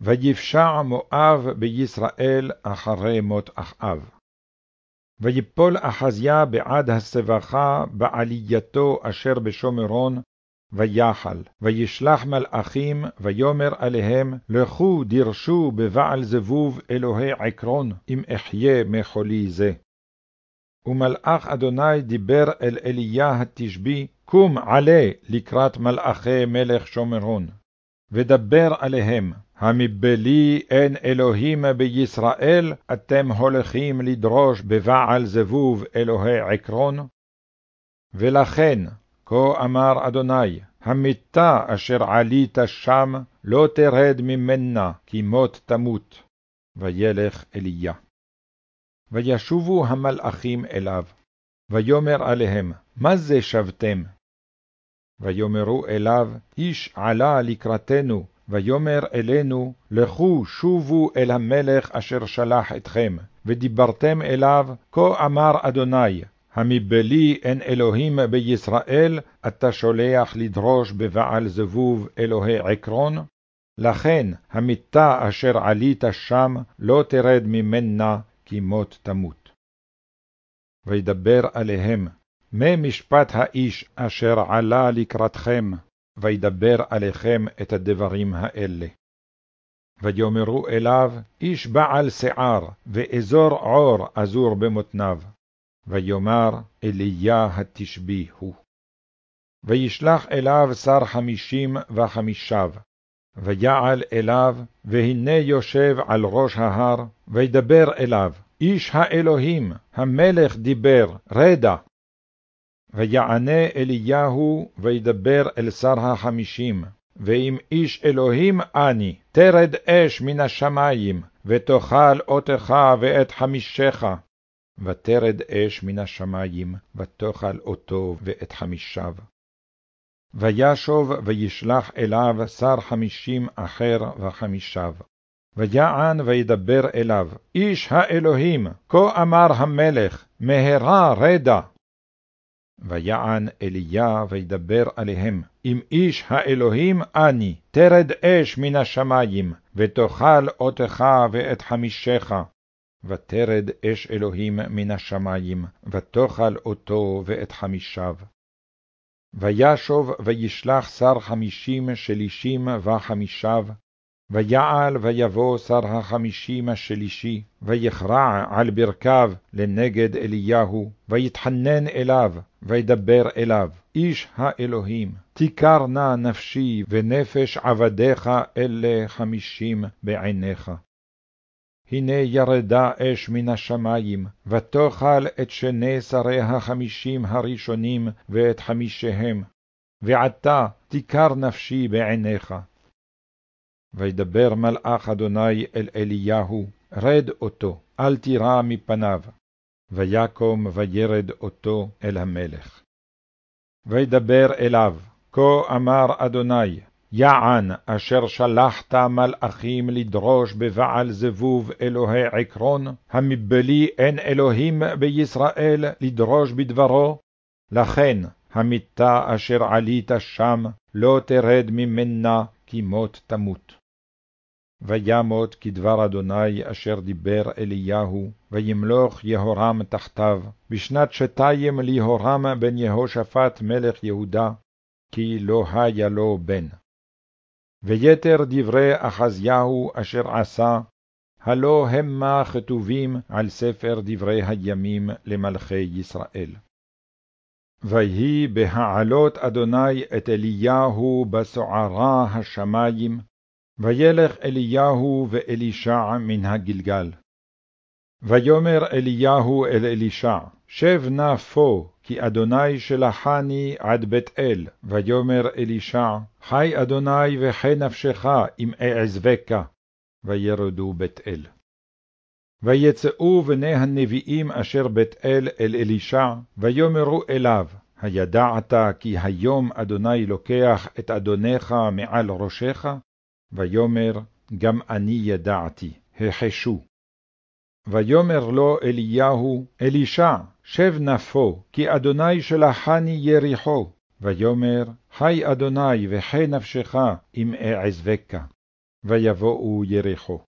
ויפשע מואב בישראל אחרי מות אחאב. ויפול אחזיה בעד הסבכה בעלייתו אשר בשומרון, ויחל, וישלח מלאכים, ויאמר עליהם, לכו דרשו בבעל זבוב אלוהי עקרון, אם אחיה מחולי זה. ומלאך אדוני דיבר אל אליה התשבי, קום עלה לקראת מלאכי מלך שומרון, ודבר עליהם, המבלי אין אלוהים בישראל, אתם הולכים לדרוש בבעל זבוב אלוהי עקרון? ולכן, כה אמר אדוני, המיתה אשר עלית שם, לא תרד ממנה, כי מות תמות. וילך אליה. וישובו המלאכים אליו, ויאמר עליהם, מה זה שבתם? ויאמרו אליו, איש עלה לקראתנו, ויאמר אלינו, לכו שובו אל המלך אשר שלח אתכם, ודיברתם אליו, כה אמר אדוני, המבלי אין אלוהים בישראל, אתה שולח לדרוש בבעל זבוב אלוהי עקרון? לכן המיתה אשר עלית שם, לא תרד ממנה, כי מות תמות. וידבר עליהם, מה משפט האיש אשר עלה לקראתכם, וידבר עליכם את הדברים האלה. ויאמרו אליו, איש בעל שיער, ואזור עור אזור במותניו. ויאמר, אליה התשבי הוא. וישלח אליו שר חמישים וחמישיו, ויעל אליו, והנה יושב על ראש ההר, וידבר אליו, איש האלוהים, המלך דיבר, רדה. ויענה אליהו, וידבר אל שר החמישים, ואם איש אלוהים אני, תרד אש מן השמים, ותאכל אותך ואת חמישך. ותרד אש מן השמים, ותאכל אותו ואת חמישיו. וישוב וישלח אליו שר חמישים אחר וחמישיו. ויען וידבר אליו, איש האלוהים, כה אמר המלך, מהרה רדה. ויען אליה וידבר עליהם, אם איש האלוהים אני, תרד אש מן השמים, ותאכל אותך ואת חמישך. ותרד אש אלוהים מן השמים, ותאכל אותו ואת חמישיו. וישוב וישלח שר חמישים שלישים וחמישיו, ויעל ויבוא שר החמישים השלישי, ויכרע על ברכיו לנגד אליהו, ויתחנן אליו, וידבר אליו, איש האלוהים, תיכר נא נפשי ונפש עבדיך אלה חמישים בעיניך. הנה ירדה אש מן השמים, ותאכל את שני שרי החמישים הראשונים ואת חמישיהם, ועתה תיכר נפשי בעיניך. וידבר מלאך אדוני אל אליהו, רד אותו, אל תירא מפניו. ויקום וירד אותו אל המלך. וידבר אליו, כה אמר אדוני, יען אשר שלחת מלאכים לדרוש בבעל זבוב אלוהי עקרון, המבלי אין אלוהים בישראל לדרוש בדברו? לכן המיתה אשר עלית שם, לא תרד ממנה, כי מות תמות. וימות כדבר אדוני אשר דיבר אליהו, וימלוך יהורם תחתיו, בשנת שתיים ליהורם בן יהושפט מלך יהודה, כי לא היה לו בן. ויתר דברי אחזיהו אשר עשה, הלא המה כתובים על ספר דברי הימים למלכי ישראל. ויהי בהעלות אדוני את אליהו בסוערה השמים, וילך אליהו ואלישע מן הגלגל. ויאמר אליהו אל אלישע, שב נא פה, כי אדוני שלחני עד בית אל. ויאמר אלישע, חי אדוני וחי נפשך, אם אעזבקה. וירדו בית אל. ויצאו בני הנביאים אשר בית אל אל אלישע, ויאמרו אליו, הידעת כי היום אדוני לוקח את אדונך מעל ראשך? ויאמר, גם אני ידעתי, החשו. ויאמר לו אליהו, אלישע, שב נפו, כי אדוני שלחני יריחו. ויאמר, חי אדוני וחי נפשך, אם אעזבקה. ויבואו יריחו.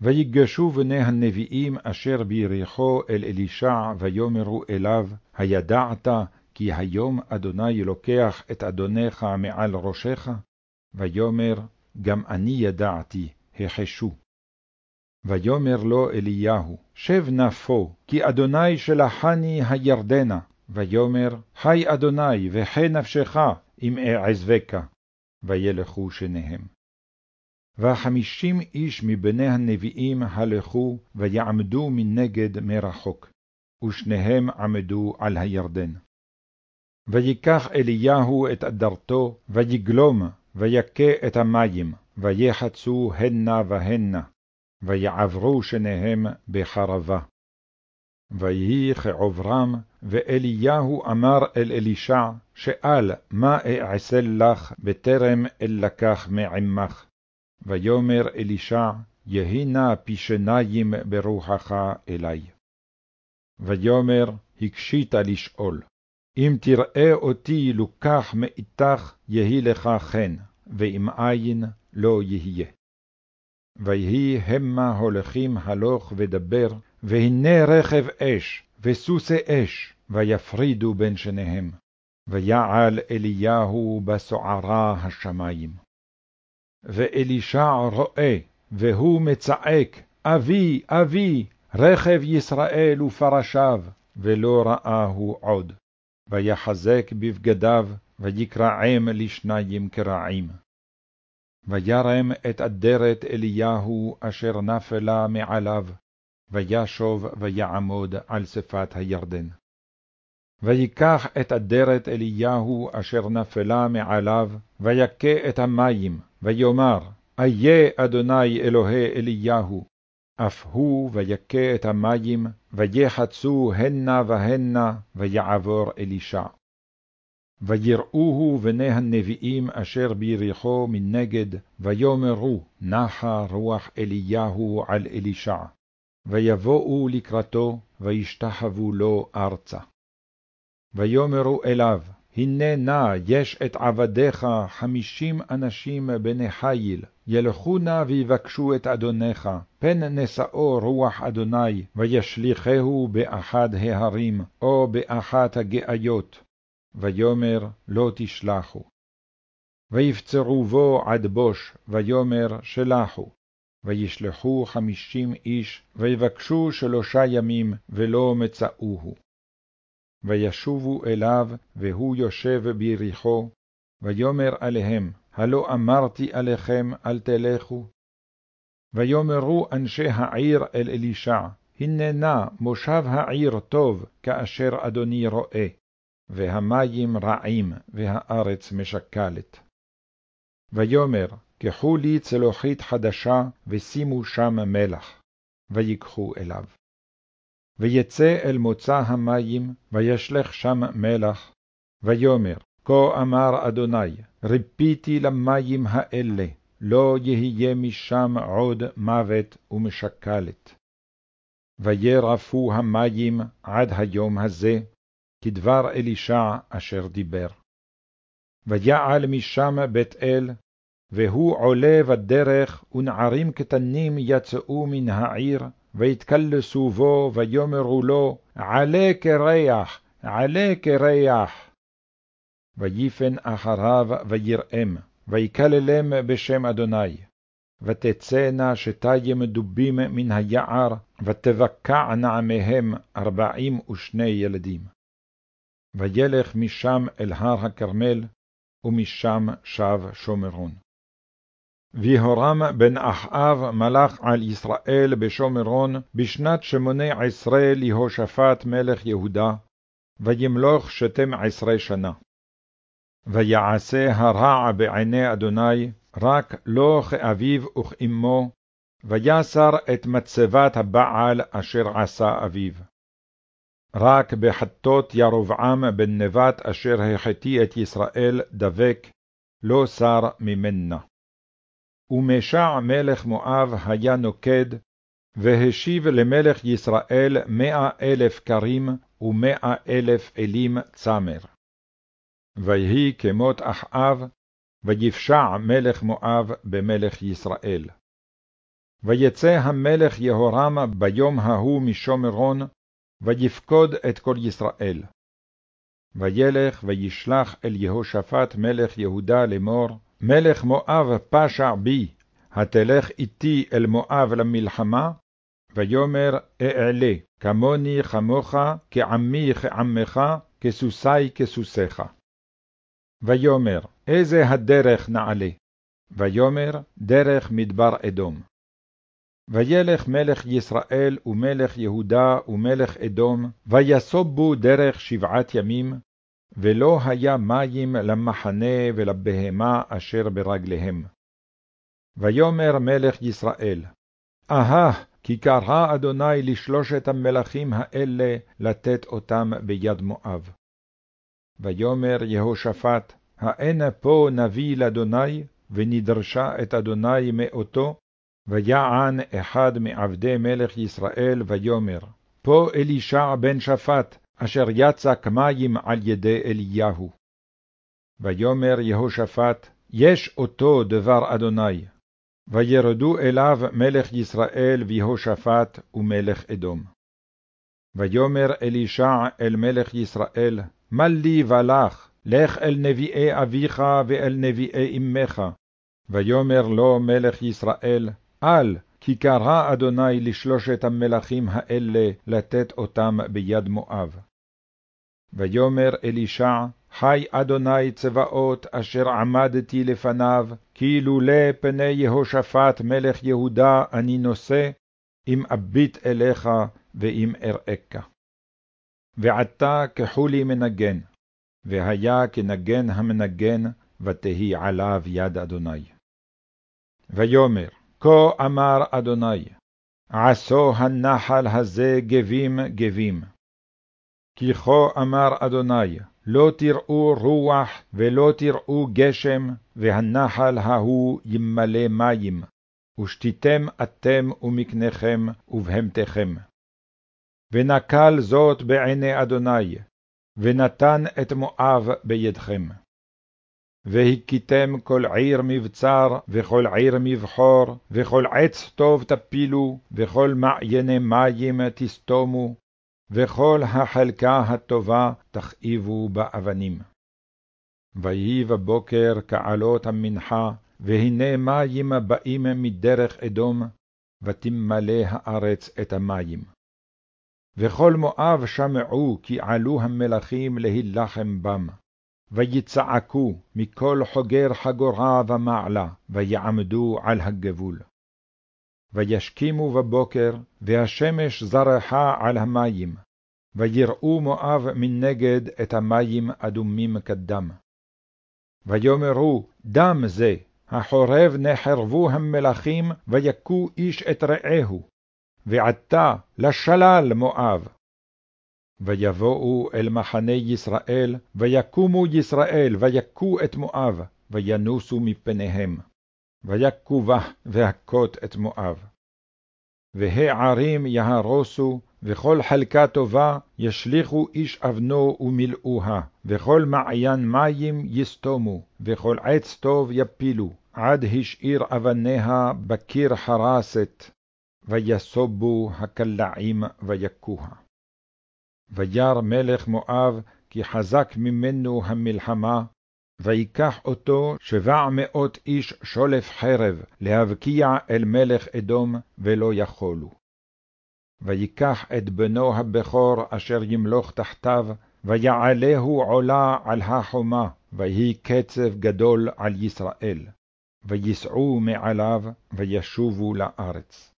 ויגשו בני הנביאים אשר ביריחו אל אלישע, ויאמרו אליו, הידעת כי היום אדוני לוקח את אדונך מעל ראשך? ויאמר, גם אני ידעתי, החשו. ויאמר לו אליהו, שב נא פה, כי אדוני שלחני הירדנה. ויאמר, חי אדוני, וחי נפשך, אם אעזבך. וילכו שניהם. והחמישים איש מבני הנביאים הלכו, ויעמדו מנגד מרחוק, ושניהם עמדו על הירדן. ויקח אליהו את אדרתו, ויגלום, ויכה את המים, ויחצו הנה והנה, ויעברו שניהם בחרבה. ויהי כעוברם, ואליהו אמר אל אלישע, שאל, מה אעשה לך בטרם אלקח מעמך? ויאמר אלישע, יהי נא פי שניים ברוחך אלי. ויאמר, הקשית לשאול, אם תראה אותי לוקח מאיתך, יהי לך חן, ואם אין, לא יהיה. ויהי המה הולכים הלוך ודבר, והנה רכב אש, וסוסי אש, ויפרידו בין שניהם. ויעל אליהו בסוערה השמים. ואלישע רואה, והוא מצעק, אבי, אבי, רכב ישראל ופרשיו, ולא ראהו עוד. ויחזק בבגדיו, ויקרעם לשניים קרעים. וירם את אדרת אליהו אשר נפלה מעליו, וישוב ויעמוד על שפת הירדן. ויקח את אדרת אליהו אשר נפלה מעליו, ויכה את המים, ויאמר, איה אדוני אלוהי אליהו, אף הוא ויכה את המים, ויחצו הנה והנה, ויעבור אלישע. ויראוהו בני הנביאים אשר ביריחו מנגד, ויאמרו, נחה רוח אליהו על אלישע. ויבואו לקראתו, וישתחוו לו ארצה. ויאמרו אליו, הנה נא יש את עבדיך חמישים אנשים בני חיל, ילכו נא ויבקשו את אדונך, פן נשאו רוח אדוני, וישליכהו באחד ההרים, או באחת הגאיות. ויאמר לא תשלחו. ויפצרו בו עד בוש, ויאמר שלחו. וישלחו חמישים איש, ויבקשו שלושה ימים, ולא מצאוהו. וישובו אליו, והוא יושב ביריחו, ויאמר עליהם, הלא אמרתי עליכם, אל תלכו? ויאמרו אנשי העיר אל אלישע, הננה מושב העיר טוב, כאשר אדוני רואה, והמים רעים, והארץ משקלת. ויאמר, קחו לי צלוחית חדשה, ושימו שם מלח, ויקחו אליו. ויצא אל מוצא המים, וישלך שם מלח, ויאמר, כה אמר אדוני, ריפיתי למים האלה, לא יהיה משם עוד מוות ומשקלת. וירפו המים עד היום הזה, כדבר אלישע אשר דיבר. ויעל משם בית אל, והוא עולה בדרך, ונערים קטנים יצאו מן העיר, ויתקלסו בו, ויאמרו לו, עלה קרח, עלה קרח. ויפן אחריו, ויראם, ויקללם בשם אדוני. ותצאנה שתיים דובים מן היער, ותבקענה מהם ארבעים ושני ילדים. וילך משם אל הר הכרמל, ומשם שב שומרון. ויהורם בן אחאב מלך על ישראל בשומרון בשנת שמונה עשרה להושפט מלך יהודה, וימלוך שתם עשרה שנה. ויעשה הרע בעיני אדוני, רק לא כאביו וכאמו, ויסר את מצבת הבעל אשר עשה אביו. רק בחטות ירבעם בן נבט אשר החטיא את ישראל דבק, לא שר ממנה. ומשע מלך מואב היה נוקד, והשיב למלך ישראל מאה אלף קרים ומאה אלף אלים צמר. ויהי כמות אחאב, ויפשע מלך מואב במלך ישראל. ויצא המלך יהורם ביום ההוא משומרון, ויפקוד את כל ישראל. וילך וישלח אל יהושפט מלך יהודה לאמור, מלך מואב פשע בי, התלך איתי אל מואב למלחמה? ויאמר אעלה, כמוני כמוך, כעמי כעמך, כסוסי כסוסיך. ויאמר, איזה הדרך נעלה? ויאמר, דרך מדבר אדום. וילך מלך ישראל ומלך יהודה ומלך אדום, ויסובו דרך שבעת ימים, ולא היה מים למחנה ולבהמה אשר ברגליהם. ויאמר מלך ישראל, אהה, כי קרא אדוני לשלושת המלכים האלה לתת אותם ביד מואב. ויאמר יהושפט, האין פה נביא לאדוני, ונדרשה את אדוני מאותו, ויען אחד מעבדי מלך ישראל, ויאמר, פה אלישע בן שפט, אשר יצק מים על ידי אליהו. ויאמר יהושפט, יש אותו דבר אדוני. וירדו אליו מלך ישראל ויהושפט ומלך אדום. ויאמר אלישע אל מלך ישראל, מה לי ולך, לך אל נביאי אביך ואל נביאי אמך. ויאמר לו מלך ישראל, אל, כי קרא אדוני לשלושת המלכים האלה לתת אותם ביד מואב. ויאמר אלישע, חי אדוני צבאות אשר עמדתי לפניו, כי לולא פני יהושפט מלך יהודה אני נושא, אם אביט אליך ואם אראך. ועתה כחולי מנגן, והיה כנגן המנגן, ותהי עליו יד אדוני. ויאמר, כה אמר אדוני, עשו הנחל הזה גבים גבים. כי כה אמר אדוני, לא תראו רוח ולא תראו גשם, והנחל ההוא ימלא מים, ושתיתם אתם ומקניכם ובהמתכם. ונקל זאת בעיני אדוני, ונתן את מואב בידכם. והכיתם כל עיר מבצר, וכל עיר מבחור, וכל עץ טוב תפילו, וכל מעייני מים תסתומו, וכל החלקה הטובה תכאיבו באבנים. ויהי בבוקר כעלות המנחה, והנה מים באים מדרך אדום, ותמלא הארץ את המים. וכל מואב שמעו כי עלו המלכים להילחם בם. ויצעקו מכל חוגר חגורה ומעלה, ויעמדו על הגבול. וישכימו בבוקר, והשמש זרחה על המים, ויראו מואב מנגד את המים אדומים כדם. ויאמרו, דם זה, החורב נחרבו המלכים, ויכו איש את רעהו, ועתה לשלל מואב. ויבואו אל מחנה ישראל, ויקומו ישראל, ויכו את מואב, וינוסו מפניהם. ויכו בה, והכות את מואב. והערים יהרוסו, וכל חלקה טובה ישליכו איש אבנו ומילאוה, וכל מעיין מים יסתומו, וכל עץ טוב יפילו, עד השאיר אבניה בקיר חרסת, ויסובו הקלעים ויכוה. וירא מלך מואב, כי חזק ממנו המלחמה, ויקח אותו שבע מאות איש שולף חרב, להבקיע אל מלך אדום, ולא יכולו. ויקח את בנו הבכור אשר ימלוך תחתיו, ויעלהו עולה על החומה, ויהי קצב גדול על ישראל. ויסעו מעליו, וישובו לארץ.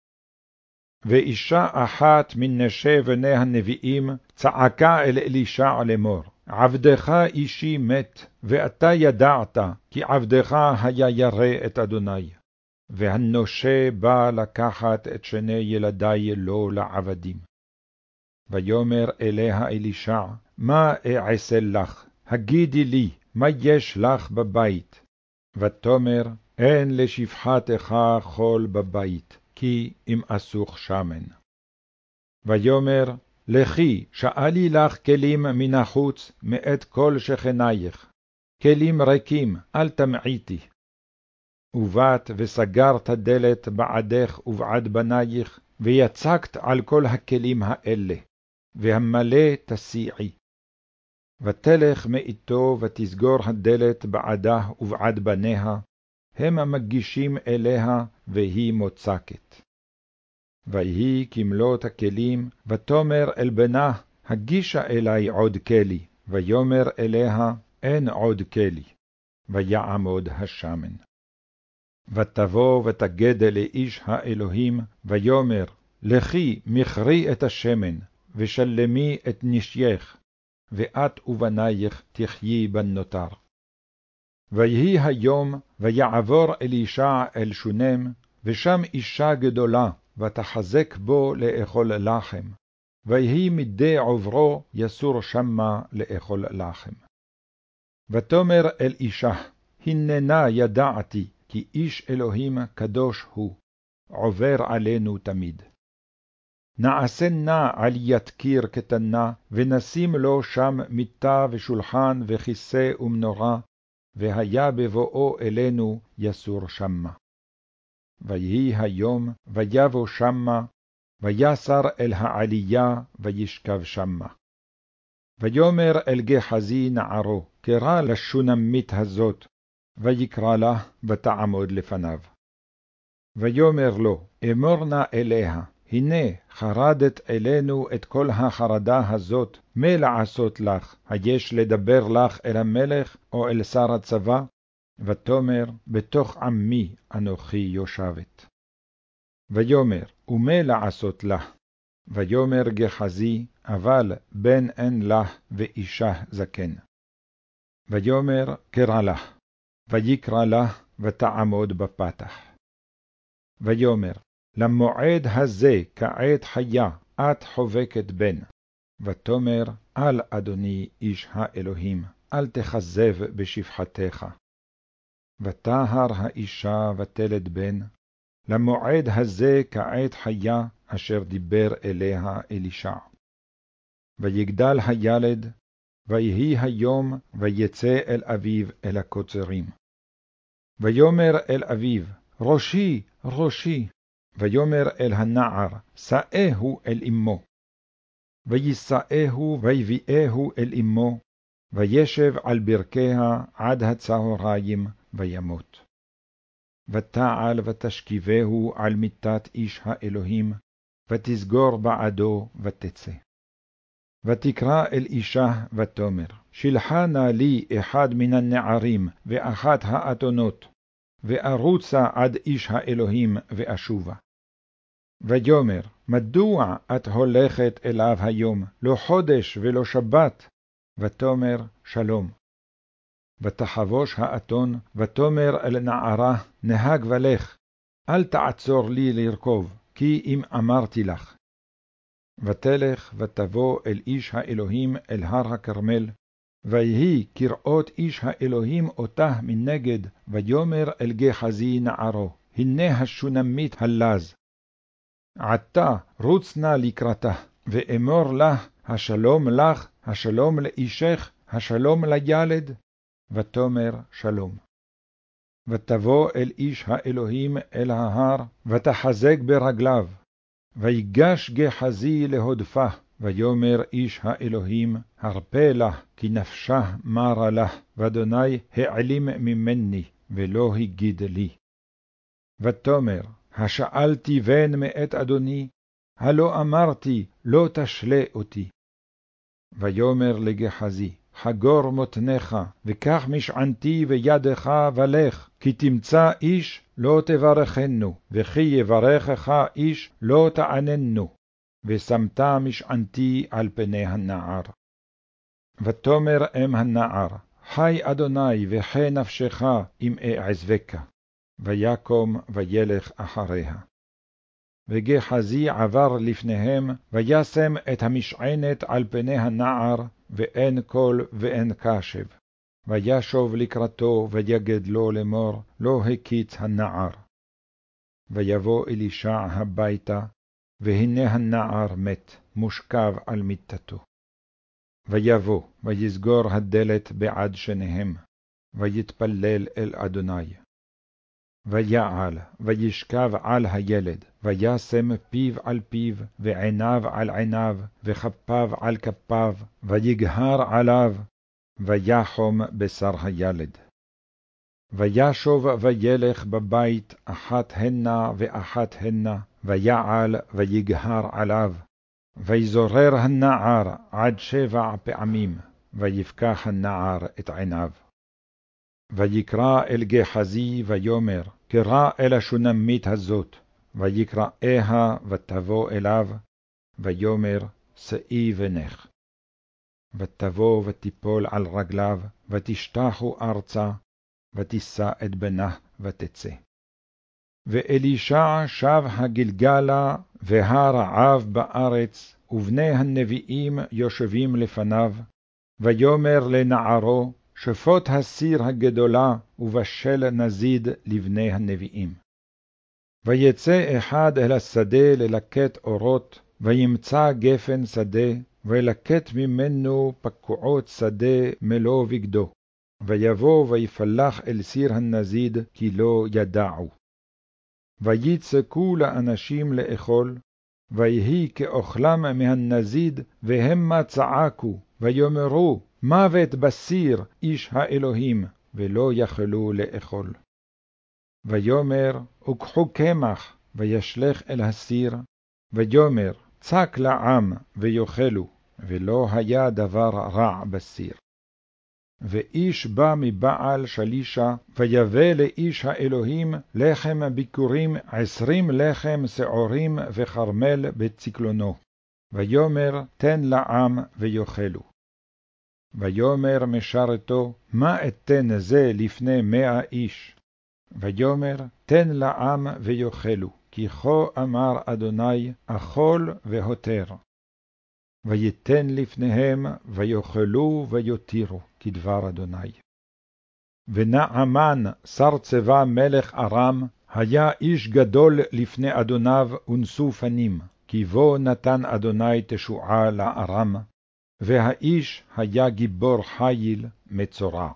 ואישה אחת מנשי בני הנביאים צעקה אל אלישע לאמור, עבדך אישי מת, ואתה ידעת, כי עבדך היה ירא את אדוני. והנושה בא לקחת את שני ילדי לו לעבדים. ויאמר אליה אלישע, מה אעשה לך? הגידי לי, מה יש לך בבית? ותאמר, אין לשפחתך חול בבית, כי אם אסוך שמן. ויאמר, לכי, שאלי לך כלים מן החוץ, מאת כל שכנייך, כלים ריקים, אל תמעיטי. ובאת וסגרת דלת בעדך ובעד בנייך, ויצקת על כל הכלים האלה, והמלא תסיעי. ותלך מאיתו ותסגור הדלת בעדה ובעד בניה, הם המגישים אליה, והיא מוצקת. ויהי כמלות הכלים, ותאמר אל בנה, הגישה אלי עוד כלי, ויאמר אליה, אין עוד כלי, ויעמוד השמן. ותבוא ותגד לאיש האלוהים, ויאמר, לכי מכרי את השמן, ושלמי את נשייך, ואת ובנייך תחיי בנותר. ויהי היום, ויעבור אלישע אל שונם, ושם אישה גדולה, ותחזק בו לאכול לחם. ויהי מדי עוברו יסור שמה לאכול לחם. ותאמר אל אישה, הננה ידעתי, כי איש אלוהים קדוש הוא, עובר עלינו תמיד. נעשה נא עליית קיר קטנה, ונשים לו שם מיטה ושולחן וכיסא ומנורה, והיה בבואו אלינו יסור שמה. ויהי היום, ויבוא שמה, ויסר אל העלייה, וישכב שמה. ויאמר אל גחזי נערו, קרא לשונמית הזאת, ויקרא לה, ותעמוד לפניו. ויאמר לו, אמור נא אליה, הנה חרדת אלינו את כל החרדה הזאת, מה לעשות לך, היש לדבר לך אל המלך או אל שר הצבא? ותאמר, בתוך עמי אנוכי יושבת. ויאמר, ומה לעשות לה? ויאמר גחזי, אבל בן אין לך ואישה זקן. ויאמר, קרא לך, ויקרא לה, ותעמוד בפתח. ויאמר, למועד הזה כעת חיה, את חובקת בן. ותאמר, אל אדוני איש האלוהים, אל תכזב בשפחתך. ותהר האישה ותלד בן, למועד הזה כעת חיה, אשר דיבר אליה אלישע. ויגדל הילד, ויהי היום, ויצא אל אביו אל הקוצרים. ויאמר אל אביו, ראשי, ראשי, ויאמר אל הנער, שאהו אל אמו. ויישאהו ויביאהו אל אמו, וישב על ברכיה עד הצהריים, וימות. ותעל ותשכיבהו על מיטת איש האלוהים, ותסגור בעדו ותצא. ותקרא אל אישה ותאמר, שלחה נא לי אחד מן הנערים ואחת האתונות, וארוצה עד איש האלוהים ואשובה. ויאמר, מדוע את הולכת אליו היום, לא חודש ולא שבת? ותאמר, שלום. ותחבוש האתון, ותאמר אל נערה, נהג ולך, אל תעצור לי לרכוב, כי אם אמרתי לך. ותלך ותבוא אל איש האלוהים אל הר הכרמל, ויהי כראות איש האלוהים אותה מנגד, ויאמר אל גחזי נערו, הנה השונמית הלז. עתה רוץ נא לקראתה, ואמור לה, השלום לך, השלום לאישך, השלום לילד, ותאמר שלום. ותבוא אל איש האלוהים אל ההר, ותחזק ברגליו. ויגש גחזי להודפה, ויאמר איש האלוהים, הרפה לה, כי נפשה מרה לה, ואדוני העלים ממני, ולא הגיד לי. ותאמר, השאלתי בן מאת אדוני, הלא אמרתי, לא תשלה אותי. ויאמר לגחזי, חגור מותניך, וקח משענתי וידך ולך, כי תמצא איש לא תברכנו, וכי יברכך איש לא תעננו. ושמת משענתי על פני הנער. ותאמר אם הנער, חי אדוני וחי נפשך אם אעזבך. ויקום וילך אחריה. וגחזי עבר לפניהם, וישם את המשענת על פני הנער, ואין קול ואין קשב. וישוב לקראתו, ויגד לו לאמור, לא הקיץ הנער. ויבוא אלישע הביתה, והנה הנער מת, מושכב על מיטתו. ויבוא, ויסגור הדלת בעד שניהם, ויתפלל אל אדוני. ויעל, וישכב על הילד, וישם פיו על פיו, ועיניו על עיניו, וכפיו על כפיו, ויגהר עליו, ויחום בשר הילד. וישוב וילך בבית אחת הנה ואחת הנה, ויעל ויגהר עליו. ויזורר הנער עד שבע פעמים, ויפקח הנער את עיניו. ויקרא אל גחזי ויאמר, קרא אל השונמית הזאת, ויקראיה ותבוא אליו, ויאמר, שאי בנך. ותבוא ותיפול על רגליו, ותשתחו ארצה, ותישא את בנה ותצא. ואלישע שב הגלגלה, והרעב בארץ, ובני הנביאים יושבים לפניו, ויאמר לנערו, שפוט הסיר הגדולה, ובשל נזיד לבני הנביאים. ויצא אחד אל השדה ללקט אורות, וימצא גפן שדה, וילקט ממנו פקועות שדה מלוא בגדו, ויבוא ויפלח אל סיר הנזיד, כי לא ידעו. ויצקו לאנשים לאכול, ויהי כאוכלם מהנזיד, והמה צעקו, ויאמרו, מוות בסיר איש האלוהים, ולא יכלו לאכול. ויאמר, וקחו קמח, וישלך אל הסיר, ויאמר, צק לעם, ויאכלו, ולא היה דבר רע בסיר. ואיש בא מבעל שלישה, ויבא לאיש האלוהים לחם ביכורים עשרים לחם שעורים וכרמל בצקלונו. ויאמר תן לעם ויאכלו. ויאמר משרתו, מה אתן זה לפני מאה איש? ויאמר, תן לעם ויאכלו, כי כה אמר אדוני, אכול והותר. ויתן לפניהם, ויאכלו ויותירו, כדבר אדוני. ונעמן, שר צבא מלך ארם, היה איש גדול לפני אדוניו ונשוא פנים, כי בו נתן אדוני תשועה לארם, והאיש היה גיבור חיל מצורע.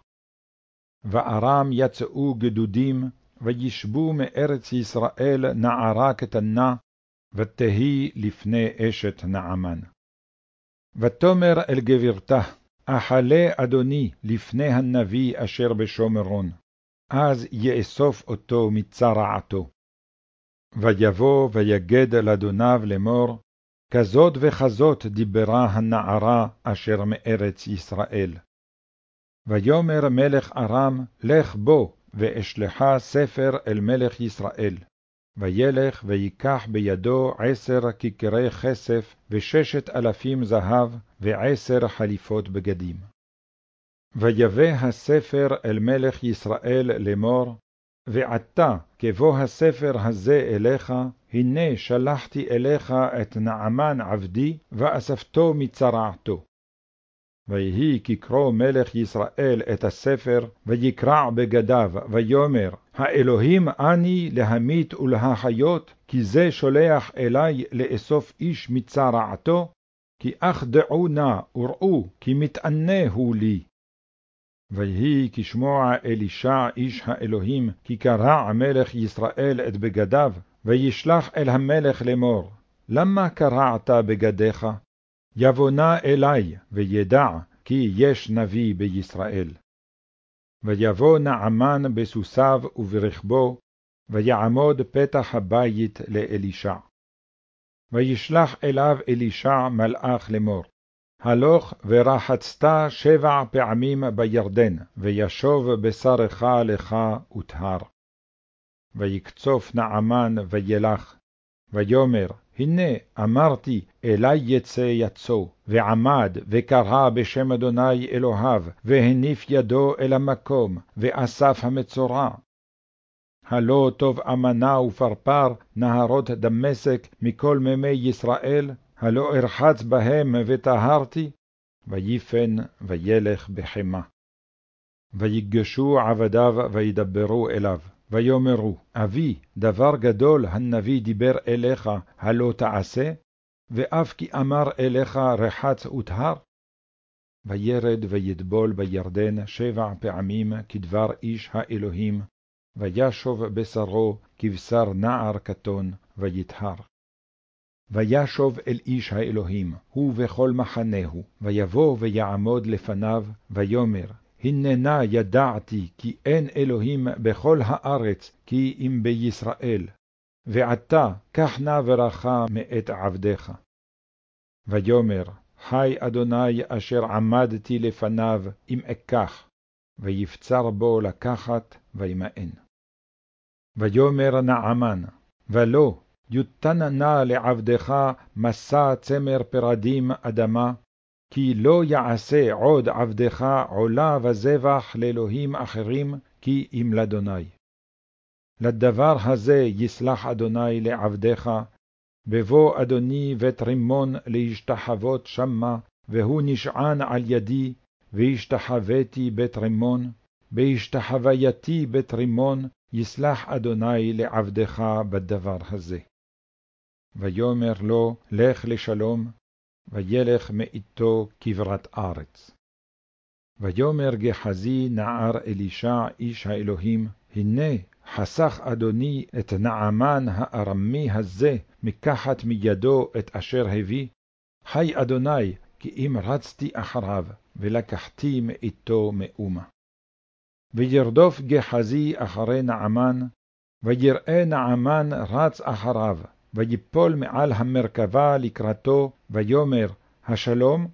וארם יצאו גדודים, וישבו מארץ ישראל נערה קטנה, ותהי לפני אשת נעמן. ותאמר אל גבירתה, אכלה אדוני לפני הנביא אשר בשומרון, אז יאסוף אותו מצרעתו. ויבוא ויגד אל אדוניו לאמור, כזאת וכזאת דיברה הנערה אשר מארץ ישראל. ויאמר מלך ארם, לך בו, ואשלחה ספר אל מלך ישראל. וילך ויקח בידו עשר כיכרי כסף, וששת אלפים זהב, ועשר חליפות בגדים. ויבא הספר אל מלך ישראל לאמור, ועתה, כבוא הספר הזה אליך, הנה שלחתי אליך את נעמן עבדי, ואספתו מצרעתו. ויהי כקרוא מלך ישראל את הספר, ויקרע בגדיו, ויאמר, האלוהים אני להמית ולהחיות, כי זה שולח אלי לאסוף איש מצרעתו? כי אך דעו נא וראו, כי מתענה הוא לי. ויהי כשמוע אלישע איש האלוהים, כי קרע מלך ישראל את בגדיו, וישלח אל המלך לאמור, למה קרעת בגדיך? יבוא נא אלי, וידע, כי יש נביא בישראל. ויבוא נעמן בסוסיו וברכבו, ויעמוד פתח הבית לאלישע. וישלח אליו אלישע מלאך לאמור, הלוך ורחצת שבע פעמים בירדן, וישוב בשרך לך וטהר. ויקצוף נעמן וילך, ויאמר, הנה אמרתי, אלי יצא יצו, ועמד, וקרא בשם אדוני אלוהיו, והניף ידו אל המקום, ואסף המצורע. הלא טוב אמנה ופרפר, נהרות דמשק, מכל מימי ישראל, הלא ארחץ בהם וטהרתי, ויפן וילך בחמה. ויגשו עבדיו וידברו אליו, ויאמרו, אבי, דבר גדול הנביא דיבר אליך, הלא תעשה? ואף כי אמר אליך רחץ וטהר? וירד ויטבול בירדן שבע פעמים כדבר איש האלוהים, וישוב בשרו כבשר נער קטון, ויטהר. וישוב אל איש האלוהים, הוא וכל מחנהו, ויבוא ויעמוד לפניו, ויאמר, הננה ידעתי כי אין אלוהים בכל הארץ, כי אם בישראל. ועתה קח נא ברכה מאת עבדיך. ויאמר, חי אדוני אשר עמדתי לפניו, אם אקח, ויפצר בו לקחת, וימאן. ויאמר נעמן, ולא, יותן נא לעבדך מסע צמר פרדים אדמה, כי לא יעשה עוד עבדך עולה וזבח לאלוהים אחרים, כי אם לאדוני. לדבר הזה יסלח אדוני לעבדך, בבוא אדוני בית רימון להשתחוות שמה, והוא נשען על ידי, והשתחוויתי בית רימון, בהשתחווייתי בית רימון, יסלח אדוני לעבדך בדבר הזה. ויאמר לו, לך לשלום, וילך מאיתו כברת ארץ. ויאמר גחזי נער אלישע איש האלוהים, הנה חסך אדוני את נעמן הארמי הזה מקחת מידו את אשר הביא, חי אדוני, כי אם רצתי אחריו, ולקחתי מאיתו מאומה. וירדוף גחזי אחרי נעמן, ויראה נעמן רץ אחריו, ויפול מעל המרכבה לקראתו, ויאמר, השלום?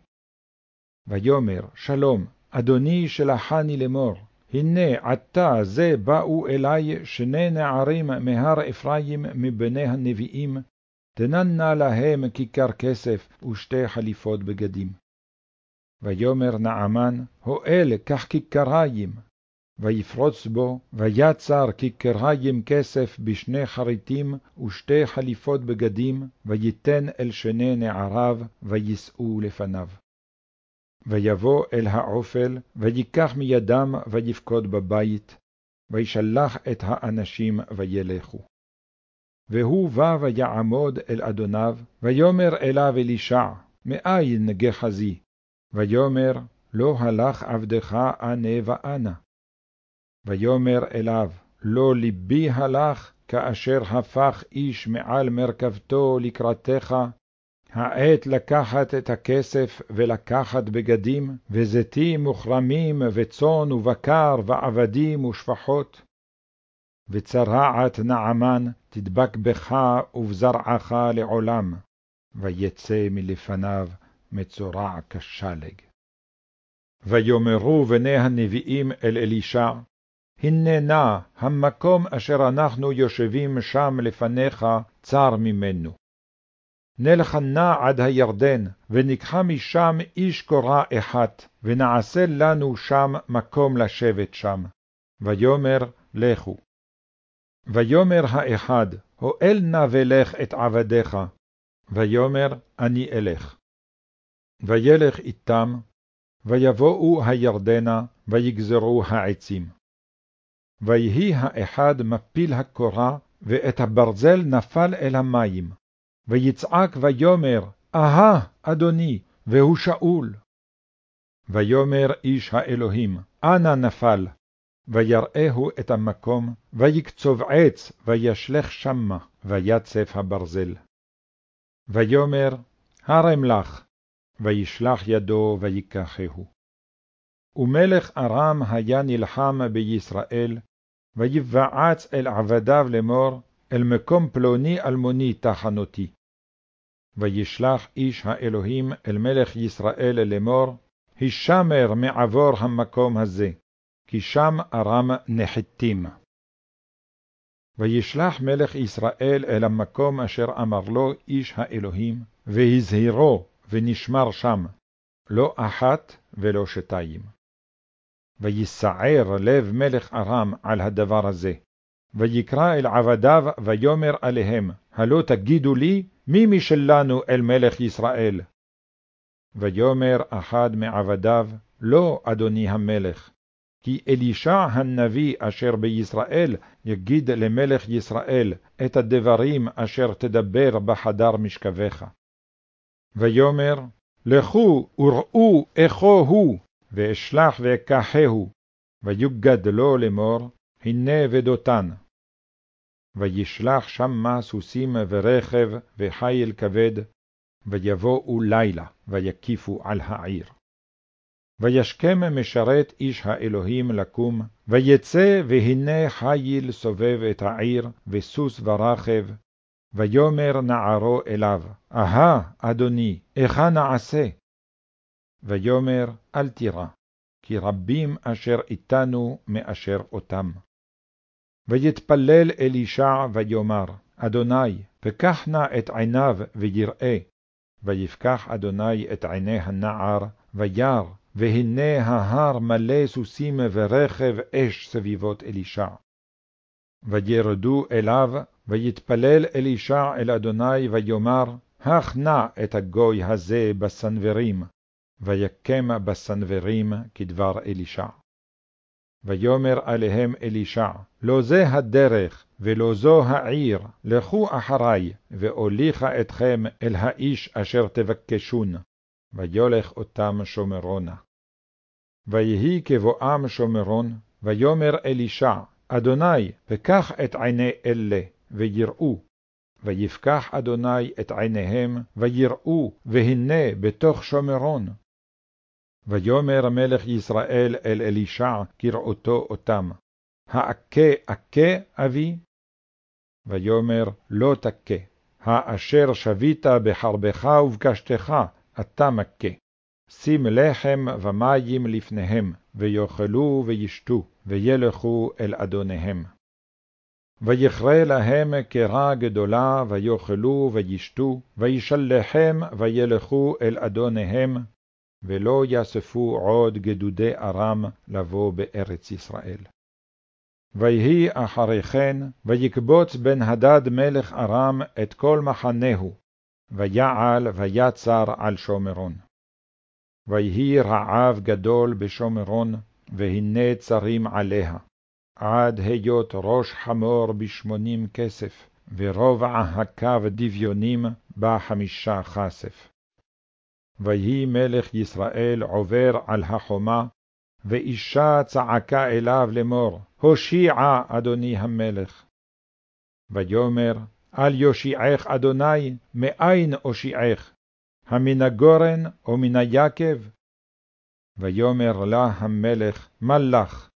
ויאמר, שלום, אדוני שלחני לאמור, הנה עתה זה באו אלי שני נערים מהר אפרים מבני הנביאים, תנן נא להם כיכר כסף ושתי חליפות בגדים. ויאמר נעמן, הואל קח כיכריים, ויפרוץ בו, ויצר כיכריים כסף בשני חריטים ושתי חליפות בגדים, ויתן אל שני נעריו, ויישאו לפניו. ויבוא אל העופל, ויקח מידם, ויפקוד בבית, וישלח את האנשים וילכו. והוא בא ויעמוד אל אדוניו, ויאמר אליו אלישע, מאין גחזי? ויאמר, לא הלך עבדך אנה ואנה. ויאמר אליו, לא ליבי הלך, כאשר הפך איש מעל מרכבתו לקראתך, העת לקחת את הכסף ולקחת בגדים, וזיתים וכרמים, וצאן ובקר, ועבדים ושפחות. וצרעת נעמן תדבק בך ובזרעך לעולם, ויצא מלפניו מצורע כשלג. ויאמרו בני הנביאים אל אלישע, הנה נא המקום אשר אנחנו יושבים שם לפניך צר ממנו. נלך נא עד הירדן, וניקחה משם איש קורה אחת, ונעשה לנו שם מקום לשבת שם. ויאמר, לכו. ויאמר האחד, הואל נא ולך את עבדיך. ויאמר, אני אלך. וילך איתם, ויבואו הירדנה, ויגזרו העצים. ויהי האחד מפיל הקורה, ואת הברזל נפל אל המים. ויצעק ויאמר, אהה, אדוני, והוא שאול. ויאמר איש האלוהים, אנה נפל? ויראהו את המקום, ויקצוב עץ, וישלך שמה, ויצף הברזל. ויאמר, הרם לך, וישלח ידו ויקחהו. ומלך ארם היה נלחם בישראל, ויבעץ אל עבדיו לאמור, אל מקום פלוני אלמוני תחנותי. וישלח איש האלוהים אל מלך ישראל לאמור, הישמר מעבור המקום הזה, כי שם ארם נחיתים. וישלח מלך ישראל אל המקום אשר אמר לו איש האלוהים, והזהירו, ונשמר שם, לא אחת ולא שתיים. ויסער לב מלך ארם על הדבר הזה, ויקרא אל עבדיו, ויאמר עליהם, הלא תגידו לי, מי משלנו אל מלך ישראל? ויאמר אחד מעבדיו, לא, אדוני המלך, כי אלישע הנביא אשר בישראל יגיד למלך ישראל את הדברים אשר תדבר בחדר משכבך. ויאמר, לכו וראו איכו הוא, ואשלח ואקחהו, ויוגד לו לאמור, הנה ודותן. וישלח שמה סוסים ורכב וחיל כבד, ויבואו לילה, ויקיפו על העיר. וישכם משרת איש האלוהים לקום, ויצא והנה חיל סובב את העיר, וסוס ורכב, ויאמר נערו אליו, אהה, אדוני, איכה נעשה? ויאמר, אל תירא, כי רבים אשר איתנו מאשר אותם. ויתפלל אלישע ויאמר, אדוני, פקח נא את עיניו ויראה. ויפקח אדוני את עיני הנער, וירא, והנה ההר מלא סוסים ורכב אש סביבות אלישע. וירדו אליו, ויתפלל אלישע אל אדוני, ויאמר, הך נא את הגוי הזה בסנוורים, ויקם בסנוורים כדבר אלישע. ויאמר עליהם אלישע, לא זה הדרך, ולא זו העיר, לכו אחרי, ואוליכה אתכם אל האיש אשר תבקשון, ויולך אותם שומרונה. ויהי כבואם שומרון, ויאמר אלישע, אדוני, פקח את עיני אלה, ויראו. ויפקח אדוני את עיניהם, ויראו, והנה בתוך שומרון. ויאמר מלך ישראל אל אלישע כראותו אותם, האכה אכה אבי? ויאמר לא תכה, האשר שבית בחרבך ובקשתך, אתה מכה. שים לחם ומים לפניהם, ויאכלו וישתו, וילכו אל אדוניהם. ויכרה להם קרה גדולה, ויאכלו וישתו, וישלחם וילכו אל אדוניהם, ולא יאספו עוד גדודי ארם לבוא בארץ ישראל. ויהי אחרי כן, ויקבוץ בן הדד מלך ארם את כל מחנהו, ויעל ויצר על שומרון. ויהי רעב גדול בשומרון, והנה צרים עליה, עד היות ראש חמור בשמונים כסף, ורובע הקו דביונים בה חמישה כסף. ויהי מלך ישראל עובר על החומה, ואישה צעקה אליו לאמור, הושיעה, אדוני המלך. ויאמר, אל יושיעך אדוני, מאין אושיעך? המן הגורן או מן היקב? ויאמר לה המלך, מה לך?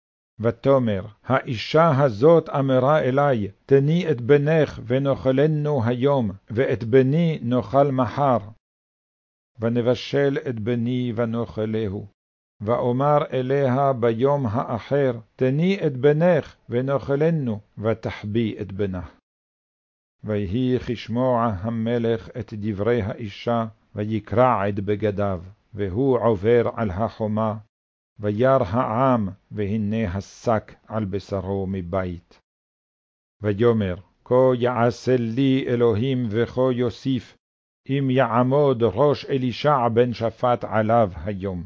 ותאמר, האישה הזאת אמרה אלי, תני את בנך ונאכלנו היום, ואת בני נאכל מחר. ונבשל את בני ונאכלהו. ואומר אליה ביום האחר, תני את בנך ונאכלנו, ותחבי את בנה. ויהי כשמוע המלך את דברי האישה, ויקרע את בגדיו, והוא עובר על החומה, וירא העם, והנה השק על בשרו מבית. ויאמר, כה יעשה לי אלוהים וכה יוסיף, אם יעמוד ראש אלישע בן שפט עליו היום.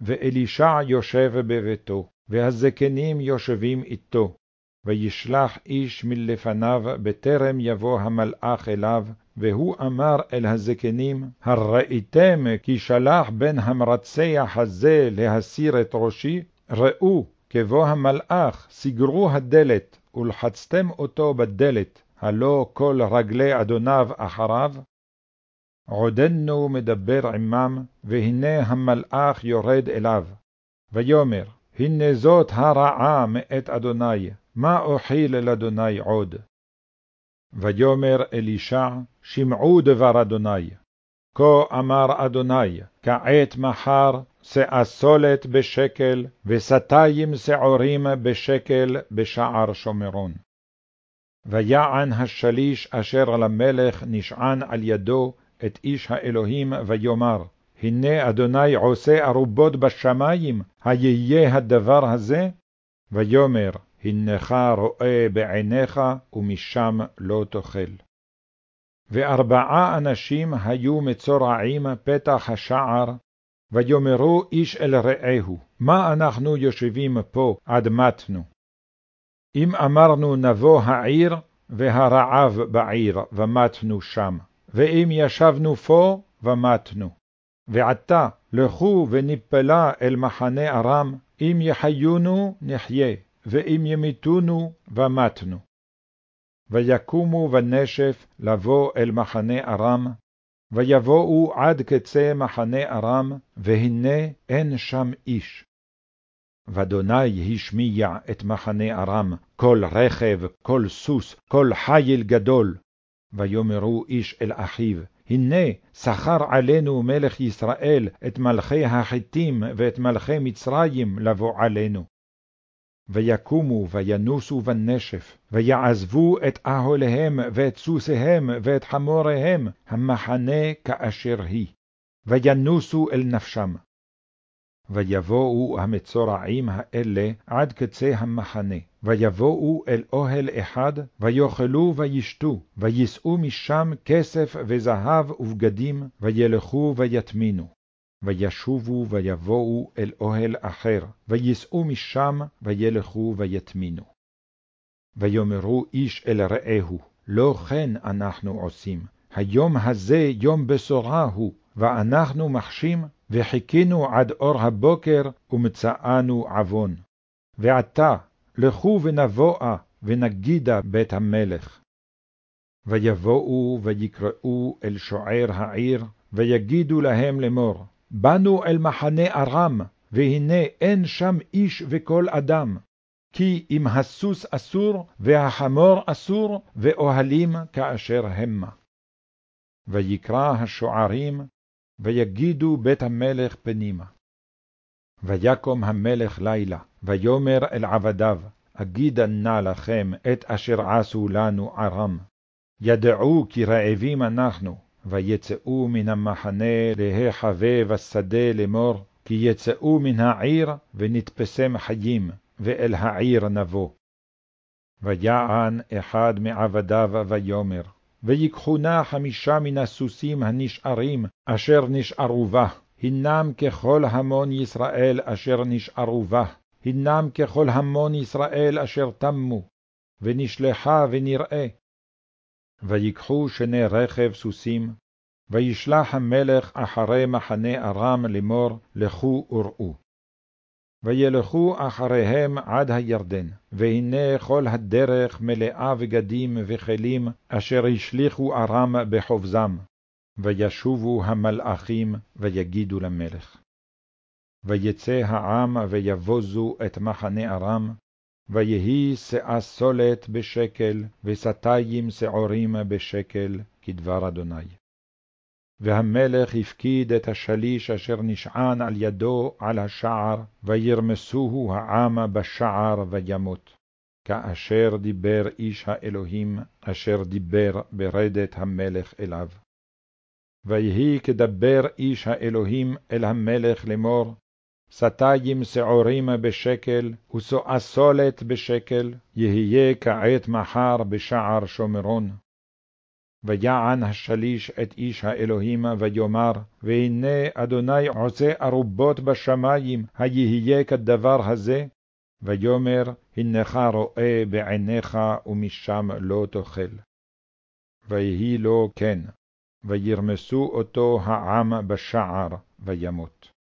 ואלישע יושב בביתו, והזקנים יושבים איתו, וישלח איש מלפניו בטרם יבוא המלאך אליו, והוא אמר אל הזקנים, הראיתם כי שלח בן המרצח הזה להסיר את ראשי? ראו, כבוא המלאך, סגרו הדלת, ולחצתם אותו בדלת, הלא כל רגלי אדוניו אחריו? עודנו מדבר עמם, והנה המלאך יורד אליו. ויאמר, הנה זאת הרעה מאת אדוני, מה אוכיל אל אדוני עוד? ויאמר אלישע, שמעו דבר אדוני. כה אמר אדוני, כעת מחר, שאה סולת בשקל, וסתיים שעורים בשקל בשער שומרון. ויען השליש אשר למלך נשען על ידו את איש האלוהים, ויאמר, הנה אדוני עושה ארובות בשמים, היהיה הדבר הזה? ויאמר, הנך רואה בעיניך, ומשם לא תאכל. וארבעה אנשים היו מצורעים פתח השער, ויאמרו איש אל רעהו, מה אנחנו יושבים פה עד מתנו? אם אמרנו נבוא העיר, והרעב בעיר, ומתנו שם, ואם ישבנו פה, ומתנו. ועתה לכו ונפלה אל מחנה ארם, אם יחיונו נחיה, ואם ימיתונו ומתנו. ויקומו בנשף לבוא אל מחנה ארם, ויבואו עד קצה מחנה ארם, והנה אין שם איש. ואדוני השמיע את מחנה ארם, כל רכב, כל סוס, כל חיל גדול. ויאמרו איש אל אחיו, הנה שכר עלינו מלך ישראל את מלכי החיתים ואת מלכי מצרים לבוא עלינו. ויקומו וינוסו בנשף, ויעזבו את אהליהם ואת סוסיהם ואת חמוריהם, המחנה כאשר היא, וינוסו אל נפשם. ויבואו המצורעים האלה עד קצה המחנה, ויבואו אל אוהל אחד, ויאכלו וישתו, ויישאו משם כסף וזהב ובגדים, וילכו ויטמינו. וישובו ויבואו אל אוהל אחר, ויישאו משם, וילכו ויטמינו. ויאמרו איש אל רעהו, לא כן אנחנו עושים, היום הזה יום בשורה הוא, ואנחנו מחשים, וחיכינו עד אור הבוקר, ומצאנו עוון. ועתה, לכו ונבואה, ונגידה בית המלך. ויבואו ויקראו אל שוער העיר, ויגידו להם לאמור, באנו אל מחנה ארם, והנה אין שם איש וכל אדם. כי אם הסוס אסור, והחמור אסור, ואוהלים כאשר המה. ויקרא השוערים, ויגידו בית המלך פנימה. ויקום המלך לילה, ויאמר אל עבדיו, אגידה נא לכם את אשר עשו לנו ערם. ידעו כי רעבים אנחנו, ויצאו מן המחנה להיחווה בשדה לאמור, כי יצאו מן העיר ונתפסם חיים, ואל העיר נבוא. ויען אחד מעבדיו ויאמר, ויקחו נא חמישה מן הסוסים הנשארים, אשר נשארו בה, הנם ככל המון ישראל אשר נשארו בה, הנם ככל המון ישראל אשר תמו, ונשלחה ונראה. ויקחו שני רכב סוסים, וישלח המלך אחרי מחנה ארם לאמור, לכו וראו. וילכו אחריהם עד הירדן, והנה כל הדרך מלאה בגדים וכלים, אשר השליכו ארם בחובזם. וישובו המלאכים, ויגידו למלך. ויצא העם, ויבוזו את מחנה ארם, ויהי שאה סולת בשקל, וסתיים שעורים בשקל, כדבר אדוני. והמלך הפקיד את השליש אשר נשען על ידו על השער, וירמסוהו העם בשער וימות. כאשר דיבר איש האלוהים, אשר דיבר ברדת המלך אליו. ויהי כדבר איש האלוהים אל המלך לאמור, סתיים שעורים בשקל, וסולת בשקל, יהיה כעת מחר בשער שומרון. ויען השליש את איש האלוהים, ויאמר, והנה אדוני עושה ארובות בשמים, היהיה כדבר הזה? ויאמר, הנך רואה בעיניך, ומשם לא תאכל. ויהי לו כן, וירמסו אותו העם בשער, וימות.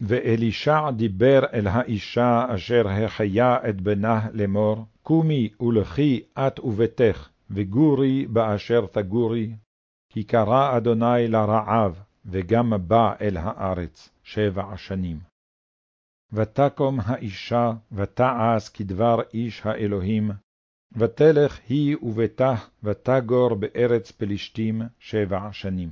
ואלישע דיבר אל האישה אשר החיה את בנה לאמור, קומי ולכי את וביתך, וגורי באשר תגורי, כי קרא אדוני לרעב, וגם בא אל הארץ שבע שנים. ותקום האישה, ותעש כדבר איש האלוהים, ותלך היא וביתה, ותגור בארץ פלישתים שבע שנים.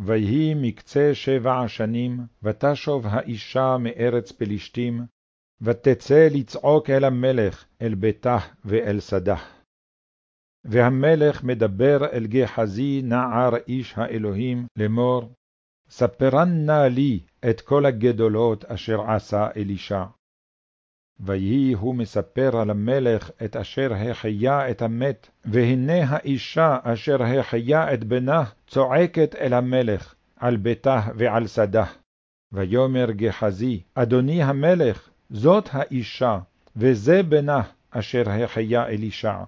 ויהי מקצה שבע שנים, ותשוב האישה מארץ פלישתים, ותצא לצעוק אל המלך, אל ביתה ואל שדה. והמלך מדבר אל גחזי נער איש האלוהים לאמור, ספרן נא לי את כל הגדולות אשר עשה אלישע. ויהי הוא מספר על המלך את אשר החיה את המת, והנה האישה אשר החיה את בנה צועקת אל המלך, על ביתה ועל שדה. ויאמר גחזי, אדוני המלך, זאת האישה, וזה בנה אשר החיה אלישע.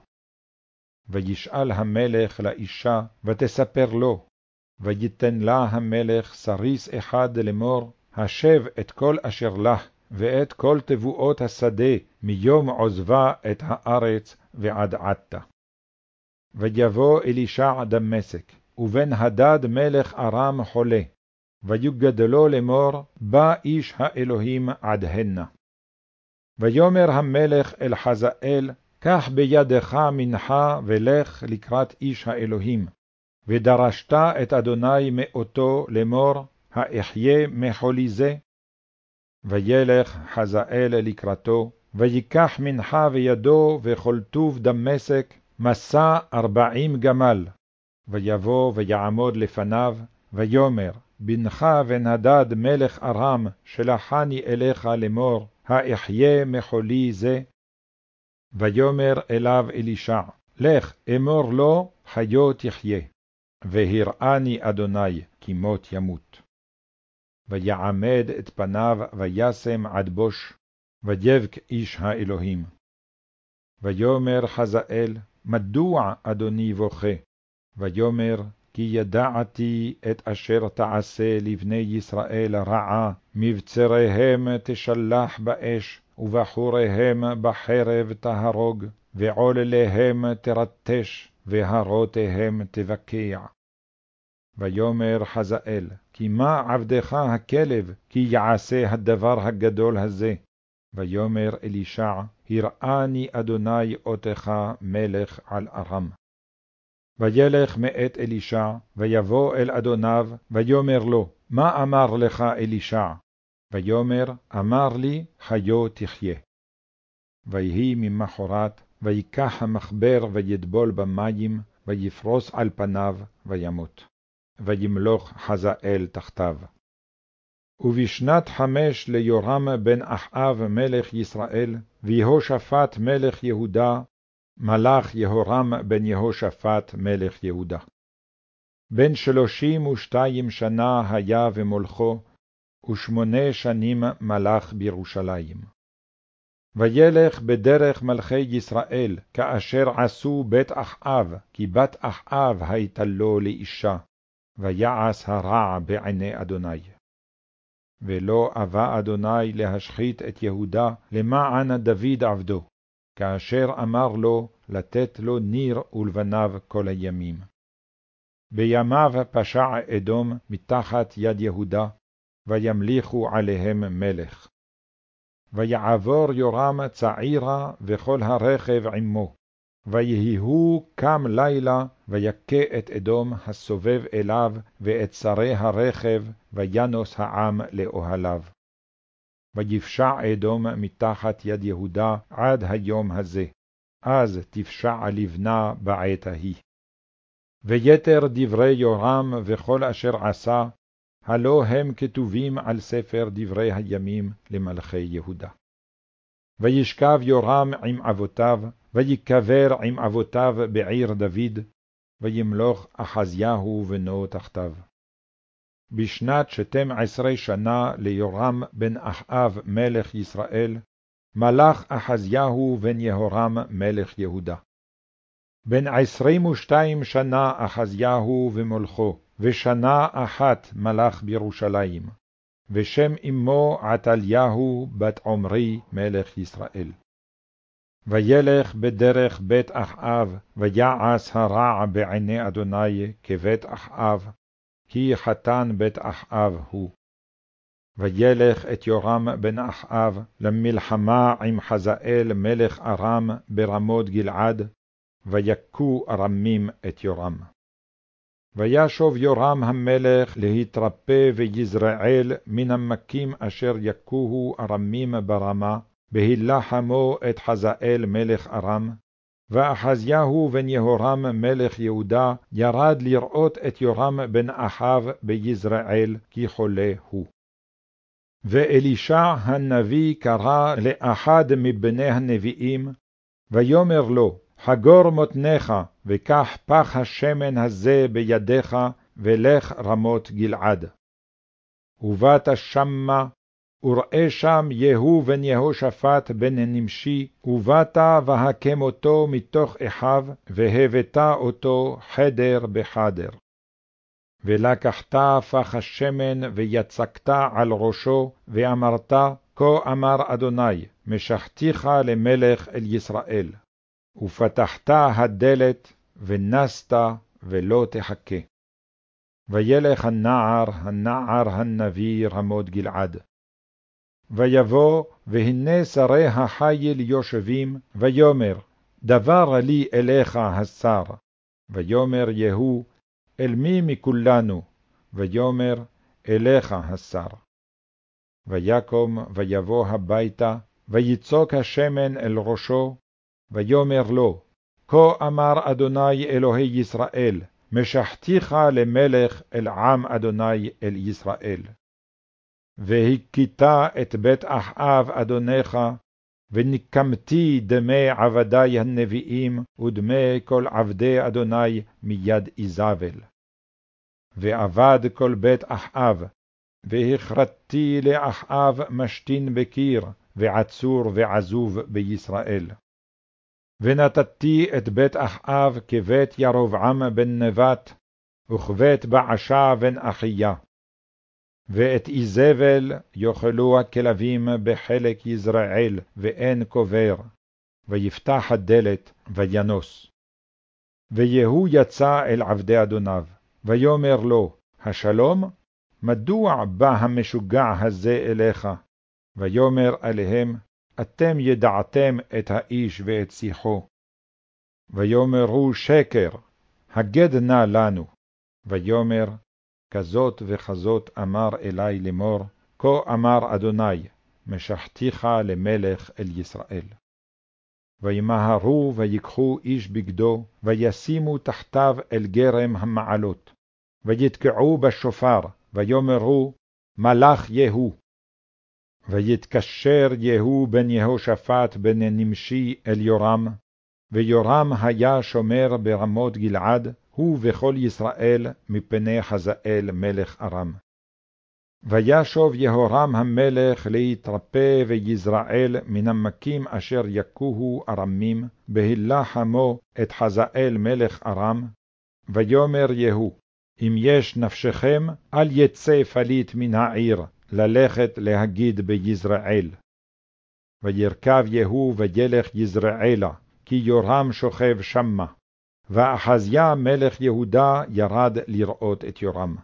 וישאל המלך לאישה, ותספר לו, ויתן לה המלך סריס אחד לאמור, השב את כל אשר לך, ואת כל תבואות השדה, מיום עוזבה את הארץ ועד עתה. ויבוא אלישע דמשק, ובן הדד מלך ארם חולה, ויגדלו לאמור, בא איש האלוהים עד הנה. ויאמר המלך אל חזאל, קח בידך מנחה ולך לקראת איש האלוהים, ודרשת את אדוני מאותו לאמור, האחיה מחולי זה? וילך חזאל לקראתו, ויקח מנחה וידו וכל טוב דמשק, מסע ארבעים גמל, ויבוא ויעמוד לפניו, ויאמר, בנך בן הדד מלך ארם, שלחני אליך לאמור, האחיה מחולי זה? ויאמר אליו אלישע, לך אמור לו, חיו תחיה. והראני אדוני, כי מות ימות. ויעמד את פניו, וישם עד בוש, ויבק איש האלוהים. ויאמר חזאל, מדוע אדוני בוכה? ויאמר, כי ידעתי את אשר תעשה לבני ישראל רעה, מבצריהם תשלח באש, ובחוריהם בחרב תהרוג, ועולליהם תרטש, והרותיהם תבקע. ויאמר חזאל, כי מה עבדך הכלב, כי יעשה הדבר הגדול הזה? ויאמר אלישע, הראני אדוני אותך מלך על ארם. וילך מאת אלישע, ויבוא אל אדוניו, ויאמר לו, מה אמר לך אלישע? ויאמר, אמר לי, חיו תחיה. ויהי ממחרת, ויקח המחבר ויטבול במים, ויפרוס על פניו, וימות. וימלוך חזאל תחתיו. ובשנת חמש ליורם בן אחאב מלך ישראל, ויהושפט מלך יהודה, מלך יהורם בן יהושפט מלך יהודה. בן שלושים ושתיים שנה היה ומולכו, ושמונה שנים מלך בירושלים. וילך בדרך מלכי ישראל, כאשר עשו בית אחאב, כי בת אחאב הייתה לו לאישה, ויעש הרע בעיני אדוני. ולא אבה אדוני להשחית את יהודה למען דוד עבדו, כאשר אמר לו לתת לו ניר ולבניו כל הימים. בימיו פשע אדום מתחת יד יהודה, וימליכו עליהם מלך. ויעבור יורם צעירה וכל הרכב עמו, ויהיהו קם לילה, ויכה את אדום הסובב אליו, ואת שרי הרכב, וינוס העם לאוהליו. ויפשע אדום מתחת יד יהודה עד היום הזה, אז תפשע לבנה בעת ההיא. ויתר דברי יורם וכל אשר עשה, הלא הם כתובים על ספר דברי הימים למלכי יהודה. וישכב יורם עם אבותיו, ויקבר עם אבותיו בעיר דוד, וימלוך אחזיהו בנו תחתיו. בשנת שתים עשרה שנה ליורם בן אחאב מלך ישראל, מלך אחזיהו בן יהורם מלך יהודה. בן עשרים ושתיים שנה אחזיהו ומולכו, ושנה אחת מלך בירושלים, ושם אמו עתליהו בת עמרי מלך ישראל. וילך בדרך בית אחאב, ויעש הרע בעיני אדוני כבית אחאב, כי חתן בית אחאב הוא. וילך את יורם בן אחאב למלחמה עם חזאל מלך ארם ברמות גלעד, ויכו ארמים את יורם. וישוב יורם המלך להתרפא ויזרעאל מן המכים אשר יכוהו ארמים ברמה, בהילחמו את חזאל מלך ארם, ואחזיהו בן יהורם מלך יהודה ירד לראות את יורם בן אחאב ביזרעאל, כי חולה הוא. ואלישע הנביא קרא לאחד מבני הנביאים, ויאמר לו, חגור מותניך, וקח פח השמן הזה בידיך, ולך רמות גלעד. ובאת שמה, וראה שם יהוא בן יהושפט בן נמשי, ובאת והקם אותו מתוך אחיו, והבאת אותו חדר בחדר. ולקחת פח השמן ויצקת על ראשו, ואמרת, כה אמר אדוני, משחתיך למלך אל ישראל. ופתחת הדלת, ונסת, ולא תחכה. וילך הנער, הנער הנביא רמות גלעד. ויבוא, והנה שרי החיל יושבים, ויאמר, דבר לי אליך השר. ויאמר יהוא, אל מי מכולנו? ויאמר, אליך השר. ויקום ויבוא הביתה, ויצוק השמן אל ראשו, ויאמר לו, כה אמר אדוני אלוהי ישראל, משחתיך למלך אל עם אדוני אל ישראל. והכית את בית אחאב אדונך, ונקמתי דמי עבדי הנביאים, ודמי כל עבדי אדוני מיד איזבל. ועבד כל בית אחאב, והכרתתי לאחאב משתין בקיר, ועצור ועזוב בישראל. ונתתי את בית אחאב כבית ירבעם בן נבט, וכבית בעשה בן אחיה. ואת איזבל יאכלו הכלבים בחלק יזרעאל, ואין קובר, ויפתח הדלת, וינוס. ויהוא יצא אל עבדי אדוניו, ויאמר לו, השלום? מדוע בא המשוגע הזה אליך? ויאמר עליהם, אתם ידעתם את האיש ואת שיחו. ויאמרו שקר, הגד נא לנו. ויאמר, כזאת וכזאת אמר אלי לאמור, כה אמר אדוני, משחתיך למלך אל ישראל. וימהרו ויקחו איש בגדו, וישימו תחתיו אל גרם המעלות, ויתקעו בשופר, ויאמרו, מלאך יהוא. ויתקשר יהוא בן יהושפט בן נמשי אל יורם, ויורם היה שומר ברמות גלעד, הוא וכל ישראל, מפני חזאל מלך ארם. וישוב יהורם המלך להתרפא ויזרעאל מן המכים אשר יכוהו ארמים, בהילחמו את חזאל מלך ארם, ויאמר יהוא, אם יש נפשכם, אל יצא פליט מן העיר, ללכת להגיד ביזרעאל. וירכב יהוא וילך יזרעאלה, כי יורם שוכב שמה. ואחזיה מלך יהודה ירד לראות את יורם.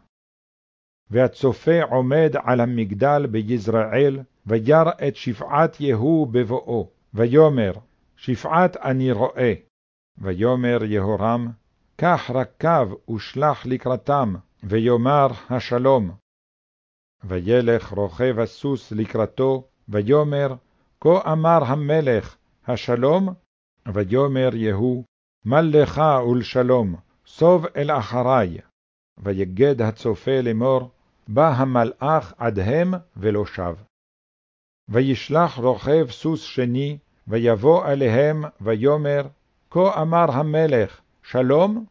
והצופה עומד על המגדל ביזרעאל, ויר את שפעת יהוא בבואו, ויאמר, שפעת אני רואה. ויאמר יהורם, קח רכב ושלח לקראתם, ויאמר השלום. וילך רוכב הסוס לקראתו, ויאמר, כה אמר המלך, השלום? ויאמר יהוא, מה לך ולשלום, סוב אל אחרי. ויגד הצופה לאמור, בא המלאך עד הם ולא שב. וישלח רוכב סוס שני, ויבוא אליהם, ויאמר, כה אמר המלך, שלום?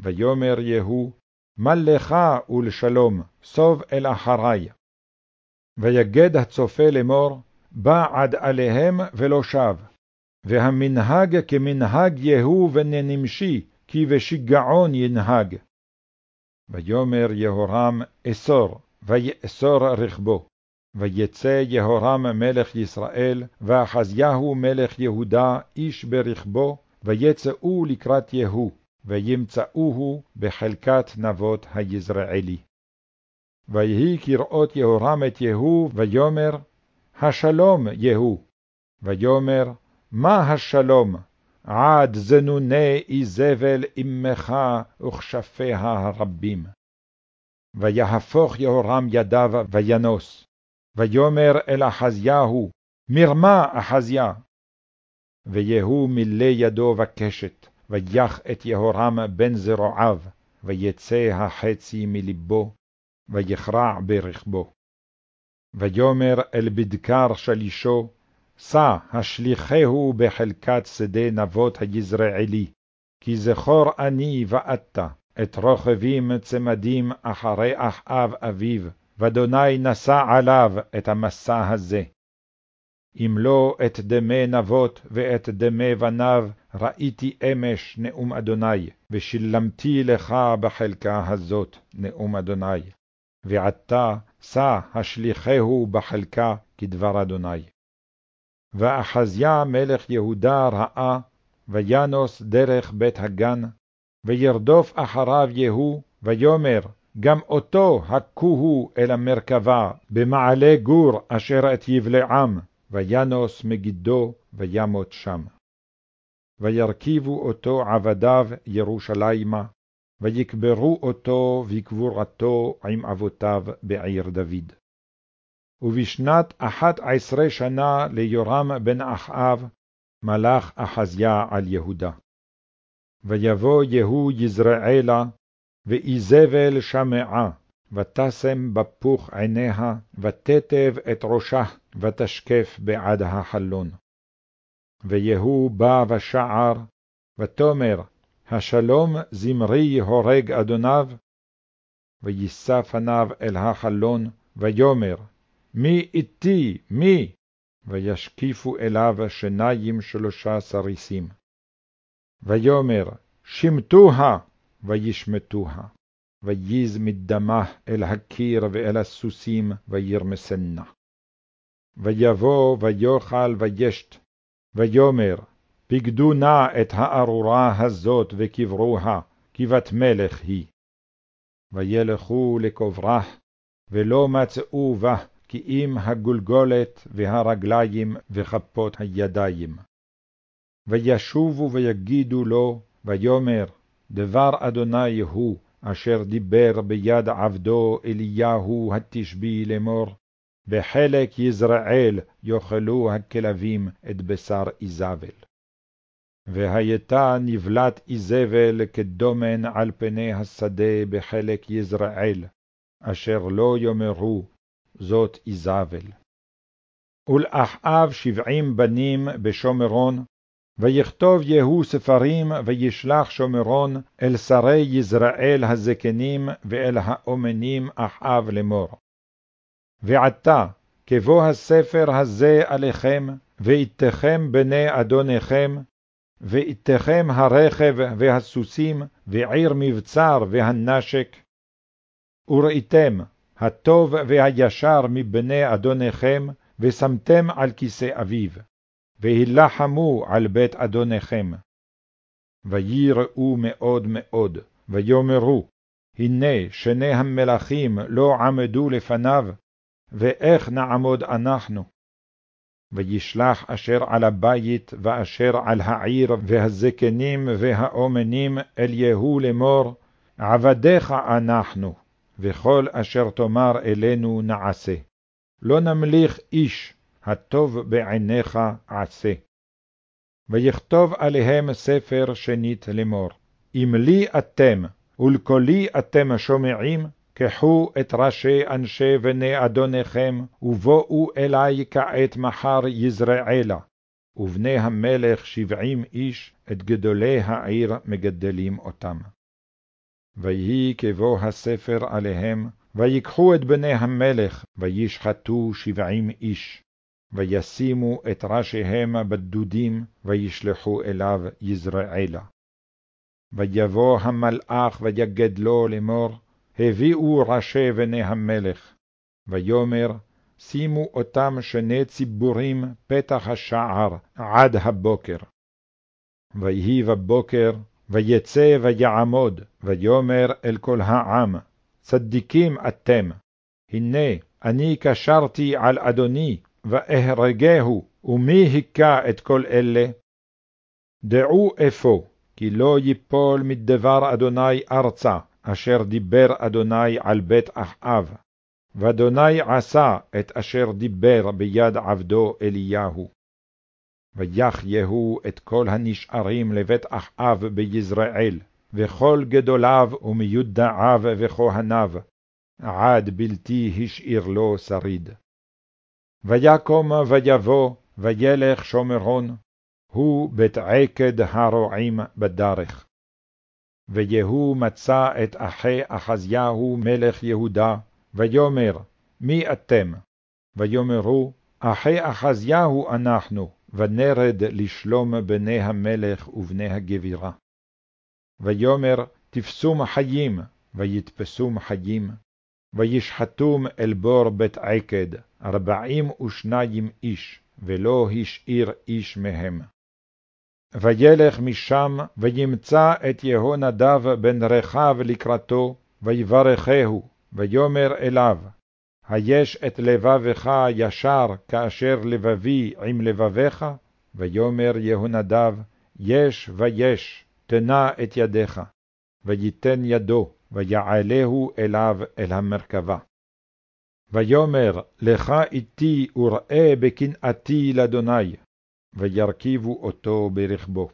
ויאמר יהוא, מה לך ולשלום, סוב אל אחרי. ויגד הצופה לאמור, בא עד עליהם ולא שב. והמנהג כמנהג יהוא וננמשי, כי בשיגעון ינהג. ויאמר יהורם אסור, ויאסור רכבו. ויצא יהורם מלך ישראל, ואחזיהו מלך יהודה איש ברכבו, ויצאו לקראת יהוא, וימצאוהו בחלקת נבות היזרעאלי. ויהי כראות יהורם את יהוא, ויאמר, השלום יהוא. ויאמר, מה השלום? עד זנוני איזבל אמך וכשפיה הרבים. ויהפוך יהורם ידיו וינוס, ויאמר אל אחזיהו, מרמה אחזיה. ויהוא מילא ידו בקשת, ויח את יהורם בן זרועיו, ויצא החצי מלבו, ויכרע ברכבו. ויאמר אל בדקר שלישו, סע השליחהו בחלקת שדה נבות היזרעאלי, כי זכור אני ואתה את רוכבים צמדים אחרי אחאב אביו, ואדוני נשא עליו את המסע הזה. אם לא את דמי נבות ואת דמי בניו ראיתי אמש נאום אדוני, ושילמתי לך בחלקה הזאת, נאום אדוני. ועתה שא השליחהו בחלקה כדבר אדוני. ואחזיה מלך יהודה ראה, וינוס דרך בית הגן, וירדוף אחריו יהוא, ויאמר, גם אותו הכוהו אל המרכבה, במעלה גור אשר את יבלעם, וינוס מגידו, וימות שם. וירכיבו אותו עבדיו ירושלימה, ויקברו אותו וקבורתו עם אבותיו בעיר דוד. ובשנת אחת עשרה שנה ליורם בן אחאב, מלך אחזיה על יהודה. ויבוא יהוא יזרעאלה, ואיזבל שמעה, ותשם בפוך עיניה, ותתב את ראשה, ותשקף בעד החלון. ויהוא בא ושער, ותאמר, השלום זמרי הורג אדוניו, ויישא פניו אל החלון, ויאמר, מי איתי, מי? וישקיפו אליו שניים שלושה סריסים. ויאמר, שמטוה, וישמטוה, וייז מדמה אל הקיר ואל הסוסים, וירמסנה. ויבוא ויאכל וישת, ויאמר, פקדו נא את הארורה הזאת וקברוה, כי בת מלך היא. וילכו לקוברה, ולא מצאו בה כי אם הגולגולת והרגליים וכפות הידיים. וישובו ויגידו לו, ויאמר, דבר אדוני הוא, אשר דיבר ביד עבדו אליהו התשבי לאמור, בחלק יזרעאל יאכלו הכלבים את בשר איזבל. והייתה נבלת איזבל כדומן על פני השדה בחלק יזרעאל, אשר לא יאמרו, זאת איזבל. ולאחאב שבעים בנים בשומרון, ויכתוב יהוא ספרים, וישלח שומרון אל שרי יזרעאל הזקנים, ואל האומנים אחאב לאמור. ועתה, כבוא הספר הזה עליכם, ואיתכם בני אדוניכם, ואיתכם הרכב והסוסים, ועיר מבצר והנשק. וראיתם, הטוב והישר מבני אדוניכם, ושמתם על כיסא אביו, והילחמו על בית אדוניכם. ויראו מאוד מאוד, ויאמרו, הנה שני המלכים לא עמדו לפניו, ואיך נעמוד אנחנו? וישלח אשר על הבית ואשר על העיר והזקנים והאומנים אל יהוא לאמור, עבדיך אנחנו, וכל אשר תאמר אלינו נעשה. לא נמליך איש, הטוב בעיניך עשה. ויכתוב עליהם ספר שנית לאמור, אם לי אתם, ולקולי אתם שומעים, קחו את ראשי אנשי בני אדוניכם, ובואו אלי כעת מחר יזרעאלה, ובני המלך שבעים איש, את גדולי העיר מגדלים אותם. ויהי כבוא הספר עליהם, ויקחו את בני המלך, וישחטו שבעים איש, וישימו את ראשיהם בדודים, וישלחו אליו יזרעאלה. ויבוא המלאך ויגד לו לאמור, הביאו ראשי בני המלך, ויאמר, שימו אותם שני ציבורים פתח השער עד הבוקר. ויהי בבוקר, ויצא ויעמוד, ויאמר אל כל העם, צדיקים אתם, הנה אני קשרתי על אדוני, ואהרגהו, ומי היכה את כל אלה? דעו אפוא, כי לא יפול מדבר אדוני ארצה, אשר דיבר אדוני על בית אחאב, ואדוני עשה את אשר דיבר ביד עבדו אליהו. ויח יהוא את כל הנשארים לבית אחאב ביזרעאל, וכל גדוליו ומיודעיו וכהניו, עד בלתי השאיר לו שריד. ויקום ויבוא, וילך שומרון, הוא בית עקד הרועים בדרך. ויהוא מצא את אחי אחזיהו מלך יהודה, ויאמר, מי אתם? ויאמרו, אחי אחזיהו אנחנו, ונרד לשלום בני המלך ובני הגבירה. ויאמר, תפסום חיים, ויתפסום חיים, וישחטום אל בור בית עקד, ארבעים ושניים איש, ולא השאיר איש מהם. וילך משם, וימצא את יהונדב בן רחב לקראתו, ויברכהו, ויאמר אליו, היש את לבבך ישר כאשר לבבי עם לבביך? ויאמר יהונדב, יש ויש, תנה את ידיך. ויתן ידו, ויעלהו אליו אל המרכבה. ויאמר, לך איתי וראה בקנאתי לאדוני, וירכיבו אותו ברכבו.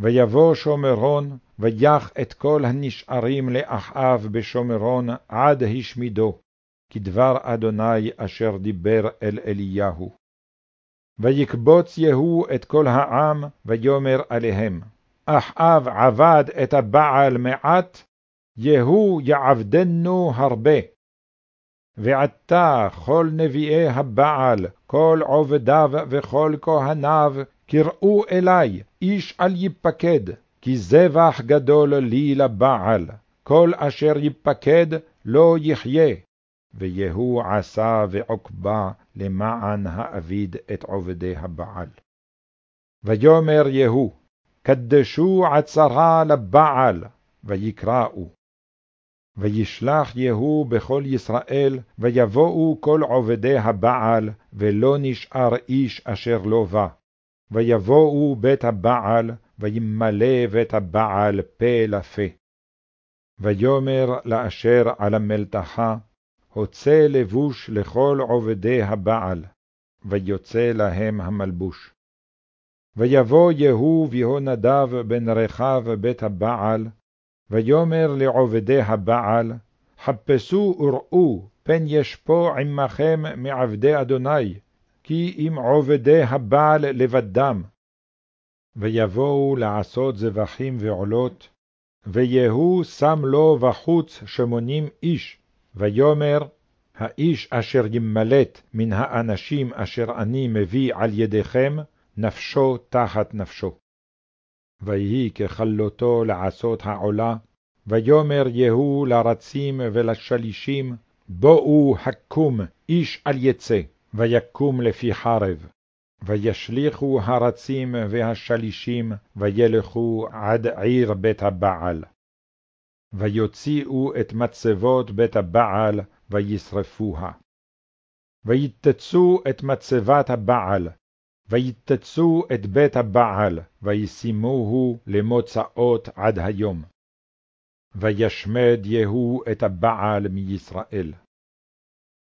ויבוא שומרון, ויח את כל הנשארים לאחאב בשומרון עד השמידו, כדבר אדוני אשר דיבר אל אליהו. ויקבוץ יהוא את כל העם, ויאמר עליהם, אחאב עבד את הבעל מעט, יהוא יעבדנו הרבה. ועתה כל נביאי הבעל, כל עובדיו וכל כהניו, קראו אלי, איש אל יפקד, כי זבח גדול לי לבעל, כל אשר יפקד לא יחיה. ויהוא עשה ועוקבה למען האביד את עובדי הבעל. ויאמר יהוא, קדשו עצרה לבעל, ויקראו. וישלח יהוא בכל ישראל, ויבואו כל עובדי הבעל, ולא נשאר איש אשר לא בא. ויבואו בית הבעל, וימלא בית הבעל פה לפה. ויאמר לאשר על המלתחה, הוצא לבוש לכל עובדי הבעל, ויוצא להם המלבוש. ויבוא יהוא ויהונדב בן רחב בית הבעל, ויאמר לעובדי הבעל, חפשו וראו, פן יש פה עמכם מעבדי אדוני, כי אם עובדי הבעל לבדם. ויבואו לעשות זבחים ועולות, ויהוא שם לו בחוץ שמונים איש, ויאמר, האיש אשר ימלט מן האנשים אשר אני מביא על ידיכם, נפשו תחת נפשו. ויהי ככלותו לעשות העולה, ויאמר יהוא לרצים ולשלישים, בואו הקום, איש אל יצא, ויקום לפי חרב. וישליכו הרצים והשלישים, וילכו עד עיר בית הבעל. ויוציאו את מצבות בית הבעל, וישרפוה. ויתצו את מצבת הבעל, ויתצו את בית הבעל, וישימוהו למוצאות עד היום. וישמד יהוא את הבעל מישראל.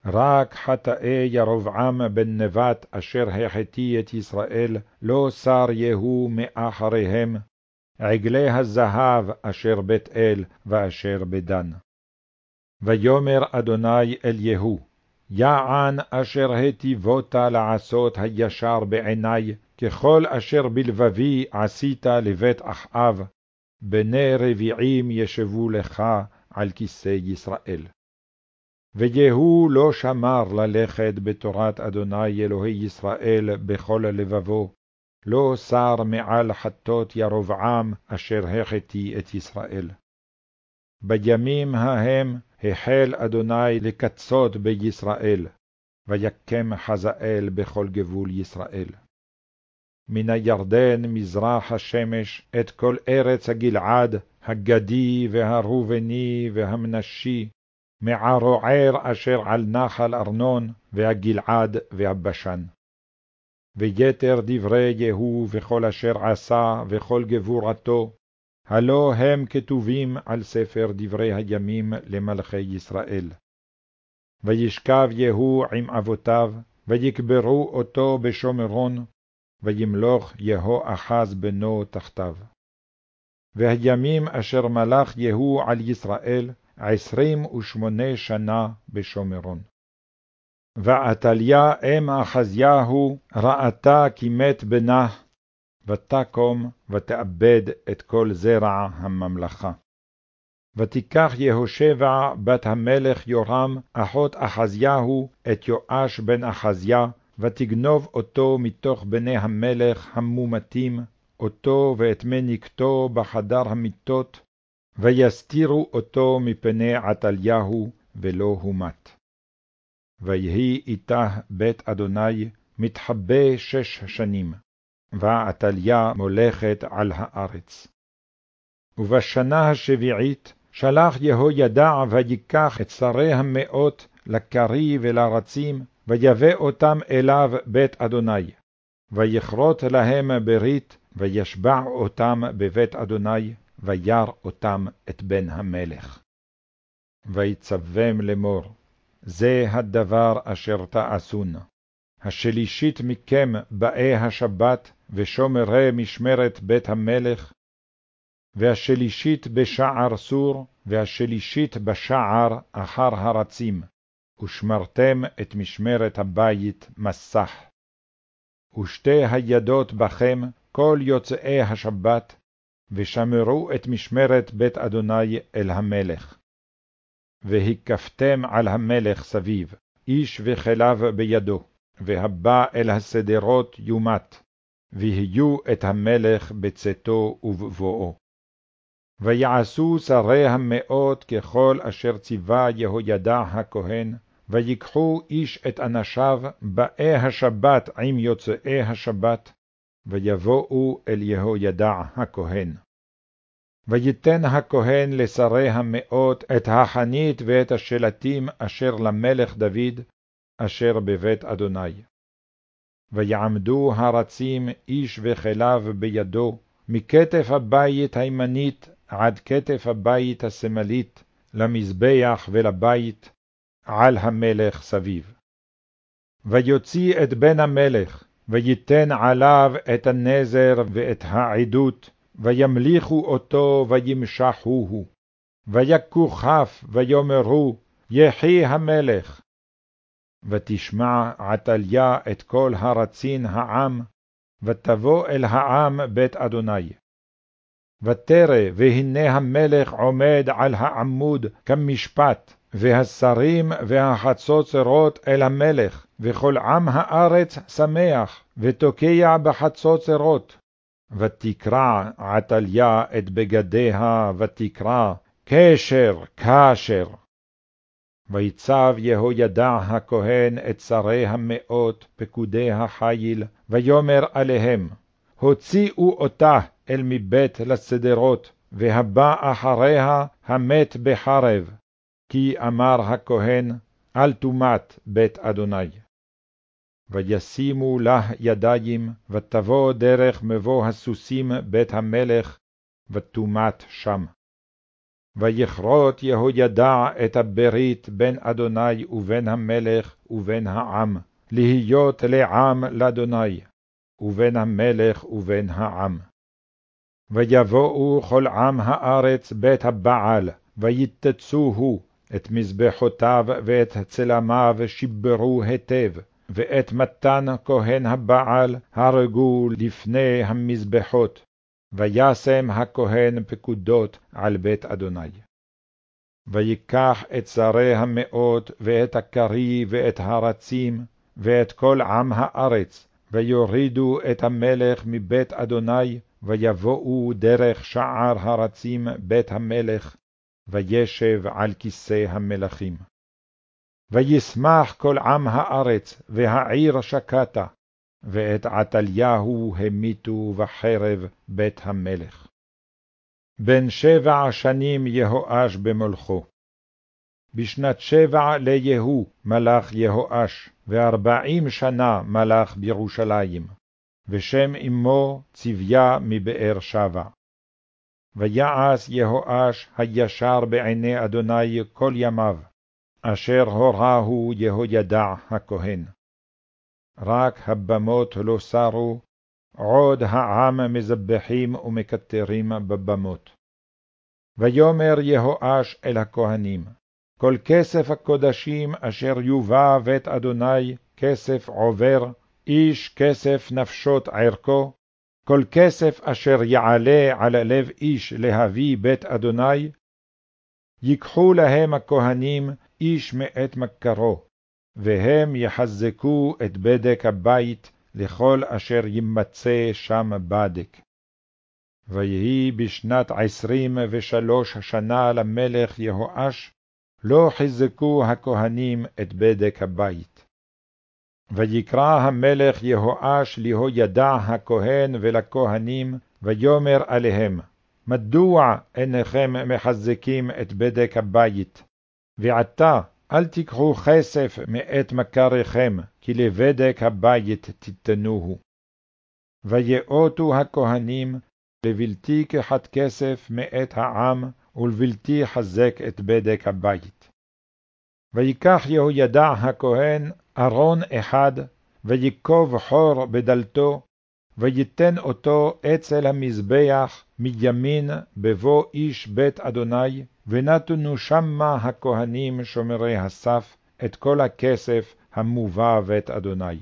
רק חטאי ירבעם בן נבט אשר החטיא את ישראל, לא שר יהוא מאחריהם, עגלי הזהב אשר בית אל ואשר בדן. ויאמר אדוני אל יהוא, יען אשר היטיבות לעשות הישר בעיני, ככל אשר בלבבי עשית לבית אחאב, בני רביעים ישבו לך על כיסא ישראל. ויהוא לא שמר ללכת בתורת אדוני אלוהי ישראל בכל לבבו, לא שר מעל חטות ירבעם אשר החטיא את ישראל. בימים ההם החל אדוני לקצות בישראל, ויקם חזאל בכל גבול ישראל. מן הירדן מזרח השמש את כל ארץ הגלעד, הגדי והראובני והמנשי, מערוער אשר על נחל ארנון, והגלעד והבשן. ויתר דברי יהוא וכל אשר עשה וכל גבורתו, הלא הם כתובים על ספר דברי הימים למלכי ישראל. וישכב יהוא עם אבותיו, ויקברו אותו בשומרון, וימלוך יהו אחז בנו תחתיו. והימים אשר מלך יהוא על ישראל, עשרים ושמונה שנה בשומרון. ועתליה אם אחזיהו ראתה כי מת בנה, ותקום ותאבד את כל זרע הממלכה. ותיקח יהושבע בת המלך יורם, אחות אחזיהו, את יואש בן אחזיה, ותגנוב אותו מתוך בני המלך המומתים, אותו ואת מניקתו בחדר המיטות, ויסתירו אותו מפני עתליהו, ולא הומת. ויהי איתה בית אדוני מתחבא שש שנים, ועתליה מולכת על הארץ. ובשנה השביעית שלח יהוידע ויקח את שרי המאות לקרי ולרצים, ויבא אותם אליו בית אדוני. ויכרות להם ברית, וישבע אותם בבית אדוני, וירא אותם את בן המלך. ויצבם לאמור, זה הדבר אשר תעשון. השלישית מכם באי השבת, ושומרי משמרת בית המלך, והשלישית בשער סור, והשלישית בשער אחר הרצים, ושמרתם את משמרת הבית מסך. ושתי הידות בכם כל יוצאי השבת, ושמרו את משמרת בית אדוני אל המלך. והקפתם על המלך סביב, איש וכליו בידו, והבא אל הסדרות יומת, ויהיו את המלך בצאתו ובבואו. ויעשו שרי המאות ככל אשר ציווה יהוידע הכהן, ויקחו איש את אנשיו באי השבת עם יוצאי השבת, ויבואו אל יהוידע הכהן. ויתן הכהן לשרי המאות את החנית ואת השלטים אשר למלך דוד, אשר בבית אדוני. ויעמדו הרצים איש וכליו בידו, מכתף הבית הימנית עד כתף הבית השמאלית, למזבח ולבית, על המלך סביב. ויוציא את בן המלך, ויתן עליו את הנזר ואת העדות, וימליכו אותו וימשחוהו. ויכו כף ויאמרו, יחי המלך. ותשמע עתליה את כל הרצין העם, ותבוא אל העם בית אדוני. ותרא, והנה המלך עומד על העמוד כמשפט, והשרים והחצוצרות אל המלך, וכל עם הארץ שמח, ותוקע בחצוצרות. ותקרע עתליה את בגדיה, ותקרא, קשר, קשר. ויצב יהוידע הכהן את שרי המאות, פקודי החיל, ויאמר עליהם, הוציאו אותה אל מבית לסדרות, והבא אחריה המת בחרב, כי אמר הכהן, אל תומת בית אדוני. וישימו לה ידיים, ותבוא דרך מבוא הסוסים בית המלך, ותומת שם. ויכרות יהוידע את הברית בין אדוני ובין המלך ובין העם, להיות לעם לאדוני, ובין המלך ובין העם. ויבואו כל עם הארץ בית הבעל, ויתצוהו, את מזבחותיו ואת צלמיו שיברו היטב, ואת מתן כהן הבעל הרגו לפני המזבחות, וישם הכהן פקודות על בית אדוני. ויקח את שרי המאות, ואת הקרי, ואת הרצים, ואת כל עם הארץ, ויורידו את המלך מבית אדוני, ויבואו דרך שער הרצים בית המלך, וישב על כיסא המלכים. וישמח כל עם הארץ, והעיר שקטה, ואת עתליהו המיתו בחרב בית המלך. בן שבע שנים יהואש במולכו. בשנת שבע ליהו מלך יהואש, וארבעים שנה מלך בירושלים, ושם אמו צביה מבאר שבע. ויעש יהואש הישר בעיני אדוני כל ימיו, אשר הורהו יהוידע הכהן. רק הבמות לא סרו, עוד העם מזבחים ומקטרים בבמות. ויאמר יהואש אל הכהנים, כל כסף הקודשים אשר יובא בית אדוני, כסף עובר, איש כסף נפשות ערכו, כל כסף אשר יעלה על לב איש להביא בית אדוני, ייקחו להם הכהנים איש מאת מכרו, והם יחזקו את בדק הבית לכל אשר יימצא שם בדק. ויהי בשנת עשרים ושלוש השנה למלך יהואש, לא חיזקו הכהנים את בדק הבית. ויקרא המלך יהואש ליהוידע הכהן ולכהנים, ויאמר עליהם, מדוע אינכם מחזקים את בדק הבית? ועתה אל תיקחו כסף מאת מכריכם, כי לבדק הבית תיתנוהו. ויאותו הכהנים לבלתי קחת כסף מאת העם, ולבלתי חזק את בדק הבית. ויקח יהוידע הכהן ארון אחד, ויקוב חור בדלתו, ויתן אותו אצל המזבח מימין בבוא איש בית אדוני, ונתנו שמה הכהנים שומרי הסף את כל הכסף המובא בית אדוני.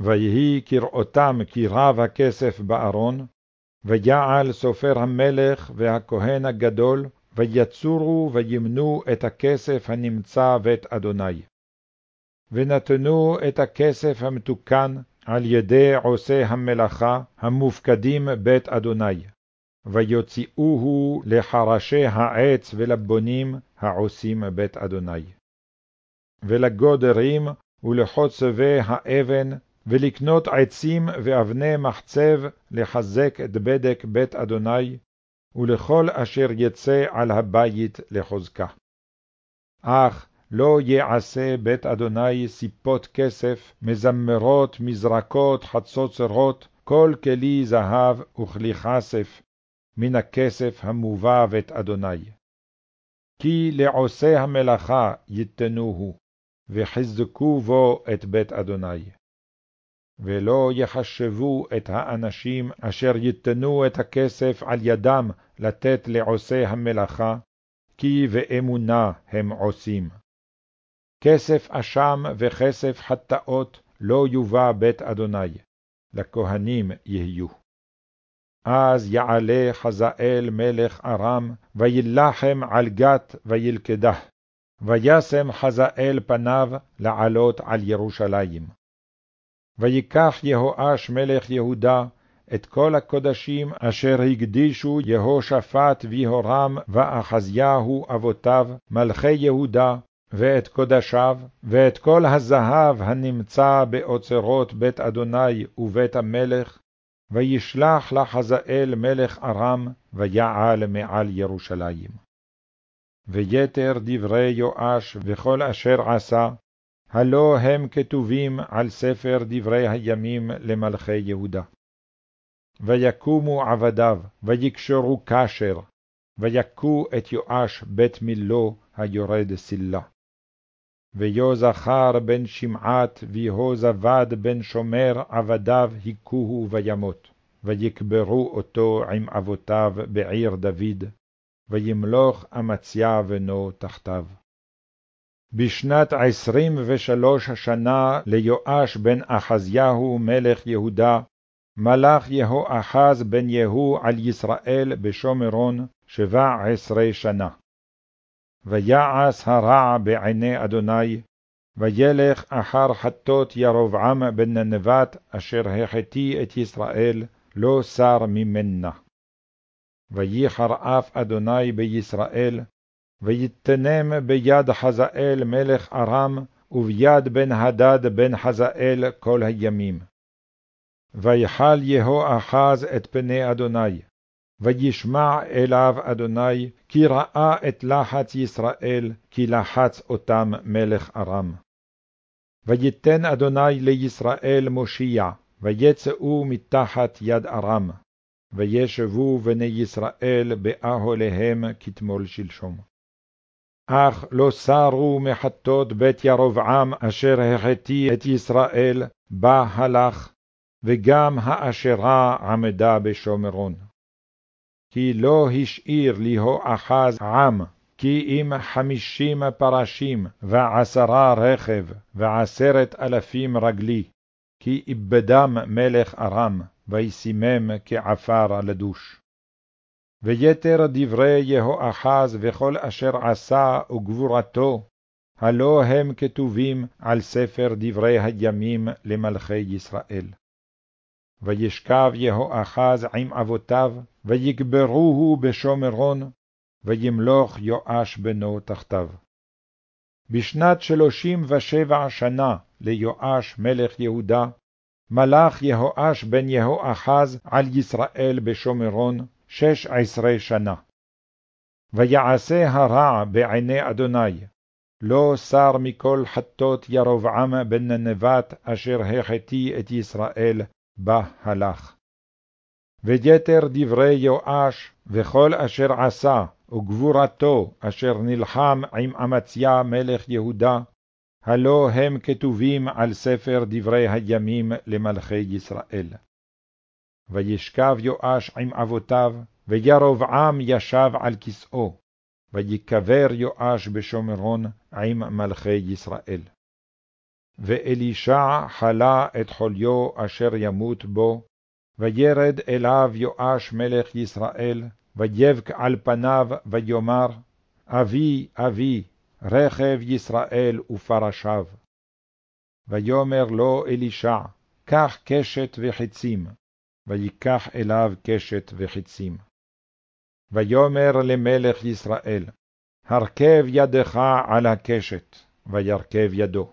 ויהי כראותם כי רב הכסף בארון, ויעל סופר המלך והכהן הגדול, ויצורו וימנו את הכסף הנמצא בית אדוני. ונתנו את הכסף המתוקן על ידי עושי המלאכה המופקדים בית אדוני, ויוציאוהו לחרשי העץ ולבונים העושים בית אדוני. ולגודרים ולחוצבי האבן, ולקנות עצים ואבני מחצב לחזק את בדק בית אדוני, ולכל אשר יצא על הבית לחוזקה. אך לא יעשה בית אדוני סיפות כסף, מזמרות, מזרקות, חצוצרות, כל כלי זהב וכלי כסף, מן הכסף המובא בית אדוני. כי לעושי המלאכה יתנוהו, וחזקו בו את בית אדוני. ולא יחשבו את האנשים אשר ייתנו את הכסף על ידם לתת לעושי המלאכה, כי באמונה הם עושים. כסף אשם וכסף חטאות לא יובא בית אדוני, לכהנים יהיו. אז יעלה חזאל מלך ארם, וילחם על גת וילכדה, וישם חזאל פניו לעלות על ירושלים. ויקח יהואש מלך יהודה את כל הקודשים אשר הקדישו יהושפט ויהורם ואחזיהו אבותיו, מלכי יהודה, ואת קודשיו, ואת כל הזהב הנמצא באוצרות בית אדוני ובית המלך, וישלח לחזאל מלך ארם, ויעל מעל ירושלים. ויתר דברי יואש וכל אשר עשה, הלא הם כתובים על ספר דברי הימים למלכי יהודה. ויקומו עבדיו, ויקשרו קשר, ויכו את יואש בית מילו היורד סלה. ויוזכר בן שמעת, ויהוזבד בן שומר עבדיו הכוהו וימות, ויקברו אותו עם אבותיו בעיר דוד, וימלוך אמציה בנו תחתיו. בשנת עשרים ושלוש השנה ליואש בן אחזיהו מלך יהודה, מלך יהואחז בן יהוא על ישראל בשומרון שבע עשרה שנה. ויעש הרע בעיני אדוני, וילך אחר חטות ירבעם בן ננבת, אשר החטיא את ישראל, לא שר ממנה. וייחר אף אדוני בישראל, ויתנם ביד חזאל מלך ארם, וביד בן הדד בן חזאל כל הימים. ויחל יהואחז את פני אדוני, וישמע אליו אדוני, כי ראה את לחץ ישראל, כי לחץ אותם מלך ארם. ויתן אדוני לישראל מושיע, ויצאו מתחת יד ארם, וישבו בני ישראל באהליהם כתמול שלשום. אך לא סרו מחטות בית ירבעם אשר החטיא את ישראל, בה הלך, וגם האשרה עמדה בשומרון. כי לא השאיר ליהואחז עם, כי אם חמישים פרשים, ועשרה רכב, ועשרת אלפים רגלי, כי איבדם מלך ארם, וישימם כעפר לדוש. ויתר דברי יהואחז וכל אשר עשה וגבורתו, הלא הם כתובים על ספר דברי הימים למלכי ישראל. וישכב יהואחז עם אבותיו, ויקברוהו בשומרון, וימלוך יואש בנו תחתיו. בשנת שלושים ושבע שנה ליואש מלך יהודה, מלך יהואש בן יהואחז על ישראל בשומרון שש עשרה שנה. ויעשה הרע בעיני אדוני, לא שר מכל חטות ירבעם בן ננבת אשר החטיא את ישראל, בה הלך. ויתר דברי יואש וכל אשר עשה, וגבורתו אשר נלחם עם אמציה מלך יהודה, הלא הם כתובים על ספר דברי הימים למלכי ישראל. וישכב יואש עם אבותיו, וירבעם ישב על כסאו, ויקבר יואש בשומרון עם מלכי ישראל. ואלישע חלה את חוליו אשר ימות בו, וירד אליו יואש מלך ישראל, ויבק על פניו, ויאמר, אבי, אבי, רכב ישראל ופרשיו. ויאמר לו אלישע, קח קשת וחצים, ויקח אליו קשת וחצים. ויאמר למלך ישראל, הרכב ידך על הקשת, וירכב ידו.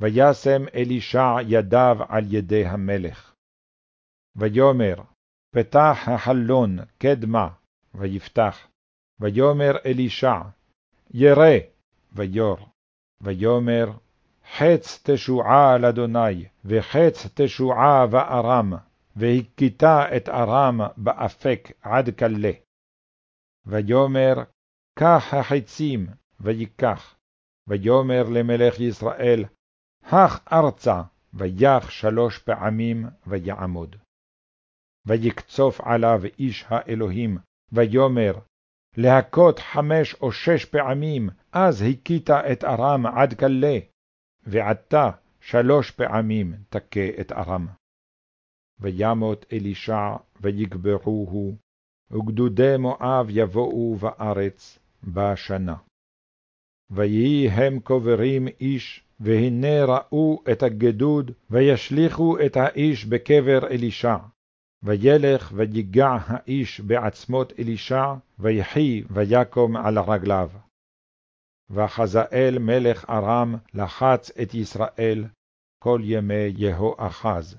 וישם אלישע ידיו על ידי המלך. ויאמר, פתח החלון קדמה, ויפתח. ויאמר אלישע, ירא, ויור. ויאמר, חץ תשועה לאדוני, וחץ תשועה וארם, והכיתה את ארם באפק עד כלה. ויאמר, קח החצים, ויקח. ויאמר למלך ישראל, הך ארצה, ויח שלוש פעמים, ויעמוד. ויקצוף עליו איש האלוהים, ויאמר, להכות חמש או שש פעמים, אז הכית את ארם עד כלה, ועתה שלוש פעמים תכה את ארם. וימות אלישע, ויגברוהו, וגדודי מואב יבואו בארץ בשנה. ויהי הם קוברים איש, והנה ראו את הגדוד, וישליכו את האיש בקבר אלישע. וילך ויגע האיש בעצמות אלישע, ויחי ויקום על רגליו. וחזאל מלך ארם לחץ את ישראל כל ימי יהואחז.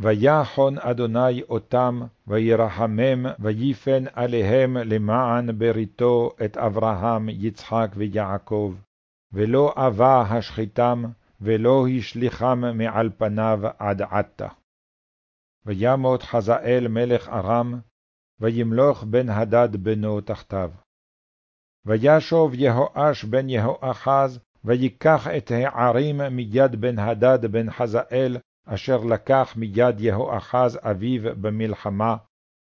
ויחון אדוני אותם, וירחמם, ויפן עליהם למען בריתו את אברהם, יצחק ויעקב, ולא אבה השחיתם, ולא השליחם מעל פניו עד עתה. וימות חזאל מלך ארם, וימלוך בן הדד בנו תחתיו. וישוב יהואש בן יהואחז, ויקח את הערים מיד בן הדד בן חזאל, אשר לקח מיד יהואחז אביו במלחמה,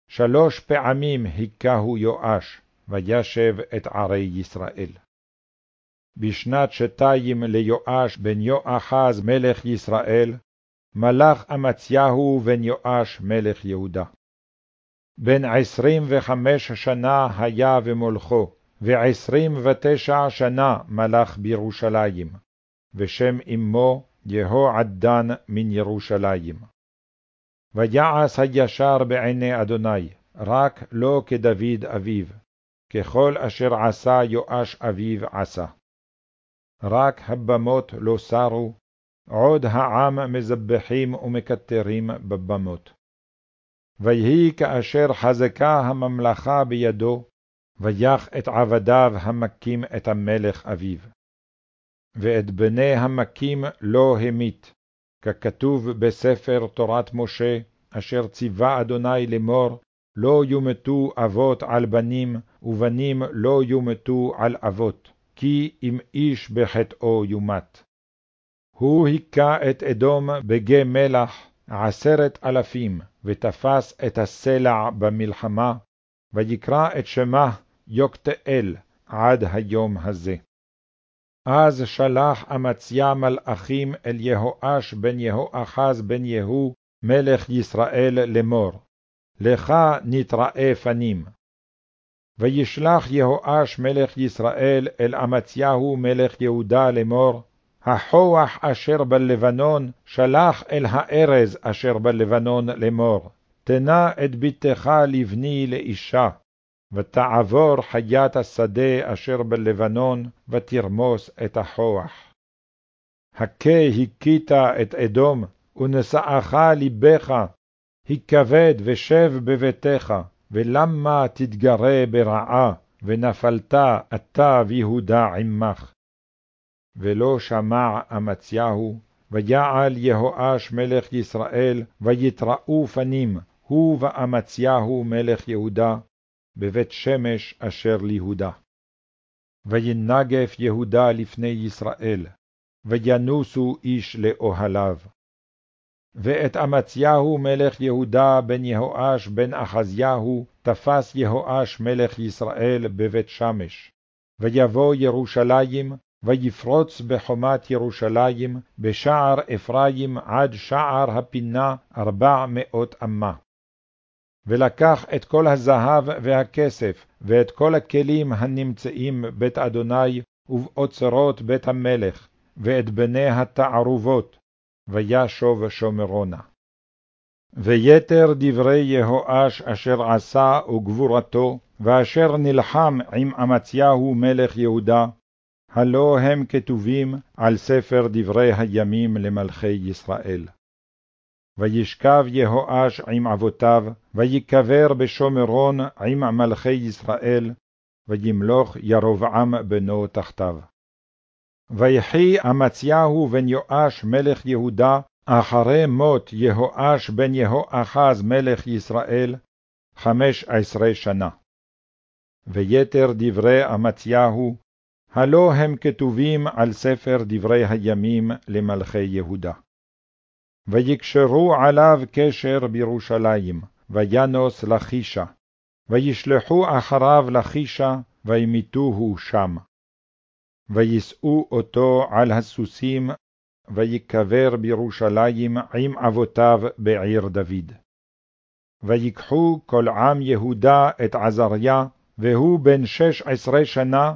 שלוש פעמים הכהו יואש, וישב את ערי ישראל. בשנת שתיים ליואש בן יואחז מלך ישראל, מלך אמציהו בן יואש מלך יהודה. בן עשרים וחמש שנה היה ומולכו, ועשרים ותשע שנה מלך בירושלים, ושם אמו יהועדן מן ירושלים. ויעש הישר בעיני אדוני, רק לא כדוד אביו, ככל אשר עשה יואש אביו עשה. רק הבמות לא סרו, עוד העם מזבחים ומקטרים בבמות. ויהי כאשר חזקה הממלכה בידו, ויח את עבדיו המכים את המלך אביו. ואת בני המכים לא המית, ככתוב בספר תורת משה, אשר ציווה אדוני לאמור, לא יומתו אבות על בנים, ובנים לא יומתו על אבות, כי אם איש בחטאו יומת. הוא היכה את אדום בגי מלח עשרת אלפים, ותפס את הסלע במלחמה, ויקרא את שמה יוקתאל עד היום הזה. אז שלח אמציה מלאכים אל יהואש בן יהואחז בן יהוא, מלך ישראל לאמור, לך נתראה פנים. וישלח יהואש מלך ישראל אל אמציהו מלך יהודה לאמור, החוח אשר בלבנון שלח אל הארז אשר בלבנון לאמור, תנה את בתך לבני לאישה, ותעבור חיית השדה אשר בלבנון, ותרמוס את החוח. הכה הכית את אדום, ונשאך לבך, הכבד ושב בביתך, ולמה תתגרה ברעה, ונפלת אתה ויהודה עמך. ולא שמע אמציהו, ויעל יהואש מלך ישראל, ויתראו פנים, הוא ואמציהו מלך יהודה, בבית שמש אשר ליהודה. וינגף יהודה לפני ישראל, וינוסו איש לאוהליו. ואת אמציהו מלך יהודה בן יהואש בן אחזיהו תפס יהואש מלך ישראל בבית שמש. ויבוא ירושלים, ויפרוץ בחומת ירושלים, בשער אפרים עד שער הפינה ארבע מאות אמה. ולקח את כל הזהב והכסף, ואת כל הכלים הנמצאים בית אדוני, ובאוצרות בית המלך, ואת בני התערובות, וישוב שומרונה. ויתר דברי יהואש אשר עשה וגבורתו, ואשר נלחם עם אמציהו מלך יהודה, הלא הם כתובים על ספר דברי הימים למלכי ישראל. וישכב יהואש עם אבותיו, ויקבר בשומרון עם מלכי ישראל, וימלוך ירבעם בנו תחתיו. ויחי אמציהו בן יואש מלך יהודה, אחרי מות יהואש בן יהואחז מלך ישראל, חמש עשרה שנה. ויתר דברי אמציהו, הלא הם כתובים על ספר דברי הימים למלכי יהודה. ויקשרו עליו קשר בירושלים, וינוס לחישה, וישלחו אחריו לחישה, וימיתוהו שם. ויישאו אותו על הסוסים, ויקבר בירושלים עם אבותיו בעיר דוד. ויקחו כל עם יהודה את עזריה, והוא בן שש עשרה שנה,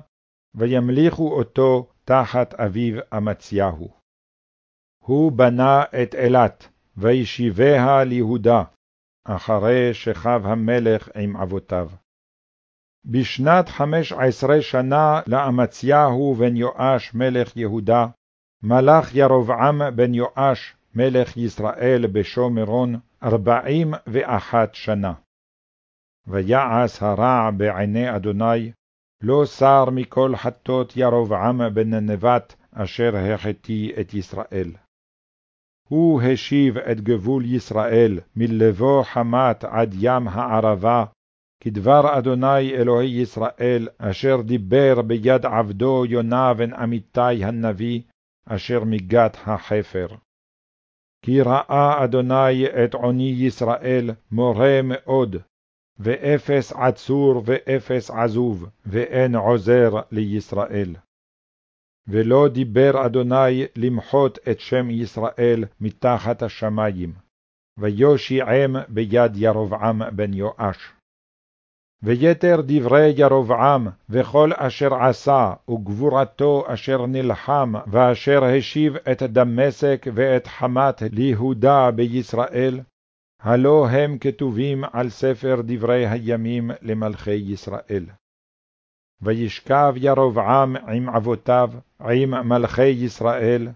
וימליכו אותו תחת אביו אמציהו. הוא בנה את אילת, וישיביה ליהודה, אחרי שכב המלך עם אבותיו. בשנת חמש עשרה שנה לאמציהו בן יואש מלך יהודה, מלך ירבעם בן יואש מלך ישראל בשומרון ארבעים ואחת שנה. ויעש הרע בעיני אדוני, לא שר מכל חטות ירבעם בן נבט, אשר החטיא את ישראל. הוא השיב את גבול ישראל מלבו חמת עד ים הערבה, כדבר אדוני אלוהי ישראל, אשר דיבר ביד עבדו יונה בן אמיתי הנביא, אשר מגת החפר. כי ראה אדוני את עוני ישראל מורה מאוד, ואפס עצור ואפס עזוב, ואין עוזר לישראל. ולא דיבר אדוני למחות את שם ישראל מתחת השמים, ויושיעם ביד ירבעם בן יואש. ויתר דברי ירבעם, וכל אשר עשה, וגבורתו אשר נלחם, ואשר השיב את דמשק ואת חמת ליהודה בישראל, הלא הם כתובים על ספר דברי הימים למלכי ישראל. וישכב ירבעם עם אבותיו, עם מלכי ישראל,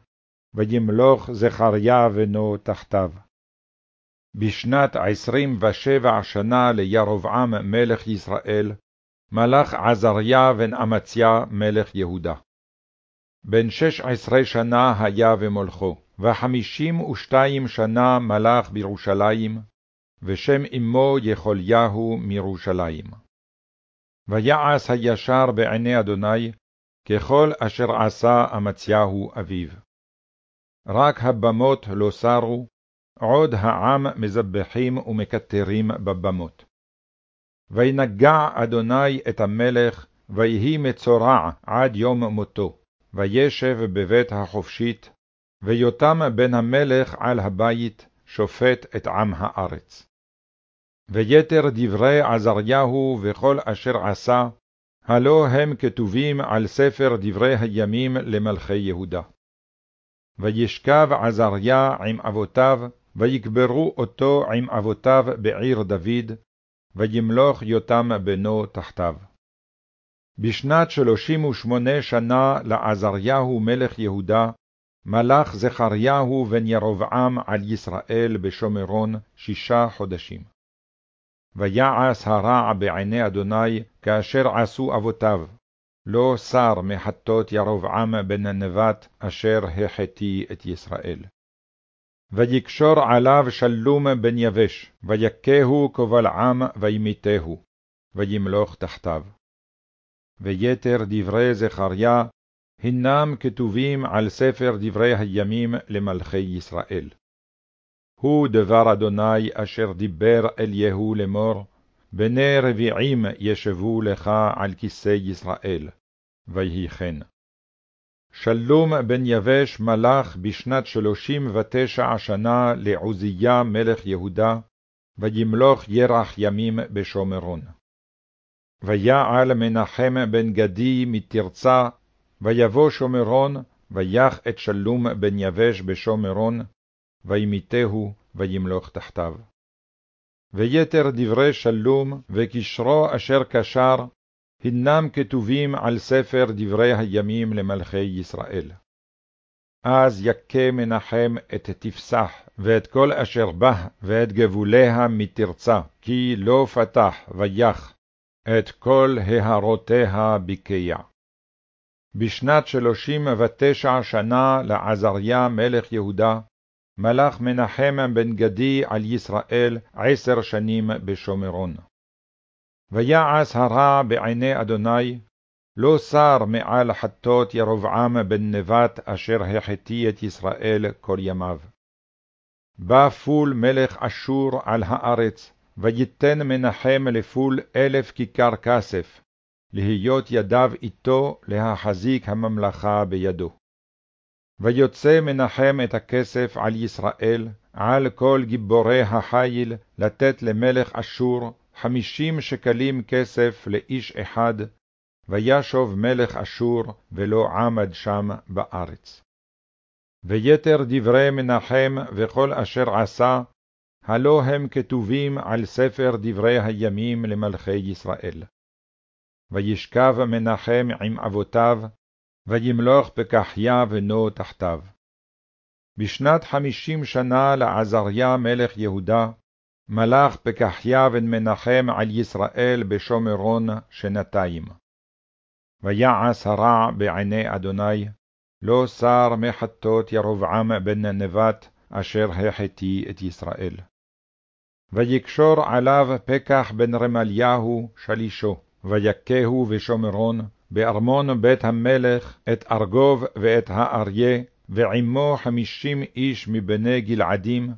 וימלוך זכריה בנו תחתיו. בשנת עשרים ושבע שנה לירבעם מלך ישראל, מלך עזריה בן אמציה מלך יהודה. בן שש עשרה שנה היה במולכו, וחמישים ושתיים שנה מלך בירושלים, ושם אמו יכוליהו מירושלים. ויעש הישר בעיני אדוני, ככל אשר עשה אמציהו אביו. רק הבמות לא סרו, עוד העם מזבחים ומקטרים בבמות. וינגע אדוני את המלך, ויהי מצורע עד יום מותו, וישב בבית החופשית, ויותם בן המלך על הבית, שופט את עם הארץ. ויתר דברי עזריהו וכל אשר עשה, הלא הם כתובים על ספר דברי הימים למלכי יהודה. וישכב עזריה עם אבותיו, ויקברו אותו עם אבותיו בעיר דוד, וימלוך יותם בנו תחתיו. בשנת שלושים ושמונה שנה לעזריהו מלך יהודה, מלך זכריהו בן ירבעם על ישראל בשומרון שישה חודשים. ויעש הרע בעיני אדוני כאשר עשו אבותיו, לא שר מחטות ירבעם בן נבט אשר החטיא את ישראל. ויקשור עליו שלום בן יבש, ויכהו כבלעם וימיתהו, וימלוך תחתיו. ויתר דברי זכריה, הנם כתובים על ספר דברי הימים למלכי ישראל. הוא דבר אדוני אשר דיבר אל יהוא לאמור, בני רביעים ישבו לך על כיסא ישראל, ויהי כן. שלום בן יבש מלך בשנת שלושים ותשע שנה לעוזיה מלך יהודה, וימלוך ירח ימים בשומרון. ויעל מנחם בן גדי מתרצה, ויבוא שומרון, ויח את שלום בן יבש בשומרון, וימיתהו, וימלוך תחתיו. ויתר דברי שלום, וקשרו אשר קשר, הנם כתובים על ספר דברי הימים למלכי ישראל. אז יכה מנחם את תפסח, ואת כל אשר בה, ואת גבוליה מתרצה, כי לא פתח ויח, את כל ההרותיה ביקיה. בשנת שלושים ותשע שנה לעזריה מלך יהודה, מלך מנחם בן גדי על ישראל עשר שנים בשומרון. ויעש הרע בעיני אדוני, לא שר מעל חטות ירבעם בן נבט אשר החטיא את ישראל כל ימיו. בא פול מלך אשור על הארץ, ויתן מנחם לפול אלף כיכר כסף, להיות ידיו איתו להחזיק הממלכה בידו. ויוצא מנחם את הכסף על ישראל, על כל גיבורי החיל, לתת למלך אשור חמישים שקלים כסף לאיש אחד, וישוב מלך אשור, ולא עמד שם בארץ. ויתר דברי מנחם וכל אשר עשה, הלא הם כתובים על ספר דברי הימים למלכי ישראל. וישכב מנחם עם אבותיו, וימלוך פקחיה בנו תחתיו. בשנת חמישים שנה לעזריה מלך יהודה, מלך פקחיה בן מנחם על ישראל בשומרון שנתיים. ויעש הרע בעיני אדוני, לא שר מחטות ירבעם בן נבט, אשר החטיא את ישראל. ויקשור עליו פקח בן רמליהו שלישו, ויכהו בשומרון, בארמון בית המלך, את ארגוב ואת האריה, ועמו חמישים איש מבני גלעדים,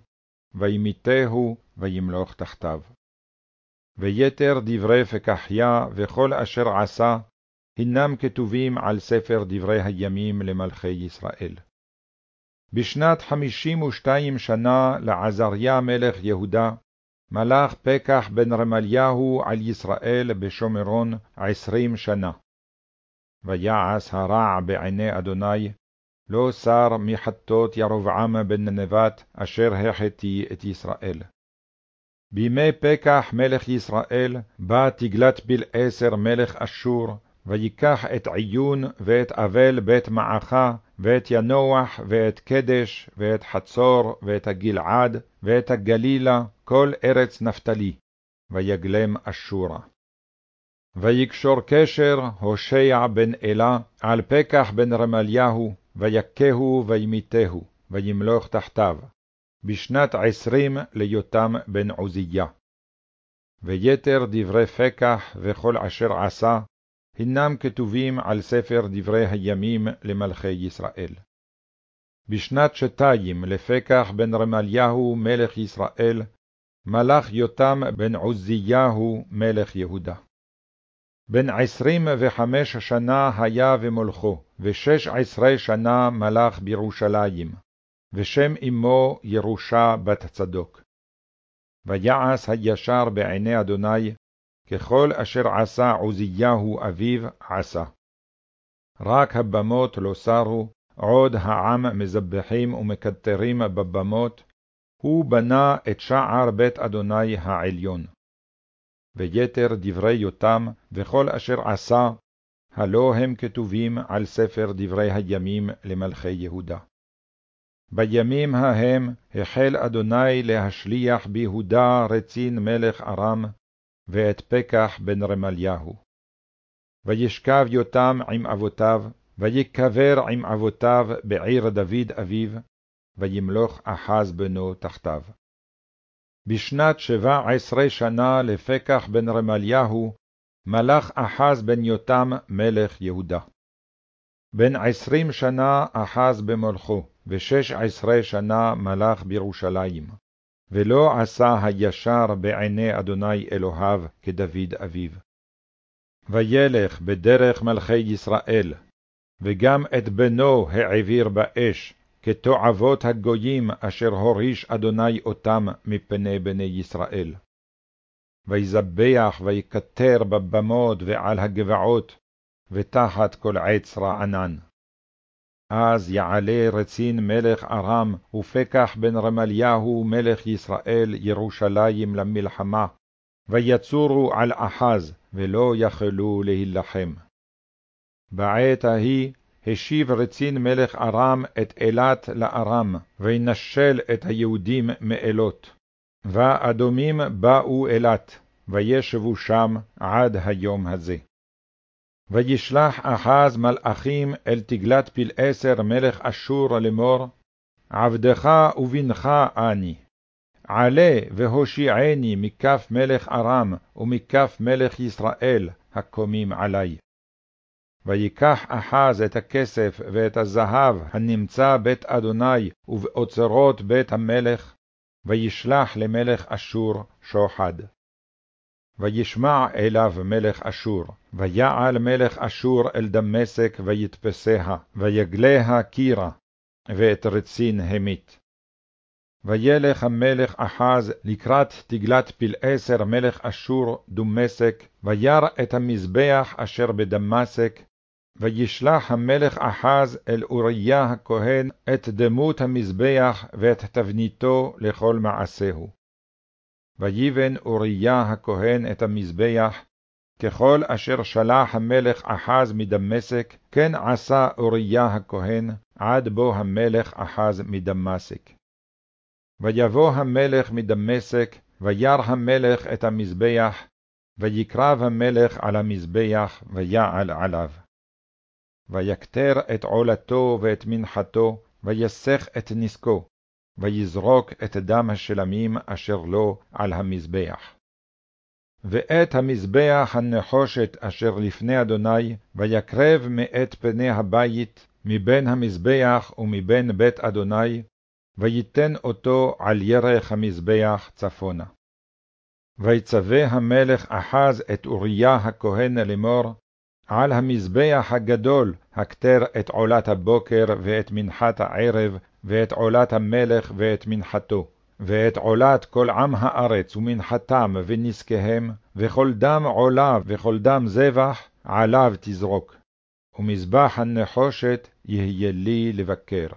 וימיתהו, וימלוך תחתיו. ויתר דברי פקחיה וכל אשר עשה, הנם כתובים על ספר דברי הימים למלכי ישראל. בשנת חמישים ושתיים שנה לעזריה מלך יהודה, מלך פקח בן רמליהו על ישראל בשומרון עשרים שנה. ויעש הרע בעיני אדוני, לא שר מחטות ירבעם בן נבט, אשר החטיא את ישראל. בימי פקח מלך ישראל, בא תגלת בלעשר מלך אשור, ויקח את עיון, ואת אבל בית מעכה, ואת ינוח, ואת קדש, ואת חצור, ואת הגלעד, ואת הגלילה, כל ארץ נפתלי, ויגלם אשורה. ויקשור קשר הושע בן אלה על פקח בן רמליהו, ויכהו וימיתהו, וימלוך תחתיו, בשנת עשרים ליותם בן עוזיה. ויתר דברי פקח וכל אשר עשה, הנם כתובים על ספר דברי הימים למלכי ישראל. בשנת שתיים לפקח בן רמליהו מלך ישראל, מלך יותם בן עוזיהו מלך יהודה. בן עשרים וחמש שנה היה ומולכו, ושש עשרה שנה מלך בירושלים, ושם אמו ירושה בת צדוק. ויעש הישר בעיני אדוני, ככל אשר עשה עוזיהו אביו עשה. רק הבמות לא סרו, עוד העם מזבחים ומקטרים בבמות, הוא בנה את שער בית אדוני העליון. ויתר דברי יותם, וכל אשר עשה, הלא הם כתובים על ספר דברי הימים למלכי יהודה. בימים ההם החל אדוני להשליח ביהודה רצין מלך ארם, ואת פקח בן רמליהו. וישכב יותם עם אבותיו, ויקבר עם אבותיו בעיר דוד אביו, וימלוך אחז בנו תחתיו. בשנת שבע עשרה שנה לפקח בן רמליהו, מלך אחז בן יותם מלך יהודה. בן עשרים שנה אחז במולכו, ושש עשרה שנה מלך בירושלים. ולא עשה הישר בעיני אדוני אלוהיו כדוד אביו. וילך בדרך מלכי ישראל, וגם את בנו העביר באש, כתועבות הגויים אשר הוריש אדוני אותם מפני בני ישראל. ויזבח ויקטר בבמות ועל הגבעות, ותחת כל עץ רענן. אז יעלה רצין מלך ארם, ופקח בן רמליהו מלך ישראל ירושלים למלחמה, ויצורו על אחז, ולא יכלו להילחם. בעת ההיא השיב רצין מלך ארם את אילת לארם, וינשל את היהודים מאלות. ואדומים באו אילת, וישבו שם עד היום הזה. וישלח אחז מלאכים אל תגלת פלעשר מלך אשור לאמור, עבדך ובנך אני. עלה והושיעני מכף מלך ארם ומכף מלך ישראל הקומים עלי. ויקח אחז את הכסף ואת הזהב הנמצא בית אדוני ובאוצרות בית המלך, וישלח למלך אשור שוחד. וישמע אליו מלך אשור, ויעל מלך אשור אל דמשק ויתפסיה, ויגליה קירה, ואת רצין המית. וילך המלך אחז לקראת תגלת פלעשר מלך אשור דמשק, וירא את המזבח אשר בדמשק, וישלח המלך אחז אל אוריה הכהן את דמות המזבח ואת תבניתו לכל מעשהו. ויבן אוריה הכהן את המזבח, ככל אשר שלח המלך אחז מדמשק, כן עשה אוריה הכהן, עד בוא המלך אחז מדמשק. ויבוא המלך מדמשק, וירא המלך את המזבח, ויקרב המלך על המזבח, ויעל עליו. ויקטר את עולתו ואת מנחתו, ויסך את נסקו, ויזרוק את דם השלמים אשר לו על המזבח. ואת המזבח הנחושת אשר לפני אדוני, ויקרב מאת פני הבית, מבין המזבח ומבין בית אדוני, ויתן אותו על ירך המזבח צפונה. ויצווה המלך אחז את אוריה הכהן לאמור, על המזבח הגדול הכתר את עולת הבוקר ואת מנחת הערב, ואת עולת המלך ואת מנחתו, ואת עולת כל עם הארץ ומנחתם ונזקיהם, וכל דם עולה וכל דם זבח, עליו תזרוק. ומזבח הנחושת יהיה לי לבקר.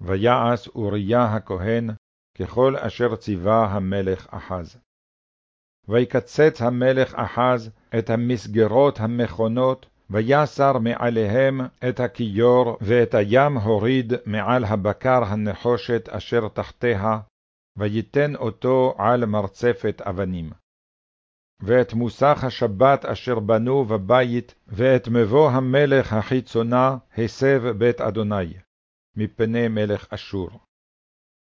ויעש אוריה הכהן, ככל אשר ציווה המלך אחז. ויקצץ המלך אחז את המסגרות המכונות, ויסר מעליהם את הכיור, ואת הים הוריד מעל הבקר הנחושת אשר תחתיה, ויתן אותו על מרצפת אבנים. ואת מוסך השבת אשר בנו בבית, ואת מבוא המלך החיצונה, הסב בית אדוני, מפני מלך אשור.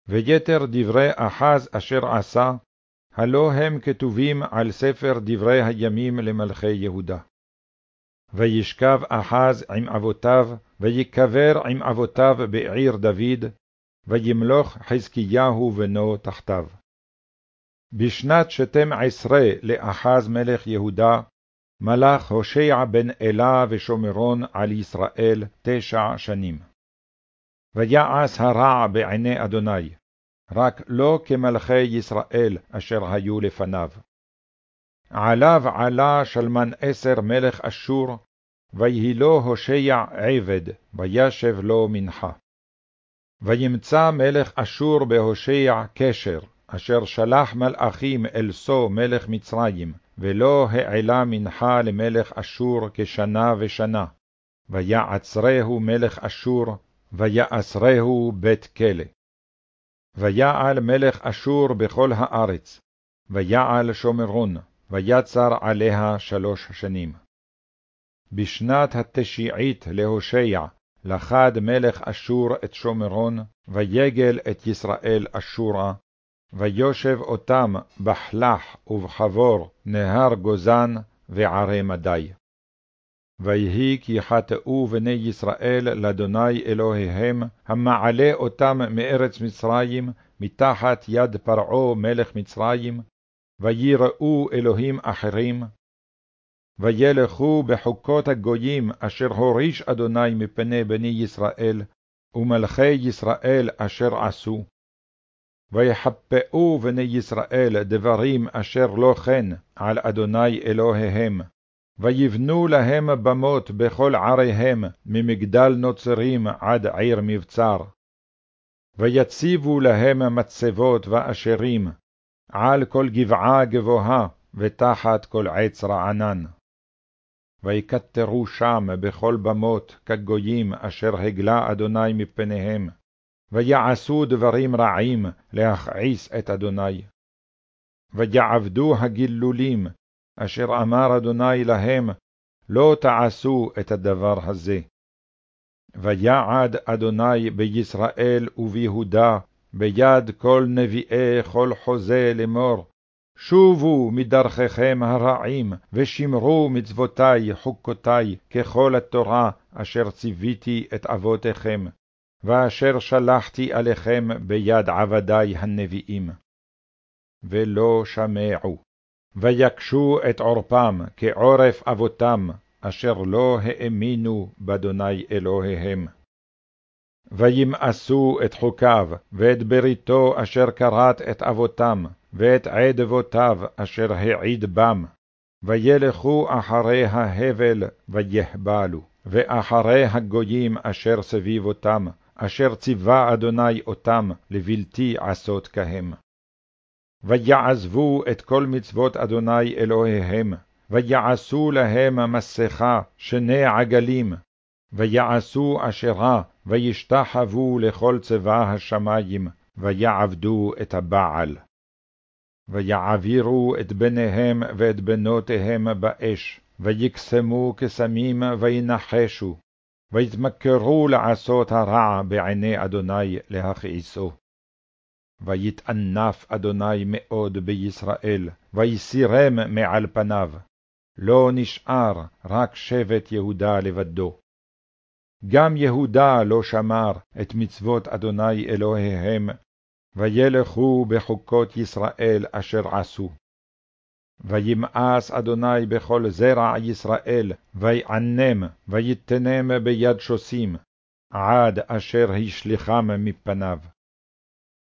ויתר דברי אחז אשר עשה, הלא הם כתובים על ספר דברי הימים למלכי יהודה. וישכב אחז עם אבותיו, ויקבר עם אבותיו בעיר דוד, וימלוך חזקיהו בנו תחתיו. בשנת שתים עשרה לאחז מלך יהודה, מלך הושע בן אלה ושומרון על ישראל תשע שנים. ויעש הרע בעיני אדוני, רק לא כמלכי ישראל אשר היו לפניו. עליו עלה שלמן עשר מלך אשור, ויהי לו הושע עבד, וישב לו מנחה. וימצא מלך אשור בהושע קשר, אשר שלח מלאכים אל סו מלך מצרים, ולא העלה מנחה למלך אשור כשנה ושנה. ויעצרהו מלך אשור, ויאסרהו בית כלא. ויעל מלך אשור בכל הארץ, ויעל שומרון, ויצר עליה שלוש שנים. בשנת התשיעית להושע, לחד מלך אשור את שומרון, ויגל את ישראל אשורה, ויושב אותם בחלח ובחבור, נהר גוזן וערי מדי. ויהי כי חטאו בני ישראל לאדוני אלוהיהם, המעלה אותם מארץ מצרים, מתחת יד פרעה מלך מצרים, ויראו אלוהים אחרים, וילכו בחוקות הגויים אשר הוריש אדוני מפני בני ישראל, ומלכי ישראל אשר עשו. ויחפאו בני ישראל דברים אשר לא כן על אדוני אלוהיהם, ויבנו להם במות בכל עריהם, ממגדל נוצרים עד עיר מבצר. ויציבו להם מצבות ואשרים, על כל גבעה גבוהה, ותחת כל עץ רענן. ויקטרו שם בכל במות כגויים אשר הגלה אדוני מפניהם, ויעשו דברים רעים להכעיס את אדוני. ויעבדו הגילולים, אשר אמר אדוני להם, לא תעשו את הדבר הזה. ויעד אדוני בישראל וביהודה, ביד כל נביאי כל חוזה לאמור, שובו מדרכיכם הרעים, ושמרו מצוותי חוקותי, ככל התורה אשר ציוויתי את אבותיכם, ואשר שלחתי עליכם ביד עבדי הנביאים. ולא שמעו, ויקשו את עורפם כעורף אבותם, אשר לא האמינו באדוני אלוהיהם. וימאסו את חוקיו, ואת בריתו אשר כרת את אבותם, ואת עד אבותיו אשר העיד בם, וילכו אחרי ההבל ויהבלו, ואחרי הגויים אשר סביב אותם, אשר ציווה אדוני אותם לבלתי עשות כהם. ויעזבו את כל מצוות אדוני אלוהיהם, ויעשו להם מסכה שני עגלים, ויעשו אשרה, וישתחוו לכל צבא השמים, ויעבדו את הבעל. ויעבירו את בניהם ואת בנותיהם באש, ויקסמו קסמים וינחשו, ויתמכרו לעשות הרע בעיני אדוני להכעיסו. ויתענף אדוני מאוד בישראל, ויסירם מעל פניו, לא נשאר רק שבט יהודה לבדו. גם יהודה לא שמר את מצוות אדוני אלוהיהם, וילכו בחוקות ישראל אשר עשו. וימאס אדוני בכל זרע ישראל, ויענם, ויתנם ביד שוסים, עד אשר השליחם מפניו.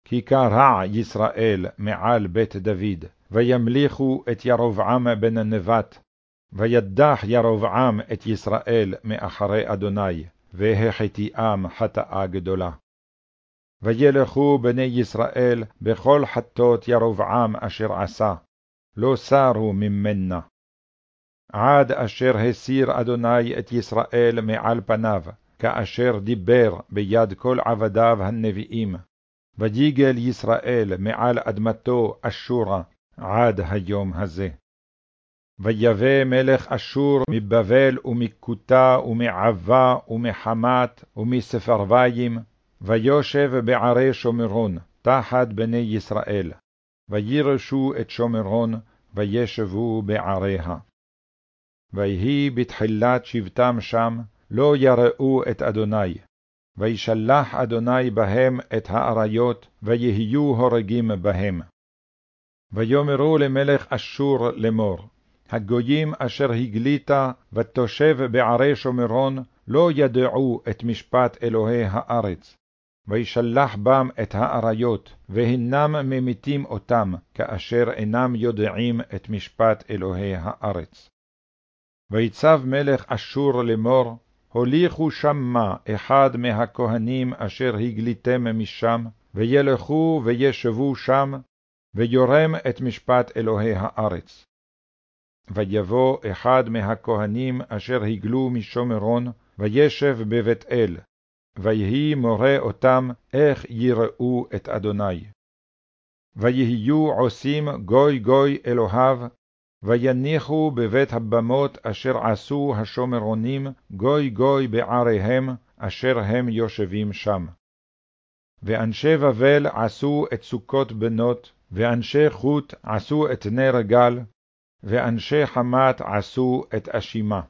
כי קרע ישראל מעל בית דוד, וימליכו את ירבעם בן נבט, וידח ירבעם את ישראל מאחרי אדוני, והחטיאם חטאה גדולה. וילכו בני ישראל בכל חטות ירבעם אשר עשה, לא סרו ממנה. עד אשר הסיר אדוני את ישראל מעל פניו, כאשר דיבר ביד כל עבדיו הנביאים, ויגל ישראל מעל אדמתו אשורה עד היום הזה. ויבא מלך אשור מבבל ומכותה ומעבה ומחמת ומספרוויים, ויושב בערי שומרון, תחת בני ישראל, וירשו את שומרון, וישבו בעריה. ויהי בתחילת שבטם שם, לא יראו את אדוני, וישלח אדוני בהם את האריות, ויהיו הורגים בהם. ויאמרו למלך אשור לאמור, הגויים אשר הגלית ותושב בערי שומרון, לא ידעו את משפט אלוהי הארץ, וישלח בם את האריות, והנם ממיתים אותם, כאשר אינם יודעים את משפט אלוהי הארץ. ויצב מלך אשור לאמור, הוליכו שמה אחד מהכהנים אשר הגליתם משם, וילכו וישבו שם, ויורם את משפט אלוהי הארץ. ויבוא אחד מהכהנים אשר הגלו משומרון, וישב בבית אל, ויהי מורה אותם איך יראו את אדוני. ויהיו עושים גוי גוי אלוהיו, ויניחו בבית הבמות אשר עשו השומרונים גוי גוי בעריהם, אשר הם יושבים שם. ואנשי בבל עשו את סוכות בנות, ואנשי חוט עשו את נר גל, ואנשי חמת עשו את אשימה.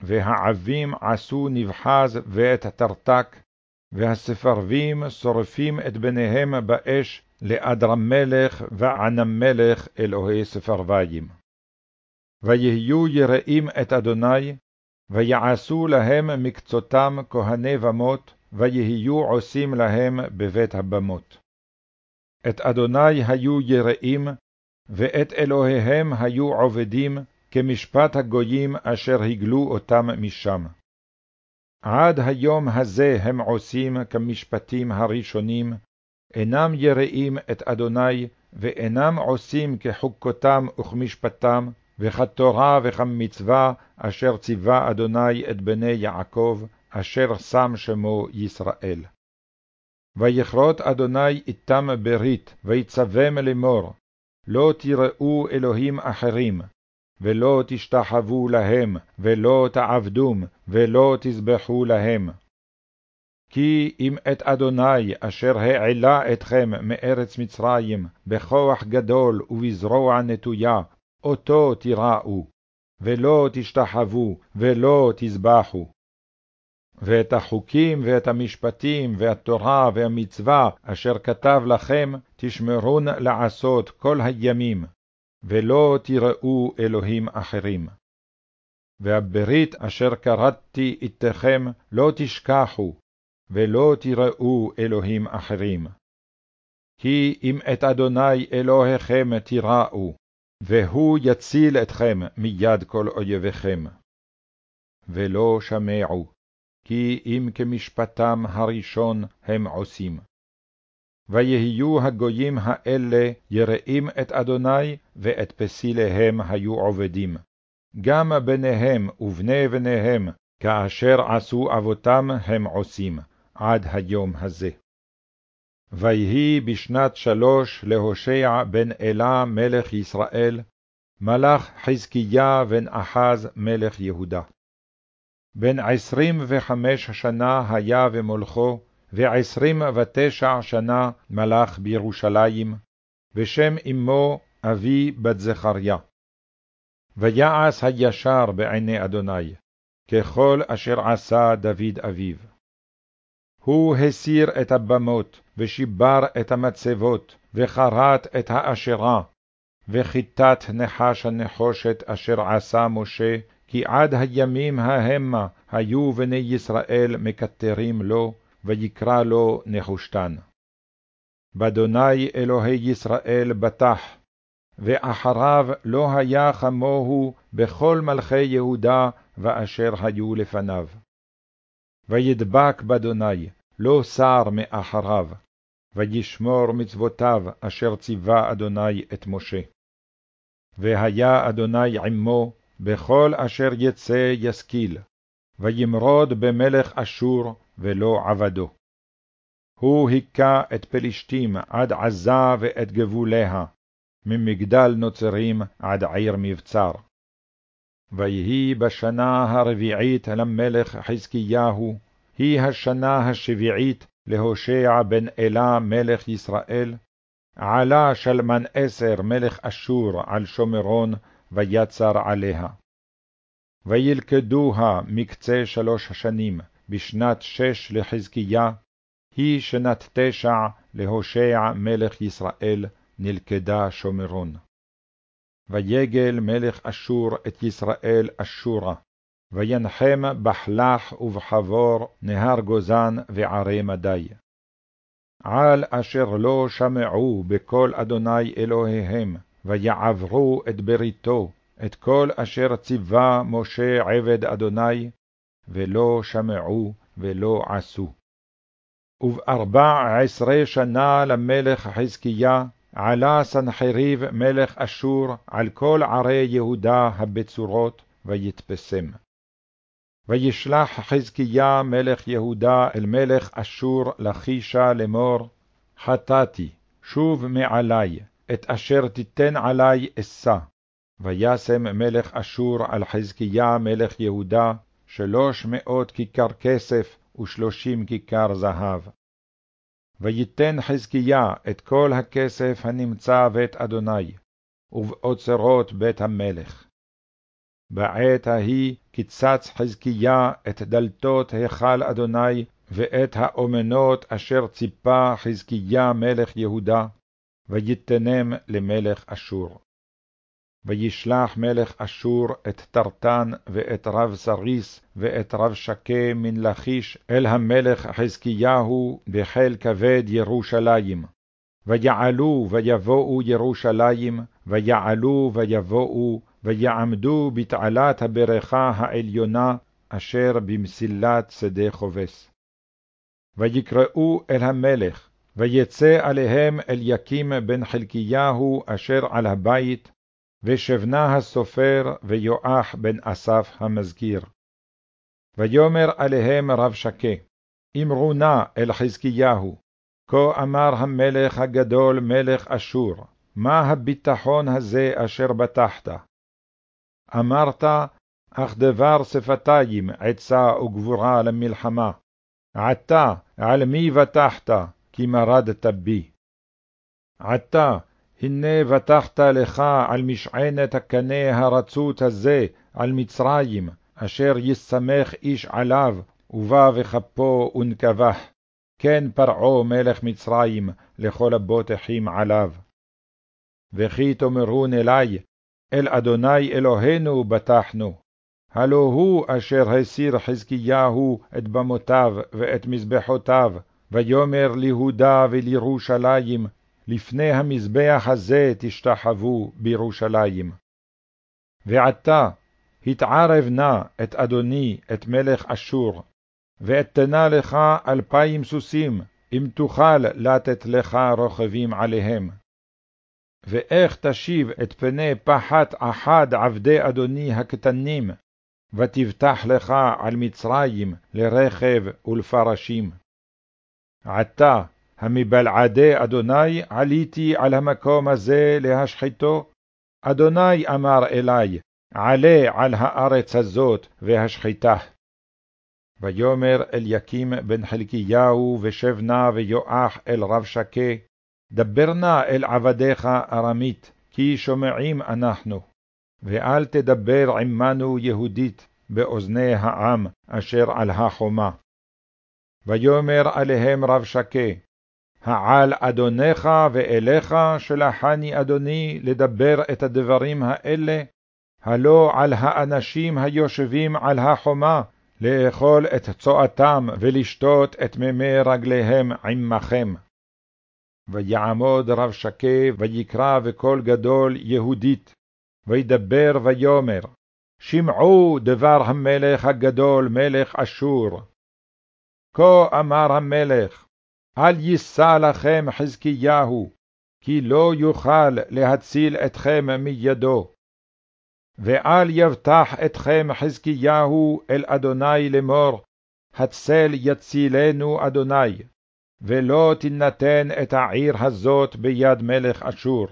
והעבים עשו נבחז ואת תרתק, והספרבים שורפים את בניהם באש לאדרמלך וענמלך אלוהי ספרוויים. ויהיו יראים את אדוני, ויעשו להם מקצותם כהני במות, ויהיו עושים להם בבית הבמות. את אדוני היו יראים, ואת אלוהיהם היו עובדים, כמשפט הגויים אשר הגלו אותם משם. עד היום הזה הם עושים כמשפטים הראשונים, אינם יראים את אדוני, ואינם עושים כחוקותם וכמשפטם, וכתורה וכמצווה, אשר ציווה אדוני את בני יעקב, אשר שם שמו ישראל. ויכרות אדוני איתם ברית, ויצווים לאמור, לא תראו אלוהים אחרים, ולא תשתחוו להם, ולא תעבדום, ולא תזבחו להם. כי אם את אדוני אשר העלה אתכם מארץ מצרים, בכוח גדול ובזרוע נטויה, אותו תיראו, ולא תשתחוו, ולא תזבחו. ואת החוקים ואת המשפטים והתורה והמצווה אשר כתב לכם, תשמרון לעשות כל הימים, ולא תראו אלוהים אחרים. והברית אשר כרתתי איתכם לא תשכחו, ולא תראו אלוהים אחרים. כי אם את אדוני אלוהיכם תיראו, והוא יציל אתכם מיד כל אויביכם. ולא שמעו, כי אם כמשפטם הראשון הם עושים. ויהיו הגויים האלה יראים את אדוני, ואת פסיליהם היו עובדים. גם בניהם ובני בניהם, כאשר עשו אבותם הם עושים, עד היום הזה. ויהי בשנת שלוש להושע בן אלה מלך ישראל, מלך חזקיה בן אחז מלך יהודה. בן עשרים וחמש שנה היה ומולכו, ועשרים ותשע שנה מלך בירושלים, ושם אמו אבי בת זכריה. ויעש הישר בעיני אדוני, ככל אשר עשה דוד אביו. הוא הסיר את הבמות, ושיבר את המצבות, וכרת את האשרה, וכיתת נחש הנחושת אשר עשה משה, כי עד הימים ההמה היו בני ישראל מקטרים לו, ויקרא לו נחושתן. באדוני אלוהי ישראל בטח, ואחריו לא היה כמוהו בכל מלכי יהודה ואשר היו לפניו. וידבק באדוני, לא שר מאחריו, וישמור מצוותיו אשר ציווה אדוני את משה. והיה אדוני עמו, בכל אשר יצא ישכיל, וימרוד במלך אשור, ולא עבדו. הוא היכה את פלישתים עד עזה ואת גבוליה, ממגדל נוצרים עד עיר מבצר. ויהי בשנה הרביעית למלך חזקיהו, היא השנה השביעית להושע בן אלה מלך ישראל, עלה שלמן עשר מלך אשור על שומרון, ויצר עליה. וילכדוה מקצה שלוש השנים, בשנת שש לחזקיה, היא שנת תשע להושע מלך ישראל, נלכדה שומרון. ויגל מלך אשור את ישראל אשורה, וינחם בחלח ובחבור, נהר גוזן וערי מדי. על אשר לא שמעו בקול אדוני אלוהיהם, ויעברו את בריתו, את כל אשר ציווה משה עבד אדוני, ולא שמעו ולא עשו. ובארבע עשרה שנה למלך חזקיה, עלה סנחריב מלך אשור על כל ערי יהודה הבצורות, ויתפסם. וישלח חזקיה מלך יהודה אל מלך אשור לחישה לאמור, חטאתי, שוב מעלי, את אשר תיתן עלי אשא. וישם מלך אשור על חזקיה מלך יהודה, שלוש מאות כיכר כסף ושלושים כיכר זהב. ויתן חזקיה את כל הכסף הנמצא בית אדוני, ובאוצרות בית המלך. בעת ההיא קיצץ חזקיה את דלתות היכל אדוני, ואת האומנות אשר ציפה חזקיה מלך יהודה, ויתנם למלך אשור. וישלח מלך אשור את טרטן ואת רב סריס ואת רב שקה מן לכיש אל המלך חזקיהו בחיל כבד ירושלים. ויעלו ויבואו ירושלים, ויעלו ויבואו, ויעמדו בתעלת הברכה העליונה, אשר במסילת שדה חובס. ויקראו אל המלך, ויצא עליהם אליקים בן חלקיהו אשר על הבית, ושבנה הסופר, ויואח בן אסף המזכיר. ויאמר עליהם רב שקה, אמרו נא אל חזקיהו, כה אמר המלך הגדול מלך אשור, מה הביטחון הזה אשר בטחת? אמרת, אך דבר שפתיים עצה וגבורה למלחמה. עתה, על מי בטחת, כי מרדת בי? עתה, הנה בטחת לך על משענת הקנה הרצות הזה, על מצרים, אשר יסמך איש עליו, ובא וכפו ונקבח. כן פרעה מלך מצרים, לכל הבוטחים עליו. וכי תאמרון אלי, אל אדוני אלוהינו בטחנו. הלא הוא אשר הסיר חזקיהו את במותיו ואת מזבחותיו, ויאמר ליהודה ולירושלים, לפני המזבח הזה תשתחוו בירושלים. ועתה, התערב נא את אדוני, את מלך אשור, ואתנה לך אלפיים סוסים, אם תוכל לתת לך רוכבים עליהם. ואיך תשיב את פני פחת אחד עבדי אדוני הקטנים, ותבטח לך על מצרים לרכב ולפרשים. עתה, המבלעדי אדוני עליתי על המקום הזה להשחיתו. אדוני אמר אלי, עלה על הארץ הזאת והשחיתה. ויאמר אליקים בן חלקיהו ושבנה ויואח אל רב שקה, דבר נא אל עבדיך ארמית, כי שומעים אנחנו, ואל תדבר עמנו יהודית באוזני העם אשר על החומה. ויאמר עליהם רב שקה, העל אדונך ואליך שלחני אדוני לדבר את הדברים האלה, הלא על האנשים היושבים על החומה, לאכול את צואתם ולשתות את מימי רגליהם עמכם. ויעמוד רב שקה ויקרא בקול גדול יהודית, וידבר ויאמר, שמעו דבר המלך הגדול מלך אשור. כה אמר המלך, אל יישא לכם חזקיהו, כי לא יוכל להציל אתכם מידו. ואל יבטח אתכם חזקיהו אל אדוני לאמור, הצל יצילנו אדוני, ולא תינתן את העיר הזאת ביד מלך אשור.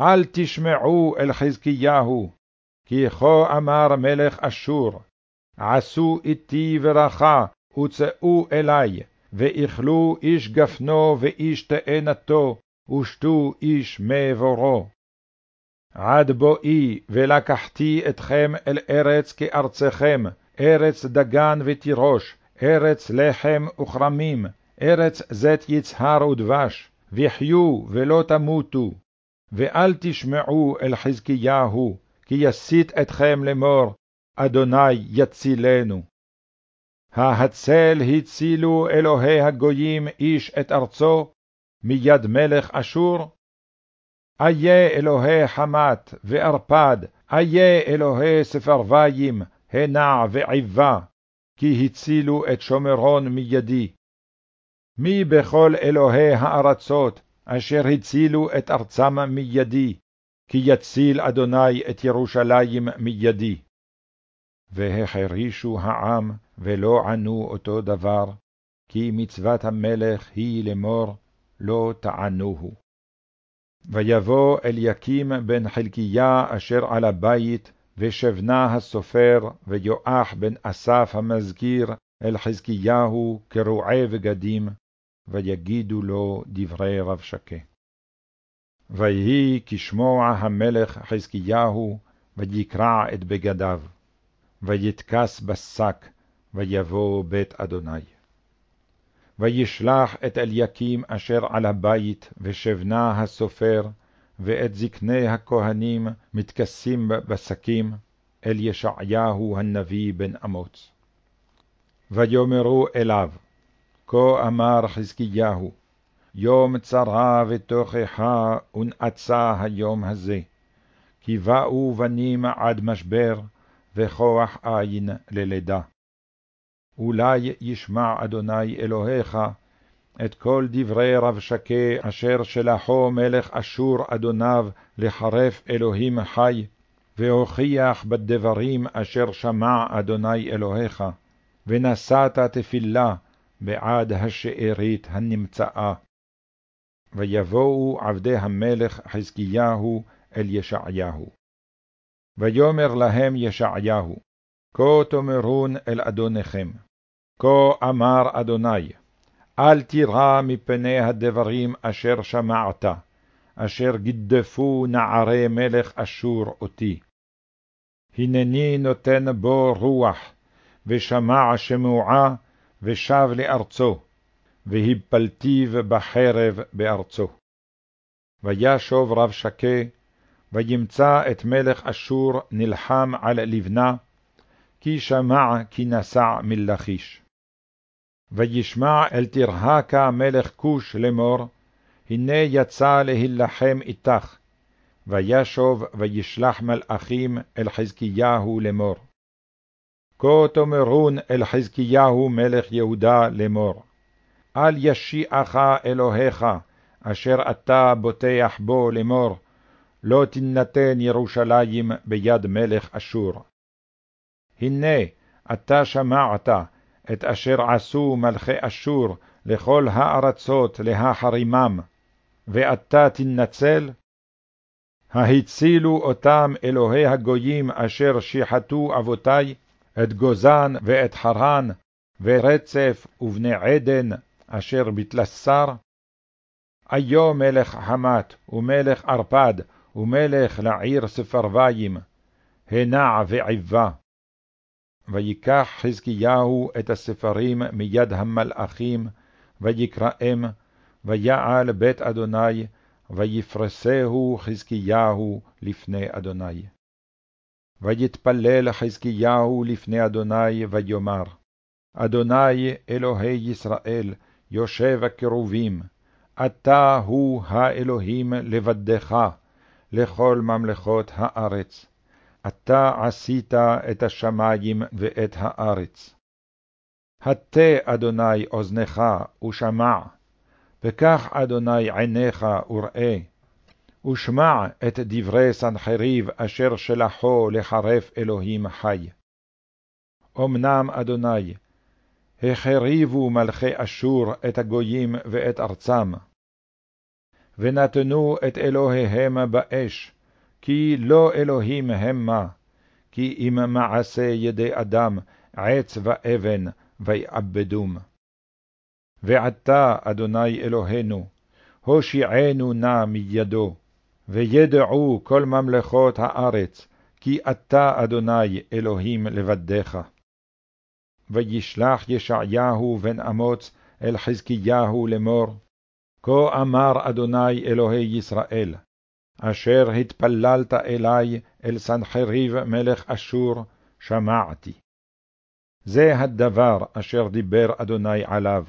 אל תשמעו אל חזקיהו, כי כה אמר מלך אשור, עשו איתי ברכה, וצאו אלי, ואכלו איש גפנו ואיש תאנתו, ושתו איש מעברו. עד בואי ולקחתי אתכם אל ארץ כארצכם, ארץ דגן ותירוש, ארץ לחם וכרמים, ארץ זית יצהר ודבש, וחיו ולא תמותו. ואל תשמעו אל חזקיהו, כי יסית אתכם לאמור, אדוני יצילנו. ההצל הצילו אלוהי הגויים איש את ארצו מיד מלך אשור? איה אלוהי חמת וארפד, איה אלוהי ספרוויים, הנע ועיבה, כי הצילו את שומרון מידי. מי בכל אלוהי הארצות, אשר הצילו את ארצם מידי, כי יציל אדוני את ירושלים מידי. והחרישו העם, ולא ענו אותו דבר, כי מצוות המלך היא לאמור, לא תענוהו. ויבוא אליקים בן חלקיה אשר על הבית, ושבנה הסופר, ויואח בן אסף המזכיר, אל חזקיהו כרועי בגדים, ויגידו לו דברי רב שקה. ויהי כשמוע המלך חזקיהו, ויקרע את בגדיו, ויתכס בשק, ויבוא בית אדוני. וישלח את אליקים אשר על הבית, ושבנה הסופר, ואת זקני הכהנים מתכסים בשקים, אל ישעיהו הנביא בן אמוץ. ויאמרו אליו, כה אמר חזקיהו, יום צרה ותוכחה ונעצה היום הזה, כי באו בנים עד משבר, וכוח אין ללידה. אולי ישמע אדוני אלוהיך את כל דברי רב שקה אשר שלחו מלך אשור אדוניו לחרף אלוהים חי, והוכיח בדברים אשר שמע אדוני אלוהיך, ונשאת תפילה בעד השארית הנמצאה. ויבואו עבדי המלך חזקיהו אל ישעיהו. ויאמר להם ישעיהו, כה תאמרון אל אדוניכם, כה אמר אדוני, אל תירא מפני הדברים אשר שמעת, אשר גידפו נערי מלך אשור אותי. הנני נותן בו רוח, ושמע שמועה, ושב לארצו, והפלתיו בחרב בארצו. וישוב רב שקה, וימצא את מלך אשור נלחם על לבנה, כי שמע כי נסע מלכיש. וישמע אל תרהקה מלך כוש לאמור, הנה יצא להילחם איתך, וישוב וישלח מלאכים אל חזקיהו לאמור. כה תאמרון אל חזקיהו מלך יהודה לאמור, אל ישיעך אלוהיך, אשר אתה בוטח בו לאמור, לא תינתן ירושלים ביד מלך אשור. הנה, אתה שמעת את אשר עשו מלכי אשור לכל הארצות להחרימם, ואתה תנצל? ההצילו אותם אלוהי הגויים אשר שיחתו אבותי, את גוזן ואת חרן, ורצף ובני עדן, אשר בתלסר? איו מלך חמת, ומלך ערפד, ומלך לעיר ספרוויים, הנע ועיבה. ויקח חזקיהו את הספרים מיד המלאכים, ויקראם, ויעל בית אדוני, ויפרסהו חזקיהו לפני אדוני. ויתפלל חזקיהו לפני אדוני, ויאמר, אדוני אלוהי ישראל, יושב הקרובים, אתה הוא האלוהים לבדך, לכל ממלכות הארץ. אתה עשית את השמים ואת הארץ. הטה אדוני אוזנך ושמע, וקח אדוני עיניך וראה, ושמע את דברי סנחריב אשר שלחו לחרף אלוהים חי. אמנם אדוני, החריבו מלכי אשור את הגויים ואת ארצם, ונתנו את אלוהיהם באש, כי לא אלוהים המה, כי אם מעשה ידי אדם עץ ואבן ויעבדום. ועתה, אדוני אלוהינו, הושיענו נא מידו, וידעו כל ממלכות הארץ, כי אתה, אדוני, אלוהים לבדך. וישלח ישעיהו בן אמוץ אל חזקיהו לאמור, כה אמר אדוני אלוהי ישראל, אשר התפללת אלי אל סנחריב מלך אשור, שמעתי. זה הדבר אשר דיבר אדוני עליו.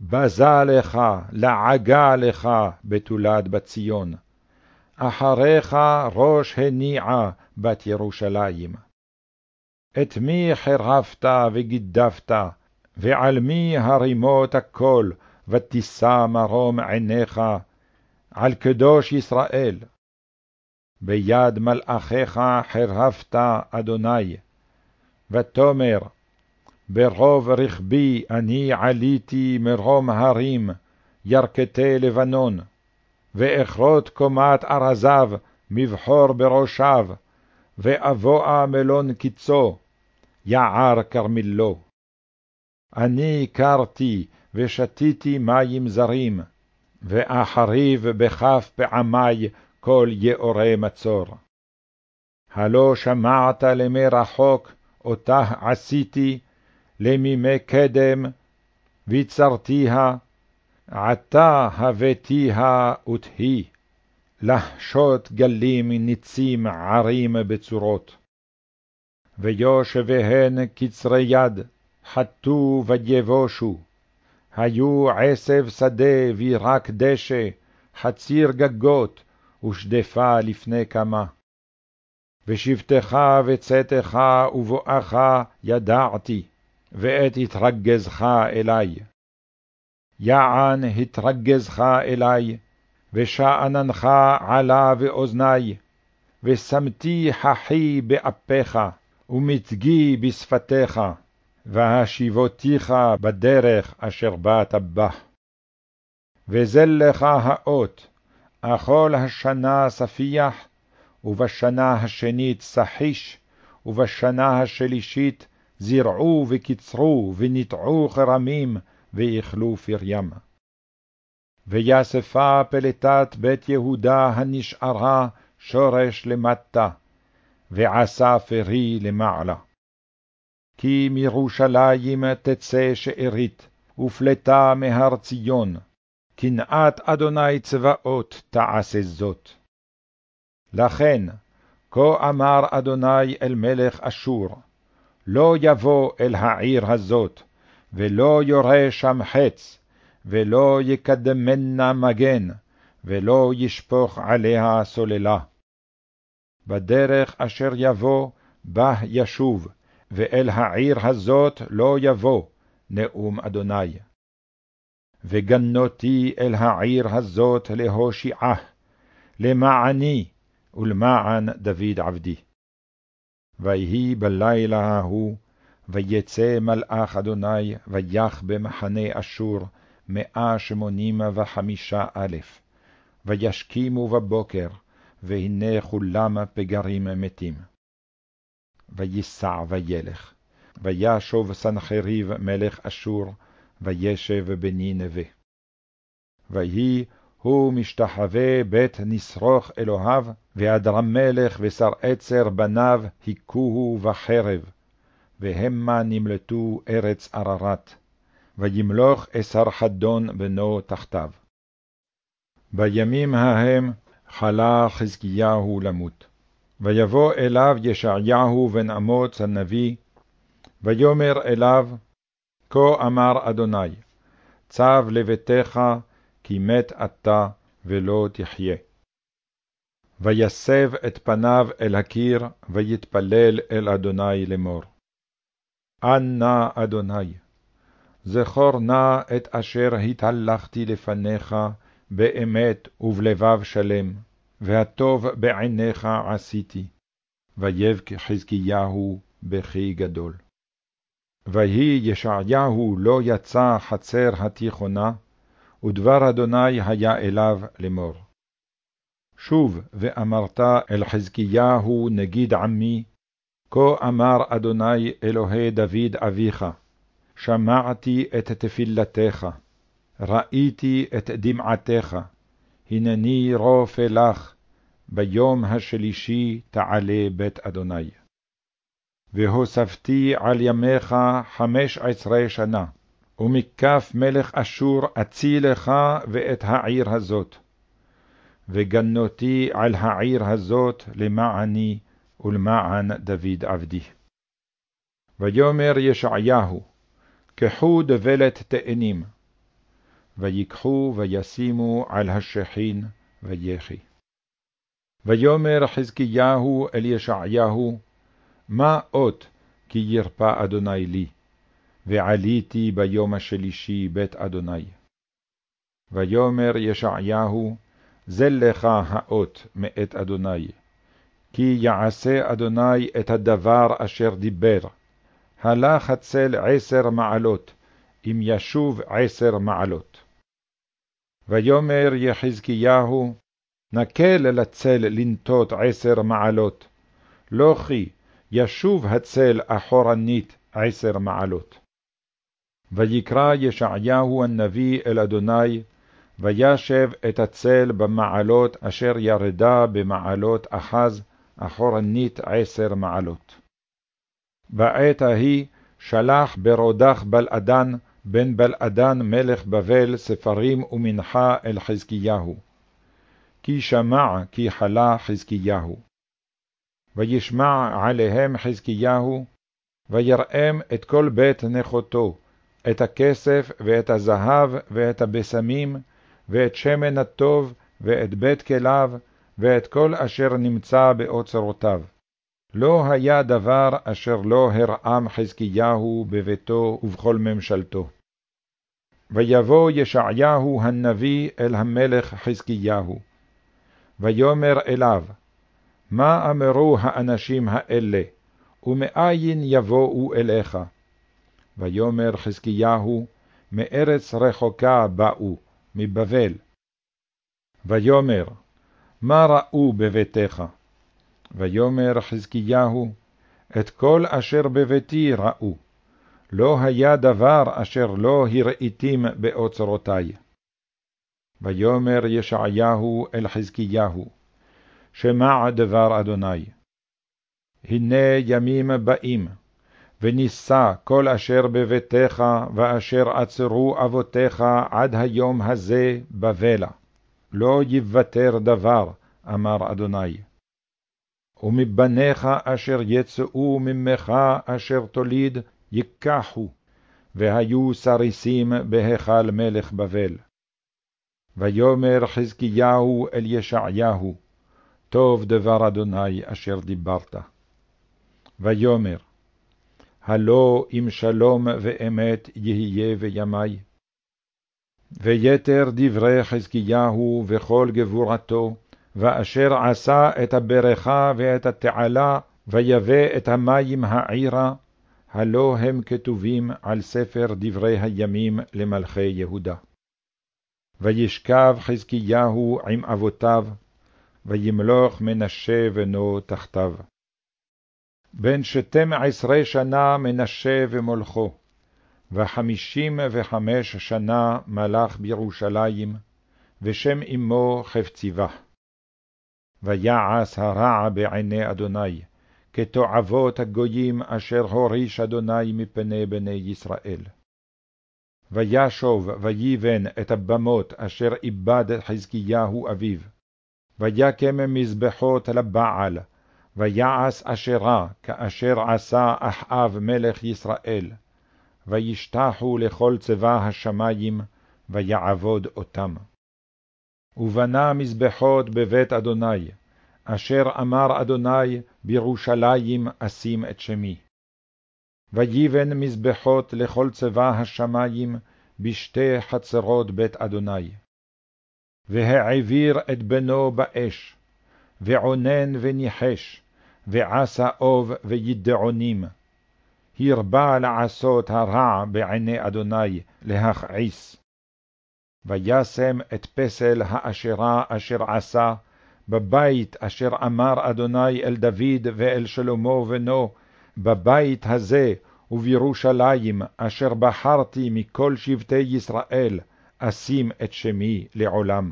בזה לך, לעגה לך, בתולד בציון. אחריך ראש הניעה בת ירושלים. את מי חרפת וגידפת, ועל מי הרימות הכל, ותישא מרום עיניך, על קדוש ישראל. ביד מלאכיך חרפת, אדוני, ותאמר, ברוב רכבי אני עליתי מרום הרים, ירכתי לבנון, ואכרות קומת ארזיו, מבחור בראשיו, ואבואה מלון קיצו, יער כרמילו. אני קרתי ושתיתי מים זרים, ואחריב בכף פעמי כל יאורי מצור. הלא שמעת למי רחוק, אותה עשיתי, למימי קדם, ויצרתיה, עתה הבאתיה ותהי, לחשות גלים ניצים ערים בצורות. ויושביהן קצרי יד, חטאו ויבושו, היו עשב שדה וירק דשא, חציר גגות, ושדפה לפני כמה. ושבתך וצאתך ובואך ידעתי, ואת התרגזך אלי. יען התרגזך אלי, ושאננך עלה באוזני, ושמתי חכי באפיך, ומתגי בשפתיך, והשיבותיך בדרך אשר באת בה. וזל לך האות, אכול השנה ספיח, ובשנה השנית סחיש, ובשנה השלישית זרעו וקיצרו וניטעו כרמים, ואכלו פריים. ויאספה פלטת בית יהודה הנשארה שורש למטה, ועשה פרי למעלה. כי מירושלים תצא שארית, ופלטה מהר ציון, קנאת אדוני צבאות תעשה זאת. לכן, כה אמר אדוני אל מלך אשור, לא יבוא אל העיר הזאת, ולא יורה שם חץ, ולא יקדמנה מגן, ולא ישפוך עליה סוללה. בדרך אשר יבוא, בה ישוב, ואל העיר הזאת לא יבוא, נאום אדוני. וגנותי אל העיר הזאת להושיעה, למעני ולמען דוד עבדי. ויהי בלילה ההוא, ויצא מלאך אדוני, ויח במחנה אשור, מאה שמונים וחמישה אלף, וישכימו בבוקר, והנה כולם פגרים מתים. ויסע וילך, וישוב סנחריב מלך אשור, וישב בנינווה. ויהי הוא משתחווה בית נשרוך אלוהיו, ואדרמלך ושר עצר בניו היכוהו בחרב, והמה נמלטו ארץ עררת, וימלוך אסר חדון בנו תחתיו. בימים ההם חלה חזקיהו למות. ויבוא אליו ישעיהו בן אמוץ הנביא, ויאמר אליו, כה אמר אדוני, צב לביתך, כי מת אתה, ולא תחיה. ויסב את פניו אל הקיר, ויתפלל אל אדוני לאמור. אנא אדוני, זכור נא את אשר התהלכתי לפניך באמת ובלבב שלם, והטוב בעיניך עשיתי. ויבך חזקיהו בכי גדול. ויהי ישעיהו לא יצא חצר התיכונה, ודבר אדוני היה אליו לאמור. שוב ואמרת אל חזקיהו נגיד עמי, כה אמר אדוני אלוהי דוד אביך, שמעתי את תפילתך, ראיתי את דמעתך, הנני רופא לך, ביום השלישי תעלה בית אדוני. והוספתי על ימיך חמש עשרה שנה, ומכף מלך אשור אצילך ואת העיר הזאת. וגנותי על העיר הזאת למעני ולמען דוד עבדי. ויאמר ישעיהו, קחו דבלת תאנים, ויקחו וישימו על השכין, ויחי. ויאמר חזקיהו אל ישעיהו, מה אות כי ירפא אדוני לי, ועליתי ביום השלישי בית אדוני. ויאמר ישעיהו, זה לך האות מאת אדוני, כי יעשה אדוני את הדבר אשר דיבר, הלך הצל עשר מעלות, אם ישוב עשר מעלות. ויאמר יחזקיהו, נקל לצל לנטות עשר מעלות, לא כי ישוב הצל אחורנית עשר מעלות. ויקרא ישעיהו הנביא אל אדוני, וישב את הצל במעלות אשר ירדה במעלות אחז אחורנית עשר מעלות. בעת ההיא שלח ברודח בלעדן בן בלעדן מלך בבל ספרים ומנחה אל חזקיהו. כי שמע כי חלה חזקיהו. וישמע עליהם חזקיהו, ויראם את כל בית נכותו, את הכסף ואת הזהב ואת הבשמים, ואת שמן הטוב, ואת בית כליו, ואת כל אשר נמצא באוצרותיו. לא היה דבר אשר לא הרעם חזקיהו בביתו ובכל ממשלתו. ויבוא ישעיהו הנביא אל המלך חזקיהו, ויאמר אליו, מה אמרו האנשים האלה, ומאין יבואו אליך? ויאמר חזקיהו, מארץ רחוקה באו, מבבל. ויאמר, מה ראו בביתך? ויאמר חזקיהו, את כל אשר בביתי ראו, לא היה דבר אשר לא הראיתים באוצרותי. ויאמר ישעיהו אל חזקיהו, שמע דבר אדוני. הנה ימים באים, ונישא כל אשר בביתך, ואשר עצרו אבותיך עד היום הזה בבלה. לא יוותר דבר, אמר אדוני. ומבניך אשר יצאו ממך אשר תוליד, ייקחו, והיו סריסים בהיכל מלך בבל. ויאמר חזקיהו אל ישעיהו, טוב דבר אדוני אשר דיברת. ויאמר, הלא אם שלום ואמת יהיה בימי. ויתר דברי חזקיהו וכל גבורתו, ואשר עשה את הברכה ואת התעלה, ויבא את המים העירה, הלא הם כתובים על ספר דברי הימים למלכי יהודה. וישכב חזקיהו עם אבותיו, וימלוך מנשה בנו תחתיו. בן שתים עשרה שנה מנשה ומולכו, וחמישים וחמש שנה מלך בירושלים, ושם אמו חפציבה. ויעש הרע בעיני אדוני, כתועבות הגויים אשר הוריש אדוני מפני בני ישראל. וישוב ויבן את הבמות אשר איבד חזקיהו אביו, ויקם מזבחות לבעל, ויעש אשרה כאשר עשה אחאב מלך ישראל, וישתחו לכל צבא השמים, ויעבוד אותם. ובנה מזבחות בבית אדוני, אשר אמר אדוני, בירושלים אשים את שמי. ויבן מזבחות לכל צבא השמים בשתי חצרות בית אדוני. והעביר את בנו באש, ועונן וניחש, ועשה אוב וידעונים. הרבה לעשות הרע בעיני אדוני, להכעיס. וישם את פסל האשרה אשר עשה, בבית אשר אמר אדוני אל דוד ואל שלמה בנו, בבית הזה ובירושלים, אשר בחרתי מכל שבטי ישראל, אשים את שמי לעולם.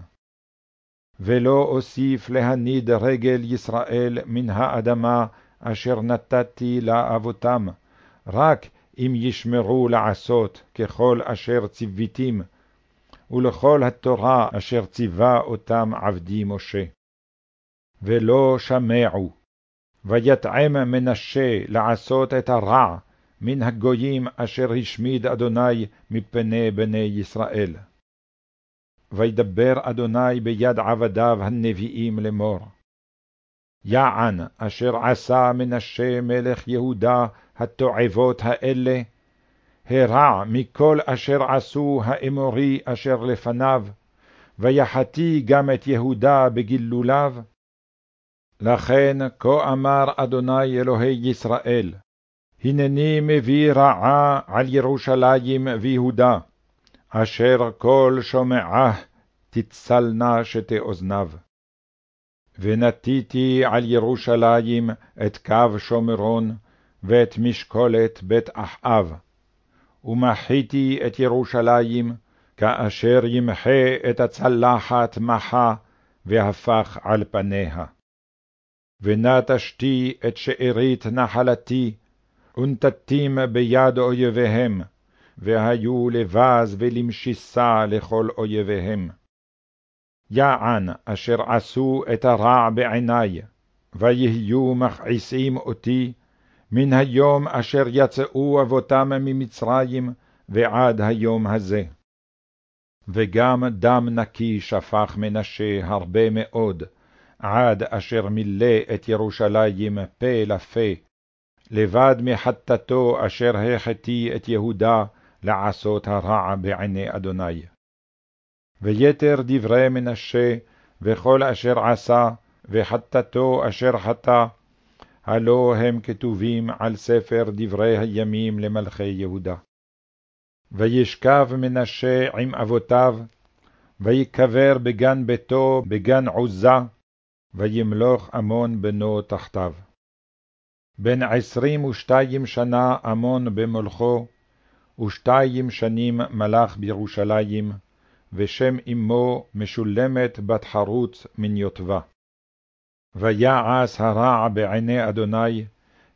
ולא אוסיף להניד רגל ישראל מן האדמה אשר נתתי לאבותם, רק אם ישמרו לעשות ככל אשר ציוויתים, ולכל התורה אשר ציווה אותם עבדי משה. ולא שמעו, ויטעם מנשה לעשות את הרע, מן הגויים אשר השמיד אדוני מפני בני ישראל. וידבר אדוני ביד עבדיו הנביאים לאמור. יען אשר עשה מנשה מלך יהודה התועבות האלה, הרע מכל אשר עשו האמורי אשר לפניו, ויחתי גם את יהודה בגילוליו. לכן כה אמר אדוני אלוהי ישראל, הנני מביא רעה על ירושלים ויהודה, אשר כל שומעה תצלנה שתי אוזניו. ונטיתי על ירושלים את קו שומרון, ואת משקולת בית אחאב, ומחיתי את ירושלים, כאשר ימחה את הצלחת מחה, והפך על פניה. ונטשתי את שארית נחלתי, ונתתים ביד אויביהם, והיו לבז ולמשיסה לכל אויביהם. יען אשר עשו את הרע בעיני, ויהיו מכעיסים אותי, מן היום אשר יצאו אבותם ממצרים, ועד היום הזה. וגם דם נקי שפך מנשה הרבה מאוד, עד אשר מילא את ירושלים פה לפה, לבד מחטאתו אשר החטיא את יהודה לעשות הרע בעיני אדוני. ויתר דברי מנשה, וכל אשר עשה, וחטאתו אשר חטא, הלא הם כתובים על ספר דברי הימים למלכי יהודה. וישכב מנשה עם אבותיו, ויקבר בגן ביתו בגן עוזה, וימלוך עמון בנו תחתיו. בן עשרים ושתיים שנה עמון במולכו, ושתיים שנים מלך בירושלים, ושם אמו משולמת בת חרוץ מן יוטבה. ויעש הרע בעיני אדוני,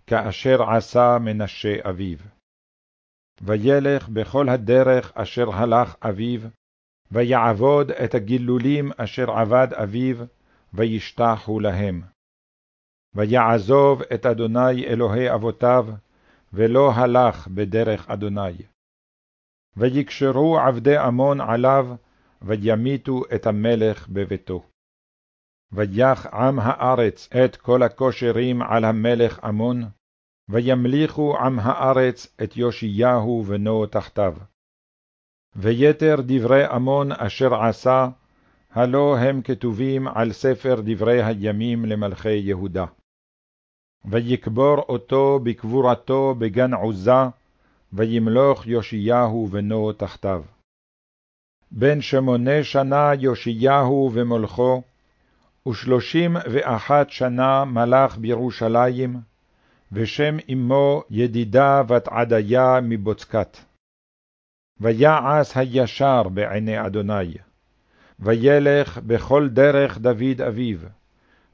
כאשר עשה מנשה אביו. וילך בכל הדרך אשר הלך אביו, ויעבוד את הגילולים אשר עבד אביו, וישתחו להם. ויעזוב את אדוני אלוהי אבותיו, ולא הלך בדרך אדוני. ויקשרו עבדי עמון עליו, וימיתו את המלך בביתו. ויח עם הארץ את כל הכושרים על המלך עמון, וימליכו עם הארץ את יאשיהו בנו תחתיו. ויתר דברי עמון אשר עשה, הלא הם כתובים על ספר דברי הימים למלכי יהודה. ויקבור אותו בקבורתו בגן עוזה, וימלוך יאשיהו בנו תחתיו. בן שמונה שנה יאשיהו ומולכו, ושלושים ואחת שנה מלך בירושלים, ושם אמו ידידה בת עדיה מבוצקת. ויעש הישר בעיני אדוני, וילך בכל דרך דוד אביו,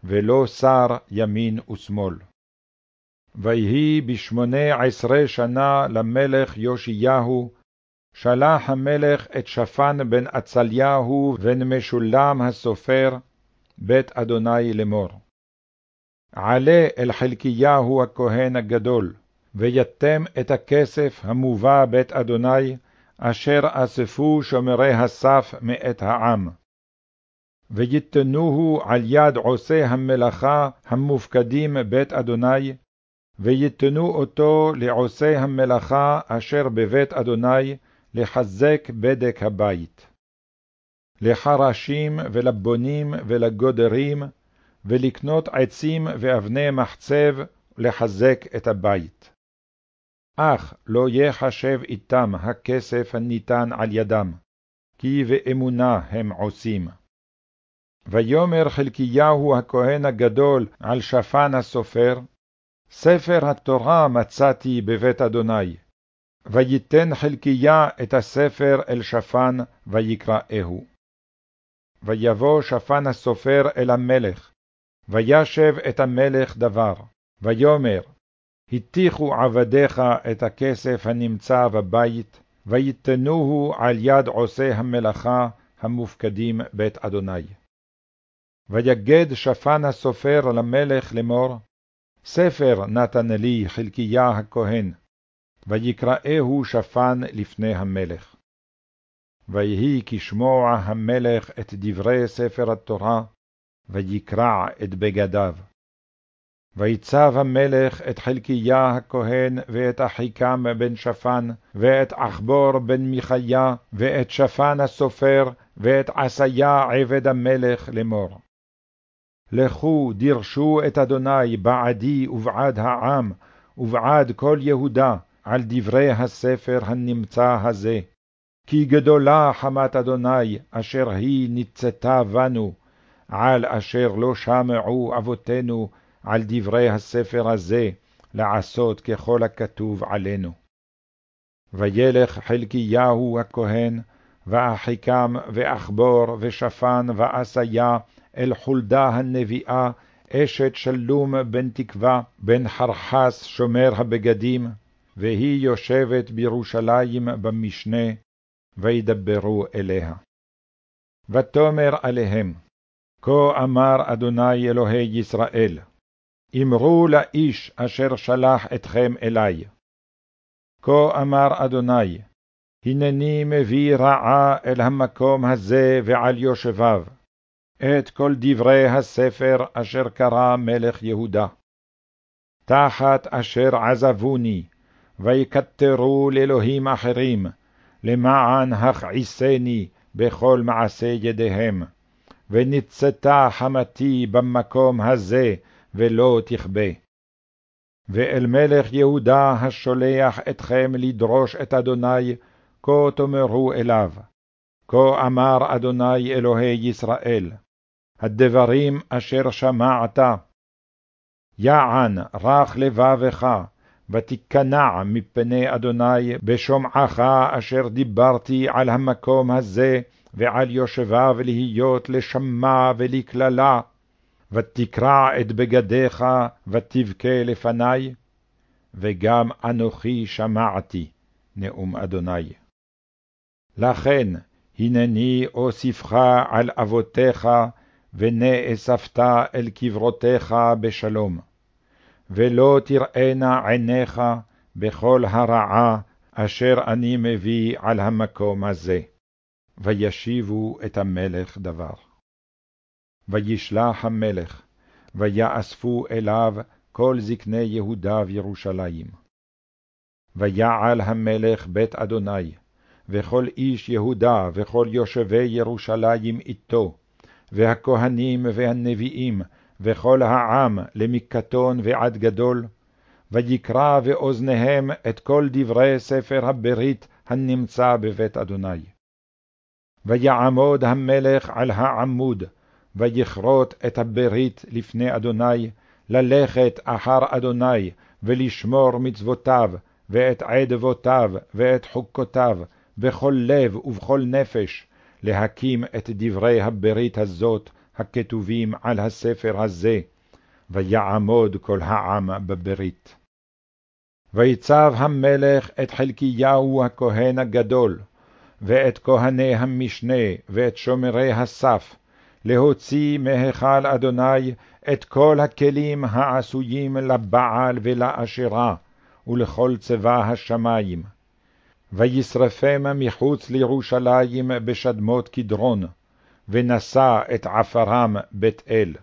ולא שר ימין ושמאל. ויהי בשמונה עשרה שנה למלך יאשיהו, שלח המלך את שפן בן עצליהו בן משולם הסופר, בית אדוני לאמור. עלה אל חלקיהו הכהן הגדול, ויתם את הכסף המובא בית אדוני, אשר אספו שומרי הסף מאת העם. ויתנוהו על יד עושי המלאכה המופקדים בית אדוני, ויתנו אותו לעושי המלאכה אשר בבית אדוני, לחזק בדק הבית. לחרשים ולבונים ולגודרים, ולקנות עצים ואבני מחצב, לחזק את הבית. אך לא יחשב איתם הכסף הניתן על ידם, כי באמונה הם עושים. ויאמר חלקיהו הכהן הגדול על שפן הסופר, ספר התורה מצאתי בבית אדוני. ויתן חלקיה את הספר אל שפן, ויקראהו. ויבוא שפן הסופר אל המלך, וישב את המלך דבר, ויאמר, הטיחו עבדיך את הכסף הנמצא בבית, ויתנוהו על יד עושי המלאכה המופקדים בית אדוני. ויגד שפן הסופר למלך לאמור, ספר נתן לי חלקיה הכהן, ויקראהו שפן לפני המלך. ויהי כשמוע המלך את דברי ספר התורה, ויקרע את בגדיו. ויצב המלך את חלקיה הכהן, ואת אחיקם בן שפן, ואת עכבור בן מיכיה, ואת שפן הסופר, ואת עשיה עבד המלך לאמור. לכו דרשו את אדוני בעדי ובעד העם, ובעד כל יהודה, על דברי הספר הנמצא הזה. כי גדולה חמת אדוני, אשר היא ניצתה בנו, על אשר לא שמעו אבותינו על דברי הספר הזה, לעשות ככל הכתוב עלינו. וילך חלקיהו הכהן, ואחיקם, ואחבור, ושפן, ועשיה, אל חולדה הנביאה, אשת שלום בן תקווה, בן חרחס שומר הבגדים, והיא יושבת בירושלים במשנה, וידברו אליה. ותאמר עליהם, כה אמר אדוני אלוהי ישראל, אמרו לאיש אשר שלח אתכם אלי. כה אמר אדוני, הנני מביא רעה אל המקום הזה ועל יושביו, את כל דברי הספר אשר קרא מלך יהודה. תחת אשר עזבוני, ויקטרו לאלוהים אחרים, למען הכעיסני בכל מעשה ידיהם, וניצתה חמתי במקום הזה, ולא תכבה. ואל מלך יהודה השולח אתכם לדרוש את אדוני, כה תאמרו אליו, כה אמר אדוני אלוהי ישראל, הדברים אשר שמעת, יען רך לבבך, ותיכנע מפני אדוני בשומעך אשר דיברתי על המקום הזה, ועל יושביו להיות לשמה ולקללה, ותקרע את בגדיך, ותבכה לפני, וגם אנוכי שמעתי, נאום אדוני. לכן, הנני אוסיפך על אבותיך, ונאספת אל קברותיך בשלום. ולא תראינה עיניך בכל הרעה אשר אני מביא על המקום הזה. וישיבו את המלך דבר. וישלח המלך, ויאספו אליו כל זקני יהודה וירושלים. ויעל המלך בית אדוני, וכל איש יהודה וכל יושבי ירושלים איתו, והכהנים והנביאים, וכל העם למקטון ועד גדול, ויקרא באוזניהם את כל דברי ספר הברית הנמצא בבית אדוני. ויעמוד המלך על העמוד, ויכרות את הברית לפני אדוני, ללכת אחר אדוני, ולשמור מצוותיו, ואת עדבותיו, ואת חוקותיו, בכל לב ובכל נפש, להקים את דברי הברית הזאת, הכתובים על הספר הזה, ויעמוד כל העם בברית. ויצב המלך את חלקיהו הכהן הגדול, ואת כהני המשנה, ואת שומרי הסף, להוציא מהיכל אדוני את כל הכלים העשויים לבעל ולאשרה, ולכל צבא השמים. וישרפם מחוץ לירושלים בשדמות קדרון, ונשא את עפרם בית אל.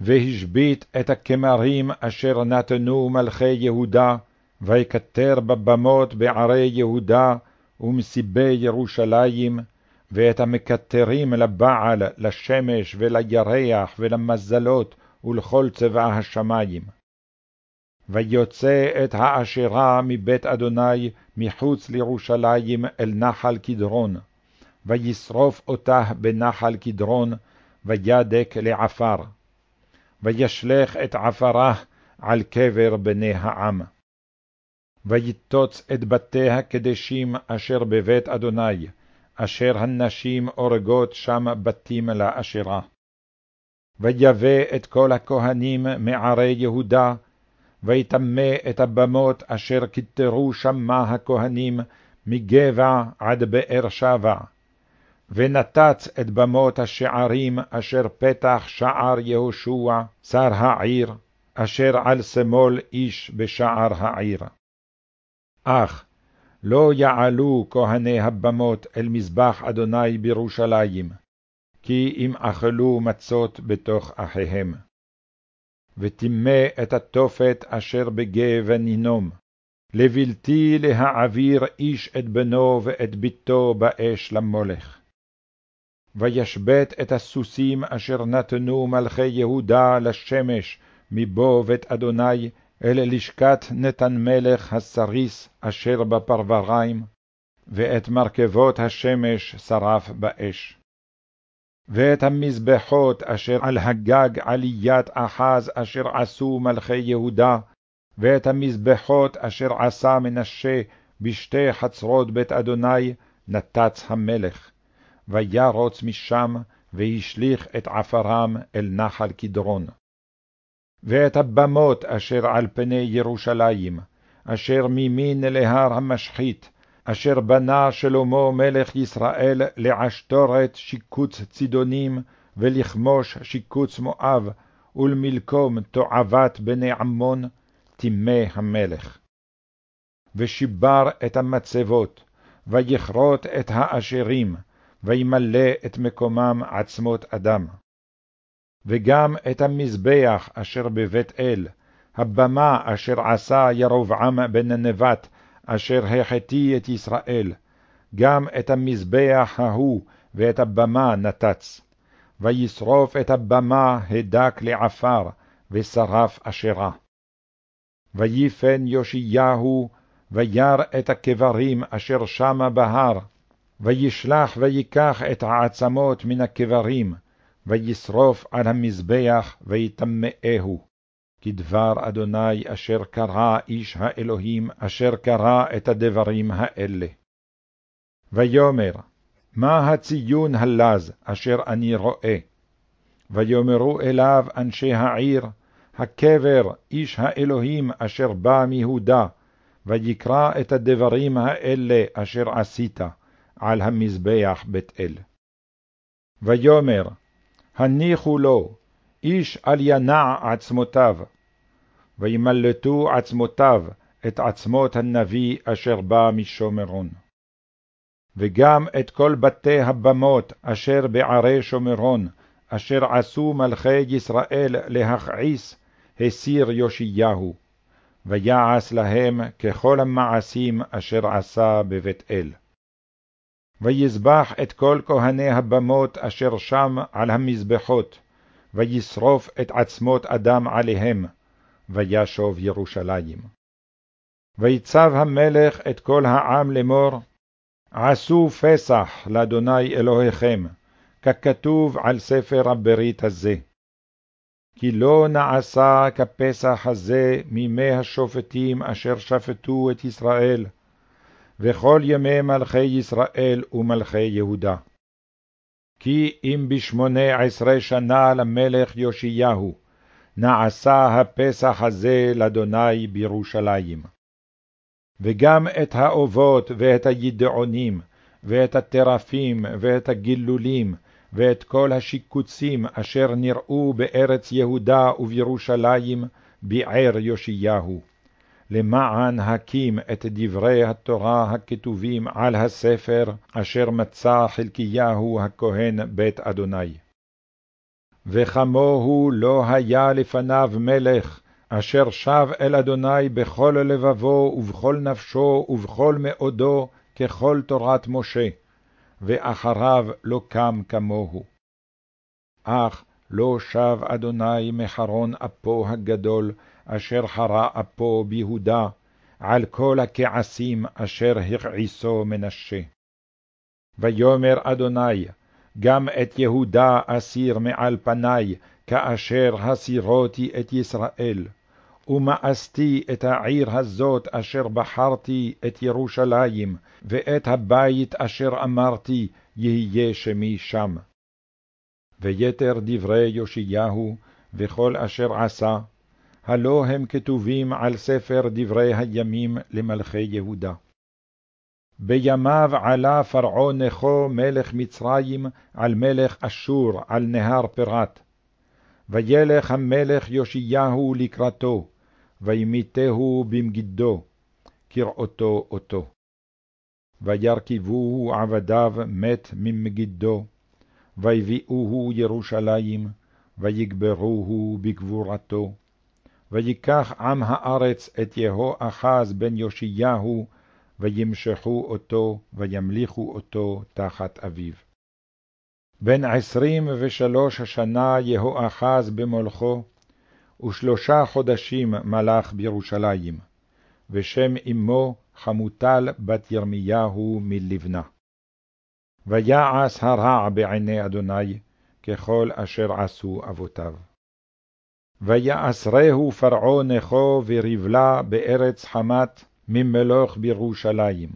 והשבית את הכמרים אשר נתנו מלכי יהודה, ויקטר בבמות בערי יהודה ומסיבי ירושלים, ואת המקטרים לבעל, לשמש ולירח ולמזלות ולכל צבא השמים. ויוצא את האשרה מבית אדוני מחוץ לירושלים אל נחל קדרון, וישרוף אותה בנחל קדרון, וידק לעפר. וישלך את עפרה על קבר בני העם. ויטוץ את בתי הקדשים אשר בבית אדוני, אשר הנשים אורגות שם בתים לאשרה. ויבא את כל הכהנים מערי יהודה, ויטמא את הבמות אשר כתרו שמה הכהנים מגבע עד באר שבע, ונתץ את במות השערים אשר פתח שער יהושע, שר העיר, אשר על שמאל איש בשער העיר. אך לא יעלו כהני הבמות אל מזבח אדוני בירושלים, כי אם אכלו מצות בתוך אחיהם. וטימא את התופת אשר בגה ונינום, לבלתי להעביר איש את בנו ואת ביתו באש למולך. וישבת את הסוסים אשר נתנו מלכי יהודה לשמש מבוא בית אדוני אל לשכת נתן מלך הסריס אשר בפרבריים, ואת מרכבות השמש שרף באש. ואת המזבחות אשר על הגג עליית אחז אשר עשו מלכי יהודה, ואת המזבחות אשר עשה מנשה בשתי חצרות בית אדוני, נתץ המלך. וירוץ משם, והשליך את עפרם אל נחל קדרון. ואת הבמות אשר על פני ירושלים, אשר ממין להר המשחית, אשר בנה שלמה מלך ישראל לעשתורת שיקוץ צידונים, ולכמוש שיקוץ מואב, ולמלקום תועבת בני עמון, טימא המלך. ושיבר את המצבות, ויכרות את האשרים, וימלא את מקומם עצמות אדם. וגם את המזבח אשר בבית אל, הבמה אשר עשה ירבעם בן נבט, אשר החטיא את ישראל, גם את המזבח ההוא ואת הבמה נתץ. וישרוף את הבמה הדק לעפר, ושרף אשרה. ויפן יאשיהו, וירא את הקברים אשר שמה בהר, וישלח ויקח את העצמות מן הקברים, וישרוף על המזבח, ויטמאהו. כדבר אדוני אשר קרא איש האלוהים, אשר קרא את הדברים האלה. ויאמר, מה הציון הלז אשר אני רואה? ויאמרו אליו אנשי העיר, הקבר איש האלוהים אשר בא מיהודה, ויקרא את הדברים האלה אשר עשית על המזבח בית אל. ויאמר, הניחו לו, איש אל ינע עצמותיו, וימלטו עצמותיו את עצמות הנביא אשר בא משומרון. וגם את כל בתי הבמות אשר בערי שומרון, אשר עשו מלכי ישראל להכעיס, הסיר יאשיהו, ויעש להם ככל המעשים אשר עשה בבית אל. ויזבח את כל כהני הבמות אשר שם על המזבחות, וישרוף את עצמות אדם עליהם, וישוב ירושלים. ויצב המלך את כל העם לאמור, עשו פסח לאדוני אלוהיכם, ככתוב על ספר הברית הזה. כי לא נעשה כפסח הזה מימי השופטים אשר שפטו את ישראל, וכל ימי מלכי ישראל ומלכי יהודה. כי אם בשמונה עשרה שנה למלך יאשיהו, נעשה הפסח הזה לאדוני בירושלים. וגם את האובות ואת הידעונים, ואת הטרפים ואת הגילולים, ואת כל השיקוצים אשר נראו בארץ יהודה ובירושלים, ביער יאשיהו. למען הקים את דברי התורה הכתובים על הספר אשר מצא חלקיהו הכהן בית אדוני. וכמוהו לא היה לפניו מלך, אשר שב אל אדוני בכל לבבו ובכל נפשו ובכל מאודו, ככל תורת משה, ואחריו לא קם כמוהו. אך לא שב אדוני מחרון אפו הגדול, אשר חרה אפו ביהודה, על כל הכעסים אשר הכעיסו מנשה. ויאמר אדוני, גם את יהודה אסיר מעל פני, כאשר הסירותי את ישראל, ומאסתי את העיר הזאת אשר בחרתי את ירושלים, ואת הבית אשר אמרתי, יהיה שמי שם. ויתר דברי יאשיהו, וכל אשר עשה, הלא הם כתובים על ספר דברי הימים למלכי יהודה. בימיו עלה פרעה נכו מלך מצרים על מלך אשור על נהר פרת. וילך המלך יאשיהו לקראתו, וימיתהו במגידו, כראותו אותו. וירכיבוהו עבדיו מת ממגידו, ויביאוהו ירושלים, ויגברוהו בגבורתו. ויקח עם הארץ את יהואחז בן יאשיהו, וימשכו אותו, וימליכו אותו תחת אביו. בן עשרים ושלוש השנה יהואחז במולכו, ושלושה חודשים מלך בירושלים, ושם אמו חמוטל בת ירמיהו מלבנה. ויעש הרע בעיני אדוני, ככל אשר עשו אבותיו. ויעשרהו פרעה נכו ורבלה בארץ חמת ממלוך בירושלים.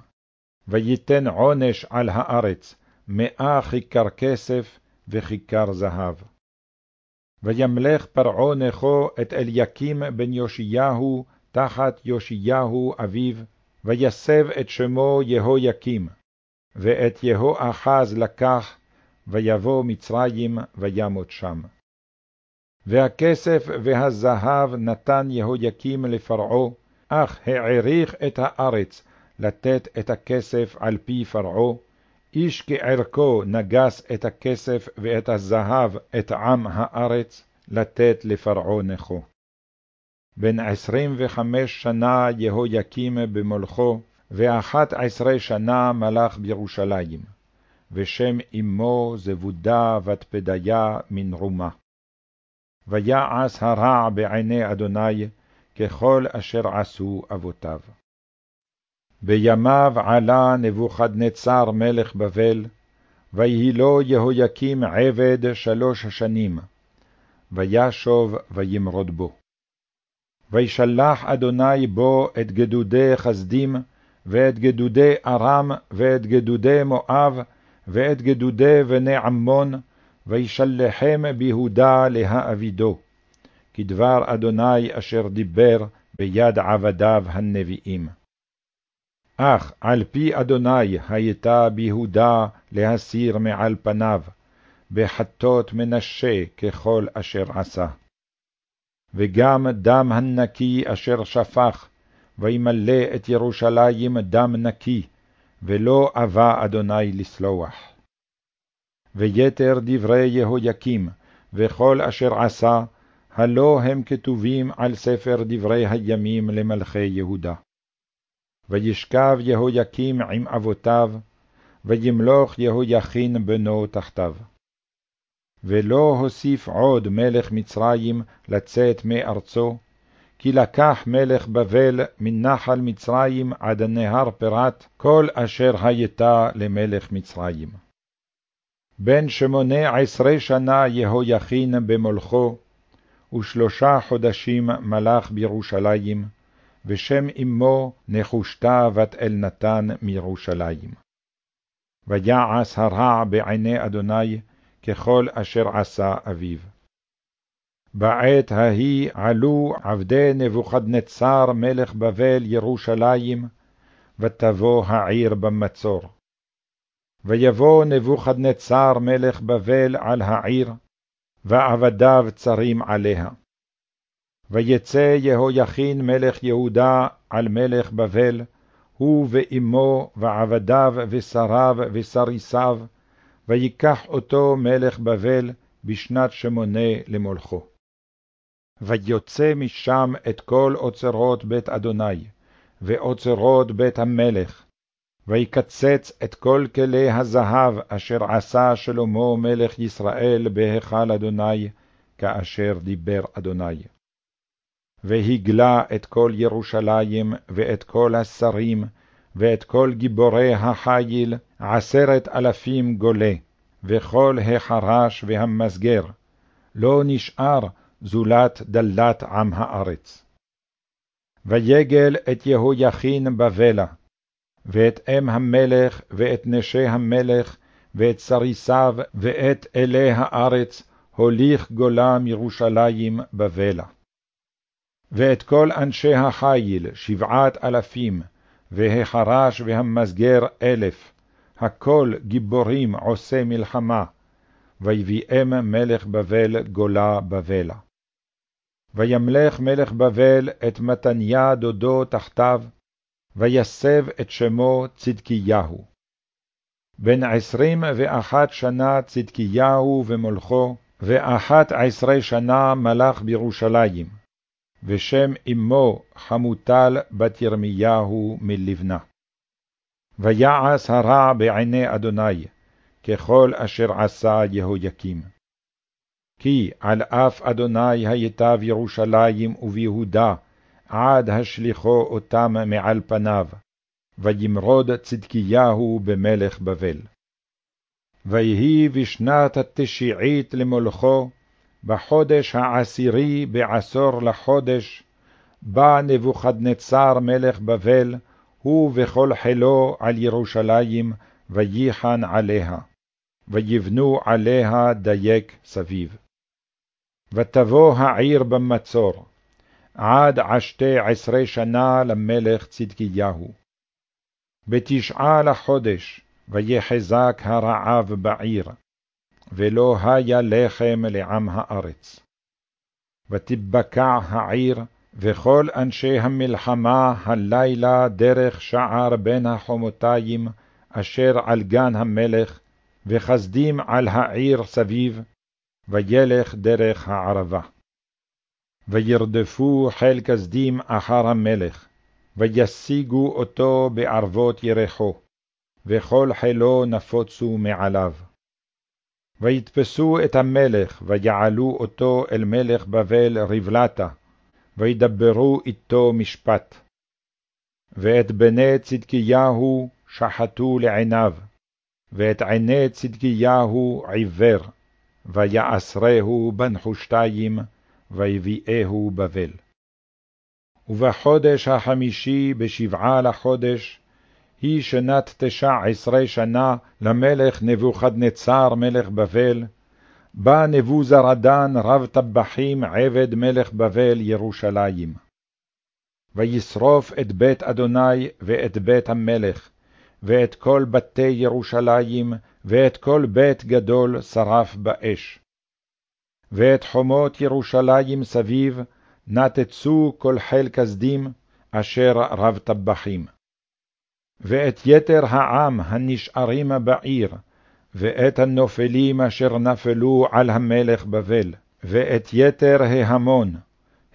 ויתן עונש על הארץ, מאה כיכר כסף וכיכר זהב. וימלך פרעה נכו את אליקים בן יאשיהו תחת יאשיהו אביו, ויסב את שמו יהויקים, ואת יהואחז לקח, ויבוא מצרים וימות שם. והכסף והזהב נתן יהויקים לפרעה, אך העריך את הארץ לתת את הכסף על פי פרעה, איש כערכו נגס את הכסף ואת הזהב את עם הארץ, לתת לפרעה נכו. בן עשרים וחמש שנה יהויקים במולכו, ואחת עשרה שנה מלך בירושלים, ושם אמו זבודה בת פדיה מן רומה. ויעש הרע בעיני אדוני, ככל אשר עשו אבותיו. בימיו עלה נבוכדנצר מלך בבל, ויהי לו יהויקים עבד שלוש שנים, וישוב וימרוד בו. וישלח אדוני בו את גדודי חסדים, ואת גדודי ארם, ואת גדודי מואב, ואת גדודי בני עמון, וישלחם ביהודה להאבידו, כדבר אדוני אשר דיבר ביד עבדיו הנביאים. אך על פי אדוני הייתה ביהודה להסיר מעל פניו, בחטות מנשה ככל אשר עשה. וגם דם הנקי אשר שפך, וימלא את ירושלים דם נקי, ולא אבה אדוני לסלוח. ויתר דברי יהויקים, וכל אשר עשה, הלא הם כתובים על ספר דברי הימים למלכי יהודה. וישכב יהויקים עם אבותיו, וימלוך יהויכין בנו תחתיו. ולא הוסיף עוד מלך מצרים לצאת מארצו, כי לקח מלך בבל מנחל מצרים עד נהר פרת, כל אשר הייתה למלך מצרים. בן שמונה עשרה שנה יהויכין במולכו, ושלושה חודשים מלך בירושלים, ושם אמו נחושתה בת אלנתן מירושלים. ויעש הרע בעיני אדוני, ככל אשר עשה אביו. בעת ההיא עלו עבדי נבוכדנצר מלך בבל ירושלים, ותבוא העיר במצור. ויבוא נבוכדנצר מלך בבל על העיר, ועבדיו צרים עליה. ויצא יהויכין מלך יהודה על מלך בבל, הוא ואמו ועבדיו ושריו וסריסיו, ויקח אותו מלך בבל בשנת שמונה למולכו. ויוצא משם את כל אוצרות בית אדוני, ואוצרות בית המלך, ויקצץ את כל כלי הזהב אשר עשה שלמה מלך ישראל בהיכל אדוני, כאשר דיבר אדוני. והגלה את כל ירושלים, ואת כל השרים, ואת כל גיבורי החיל, עשרת אלפים גולה, וכל החרש והמסגר, לא נשאר זולת דלת עם הארץ. ויגל את יהויכין בבלה, ואת אם המלך, ואת נשי המלך, ואת סריסיו, ואת אלי הארץ, הוליך גולה מירושלים בבלה. ואת כל אנשי החיל שבעת אלפים, והחרש והמסגר אלף, הכל גיבורים עושי מלחמה, ויביאם מלך בבל גולה בבלה. וימלך מלך בבל את מתניה דודו תחתיו, ויסב את שמו צדקיהו. בן עשרים ואחת שנה צדקיהו ומולכו, ואחת עשרה שנה מלך בירושלים, ושם אמו חמוטל בת ירמיהו מלבנה. ויעש הרע בעיני אדוני, ככל אשר עשה יהויקים. כי על אף אדוני הייתה בירושלים וביהודה, עד השליחו אותם מעל פניו, וימרוד צדקיהו במלך בבל. ויהי בשנת התשיעית למולכו, בחודש העשירי בעשור לחודש, בא נבוכדנצר מלך בבל, הוא וכל חילו על ירושלים, וייחן עליה, ויבנו עליה דייק סביב. ותבוא העיר במצור, עד עשתי עשרה שנה למלך צדקיהו. בתשעה לחודש, ויחזק הרעב בעיר, ולא היה לחם לעם הארץ. ותבקע העיר, וכל אנשי המלחמה הלילה דרך שער בין החומותיים, אשר על גן המלך, וחסדים על העיר סביב, וילך דרך הערבה. וירדפו חיל כסדים אחר המלך, וישיגו אותו בערבות ירחו, וכל חילו נפוצו מעליו. ויתפסו את המלך, ויעלו אותו אל מלך בבל רבלתה, וידברו איתו משפט. ואת בני צדקיהו שחטו לעיניו, ואת עיני צדקיהו עיוור, ויעשרהו בנחושתיים, ויביאהו בבל. ובחודש החמישי בשבעה לחודש, היא שנת תשע עשרה שנה למלך נבוכדנצר מלך בבל, בא נבוזרדן רב טבחים עבד מלך בבל ירושלים. וישרוף את בית אדוני ואת בית המלך, ואת כל בתי ירושלים, ואת כל בית גדול שרף באש. ואת חומות ירושלים סביב נתצו כל חיל כסדים, אשר רב טבחים. ואת יתר העם הנשארים בעיר, ואת הנופלים אשר נפלו על המלך בבל, ואת יתר ההמון,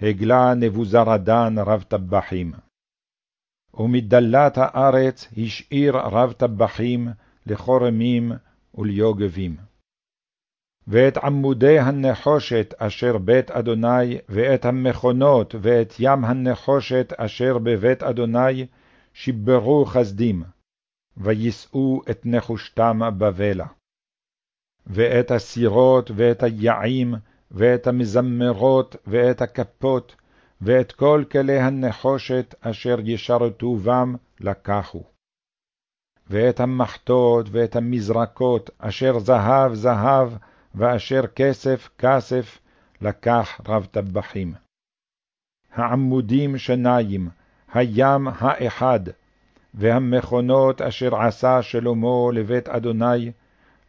הגלה נבוזרדן רב טבחים. ומדלת הארץ השאיר רב טבחים לחורמים וליוגבים. ואת עמודי הנחושת אשר בית אדוני, ואת המכונות, ואת ים הנחושת אשר בבית אדוני, שיברו חסדים, ויישאו את נחושתם בבלע. ואת הסירות, ואת היעים, ואת המזמרות, ואת הכפות, ואת כל כלי הנחושת אשר ישרתו בם, לקחו. ואת המחטות, ואת המזרקות, אשר זהב זהב, ואשר כסף כסף, לקח רב טבחים. העמודים שניים, הים האחד, והמכונות אשר עשה שלמה לבית אדוני,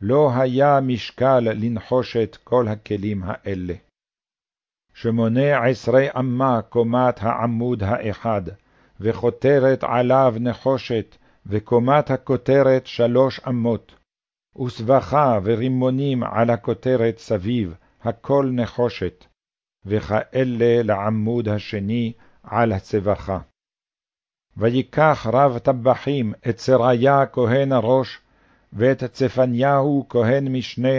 לא היה משקל לנחושת כל הכלים האלה. שמונה עשרה אמה קומת העמוד האחד, וכותרת עליו נחושת, וקומת הכותרת שלוש אמות, וסבכה ורימונים על הכותרת סביב, הכל נחושת, וכאלה לעמוד השני על הצבחה. ויקח רב טבחים את צריה כהן הראש, ואת צפניהו כהן משנה,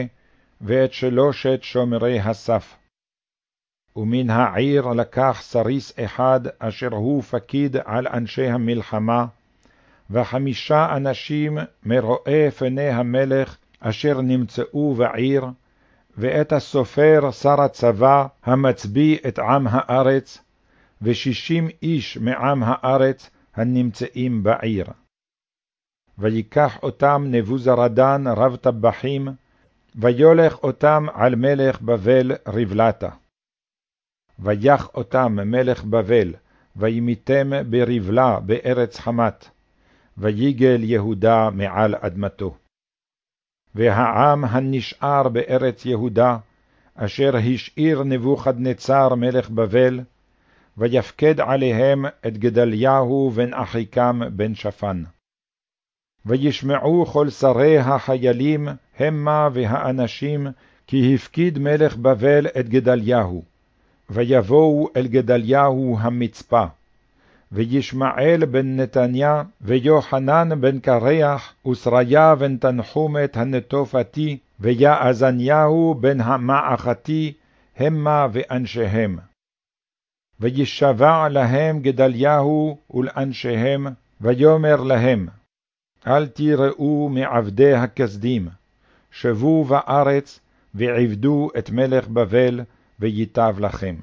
ואת שלושת שומרי הסף. ומן העיר לקח סריס אחד, אשר הוא פקיד על אנשי המלחמה, וחמישה אנשים מרואי פני המלך, אשר נמצאו בעיר, ואת הסופר שר הצבא, המצביא את עם הארץ, ושישים איש מעם הארץ, הנמצאים בעיר. ויקח אותם נבוזרדן רב טבחים, ויולך אותם על מלך בבל רבלתה. ויח אותם מלך בבל, וימיתם ברבלה בארץ חמת, ויגל יהודה מעל אדמתו. והעם הנשאר בארץ יהודה, אשר השאיר נבוכדנצר מלך בבל, ויפקד עליהם את גדליהו בן אחיקם בן שפן. וישמעו כל שרי החיילים, המה והאנשים, כי הפקיד מלך בבל את גדליהו. ויבואו אל גדליהו המצפה. וישמעאל בן נתניה, ויוחנן בן קרח, ושריה בן תנחומת הנטופתי, ויעזניהו בן המעכתי, המה ואנשיהם. וישבע להם גדליהו ולאנשיהם, ויאמר להם, אל תיראו מעבדי הכסדים, שבו בארץ, ועבדו את מלך בבל, וייטב לכם.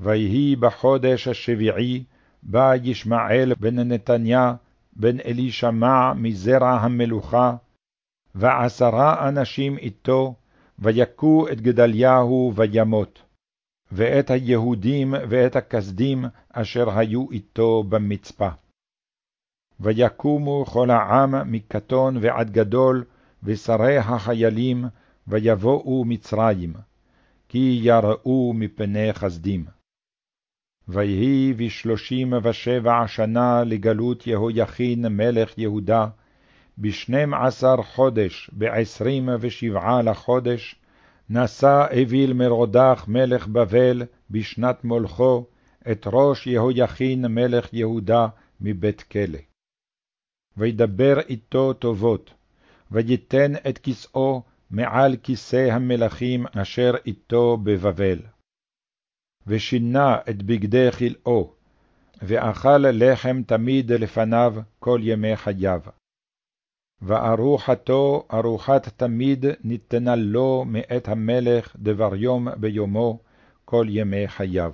ויהי בחודש השביעי, בא ישמעאל בן נתניה, בן אלישמע מזרע המלוכה, ועשרה אנשים איתו, ויכו את גדליהו וימות, ואת היהודים ואת הכסדים אשר היו איתו במצפה. ויקומו כל העם מקטון ועד גדול, ושרי החיילים, ויבואו מצרים, כי יראו מפני חסדים. ויהי בשלושים ושבע שנה לגלות יהויכין מלך יהודה, בשנים עשר חודש, בעשרים ושבעה לחודש, נשא אביל מרודח מלך בבל בשנת מולכו את ראש יהויכין מלך יהודה מבית כלא. וידבר איתו טובות, ויתן את כסאו מעל כיסא המלכים אשר איתו בבבל. ושינה את בגדי כלאו, ואכל לחם תמיד לפניו כל ימי חייו. וארוחתו ארוחת תמיד ניתנה לו מאת המלך דבר יום ביומו כל ימי חייו.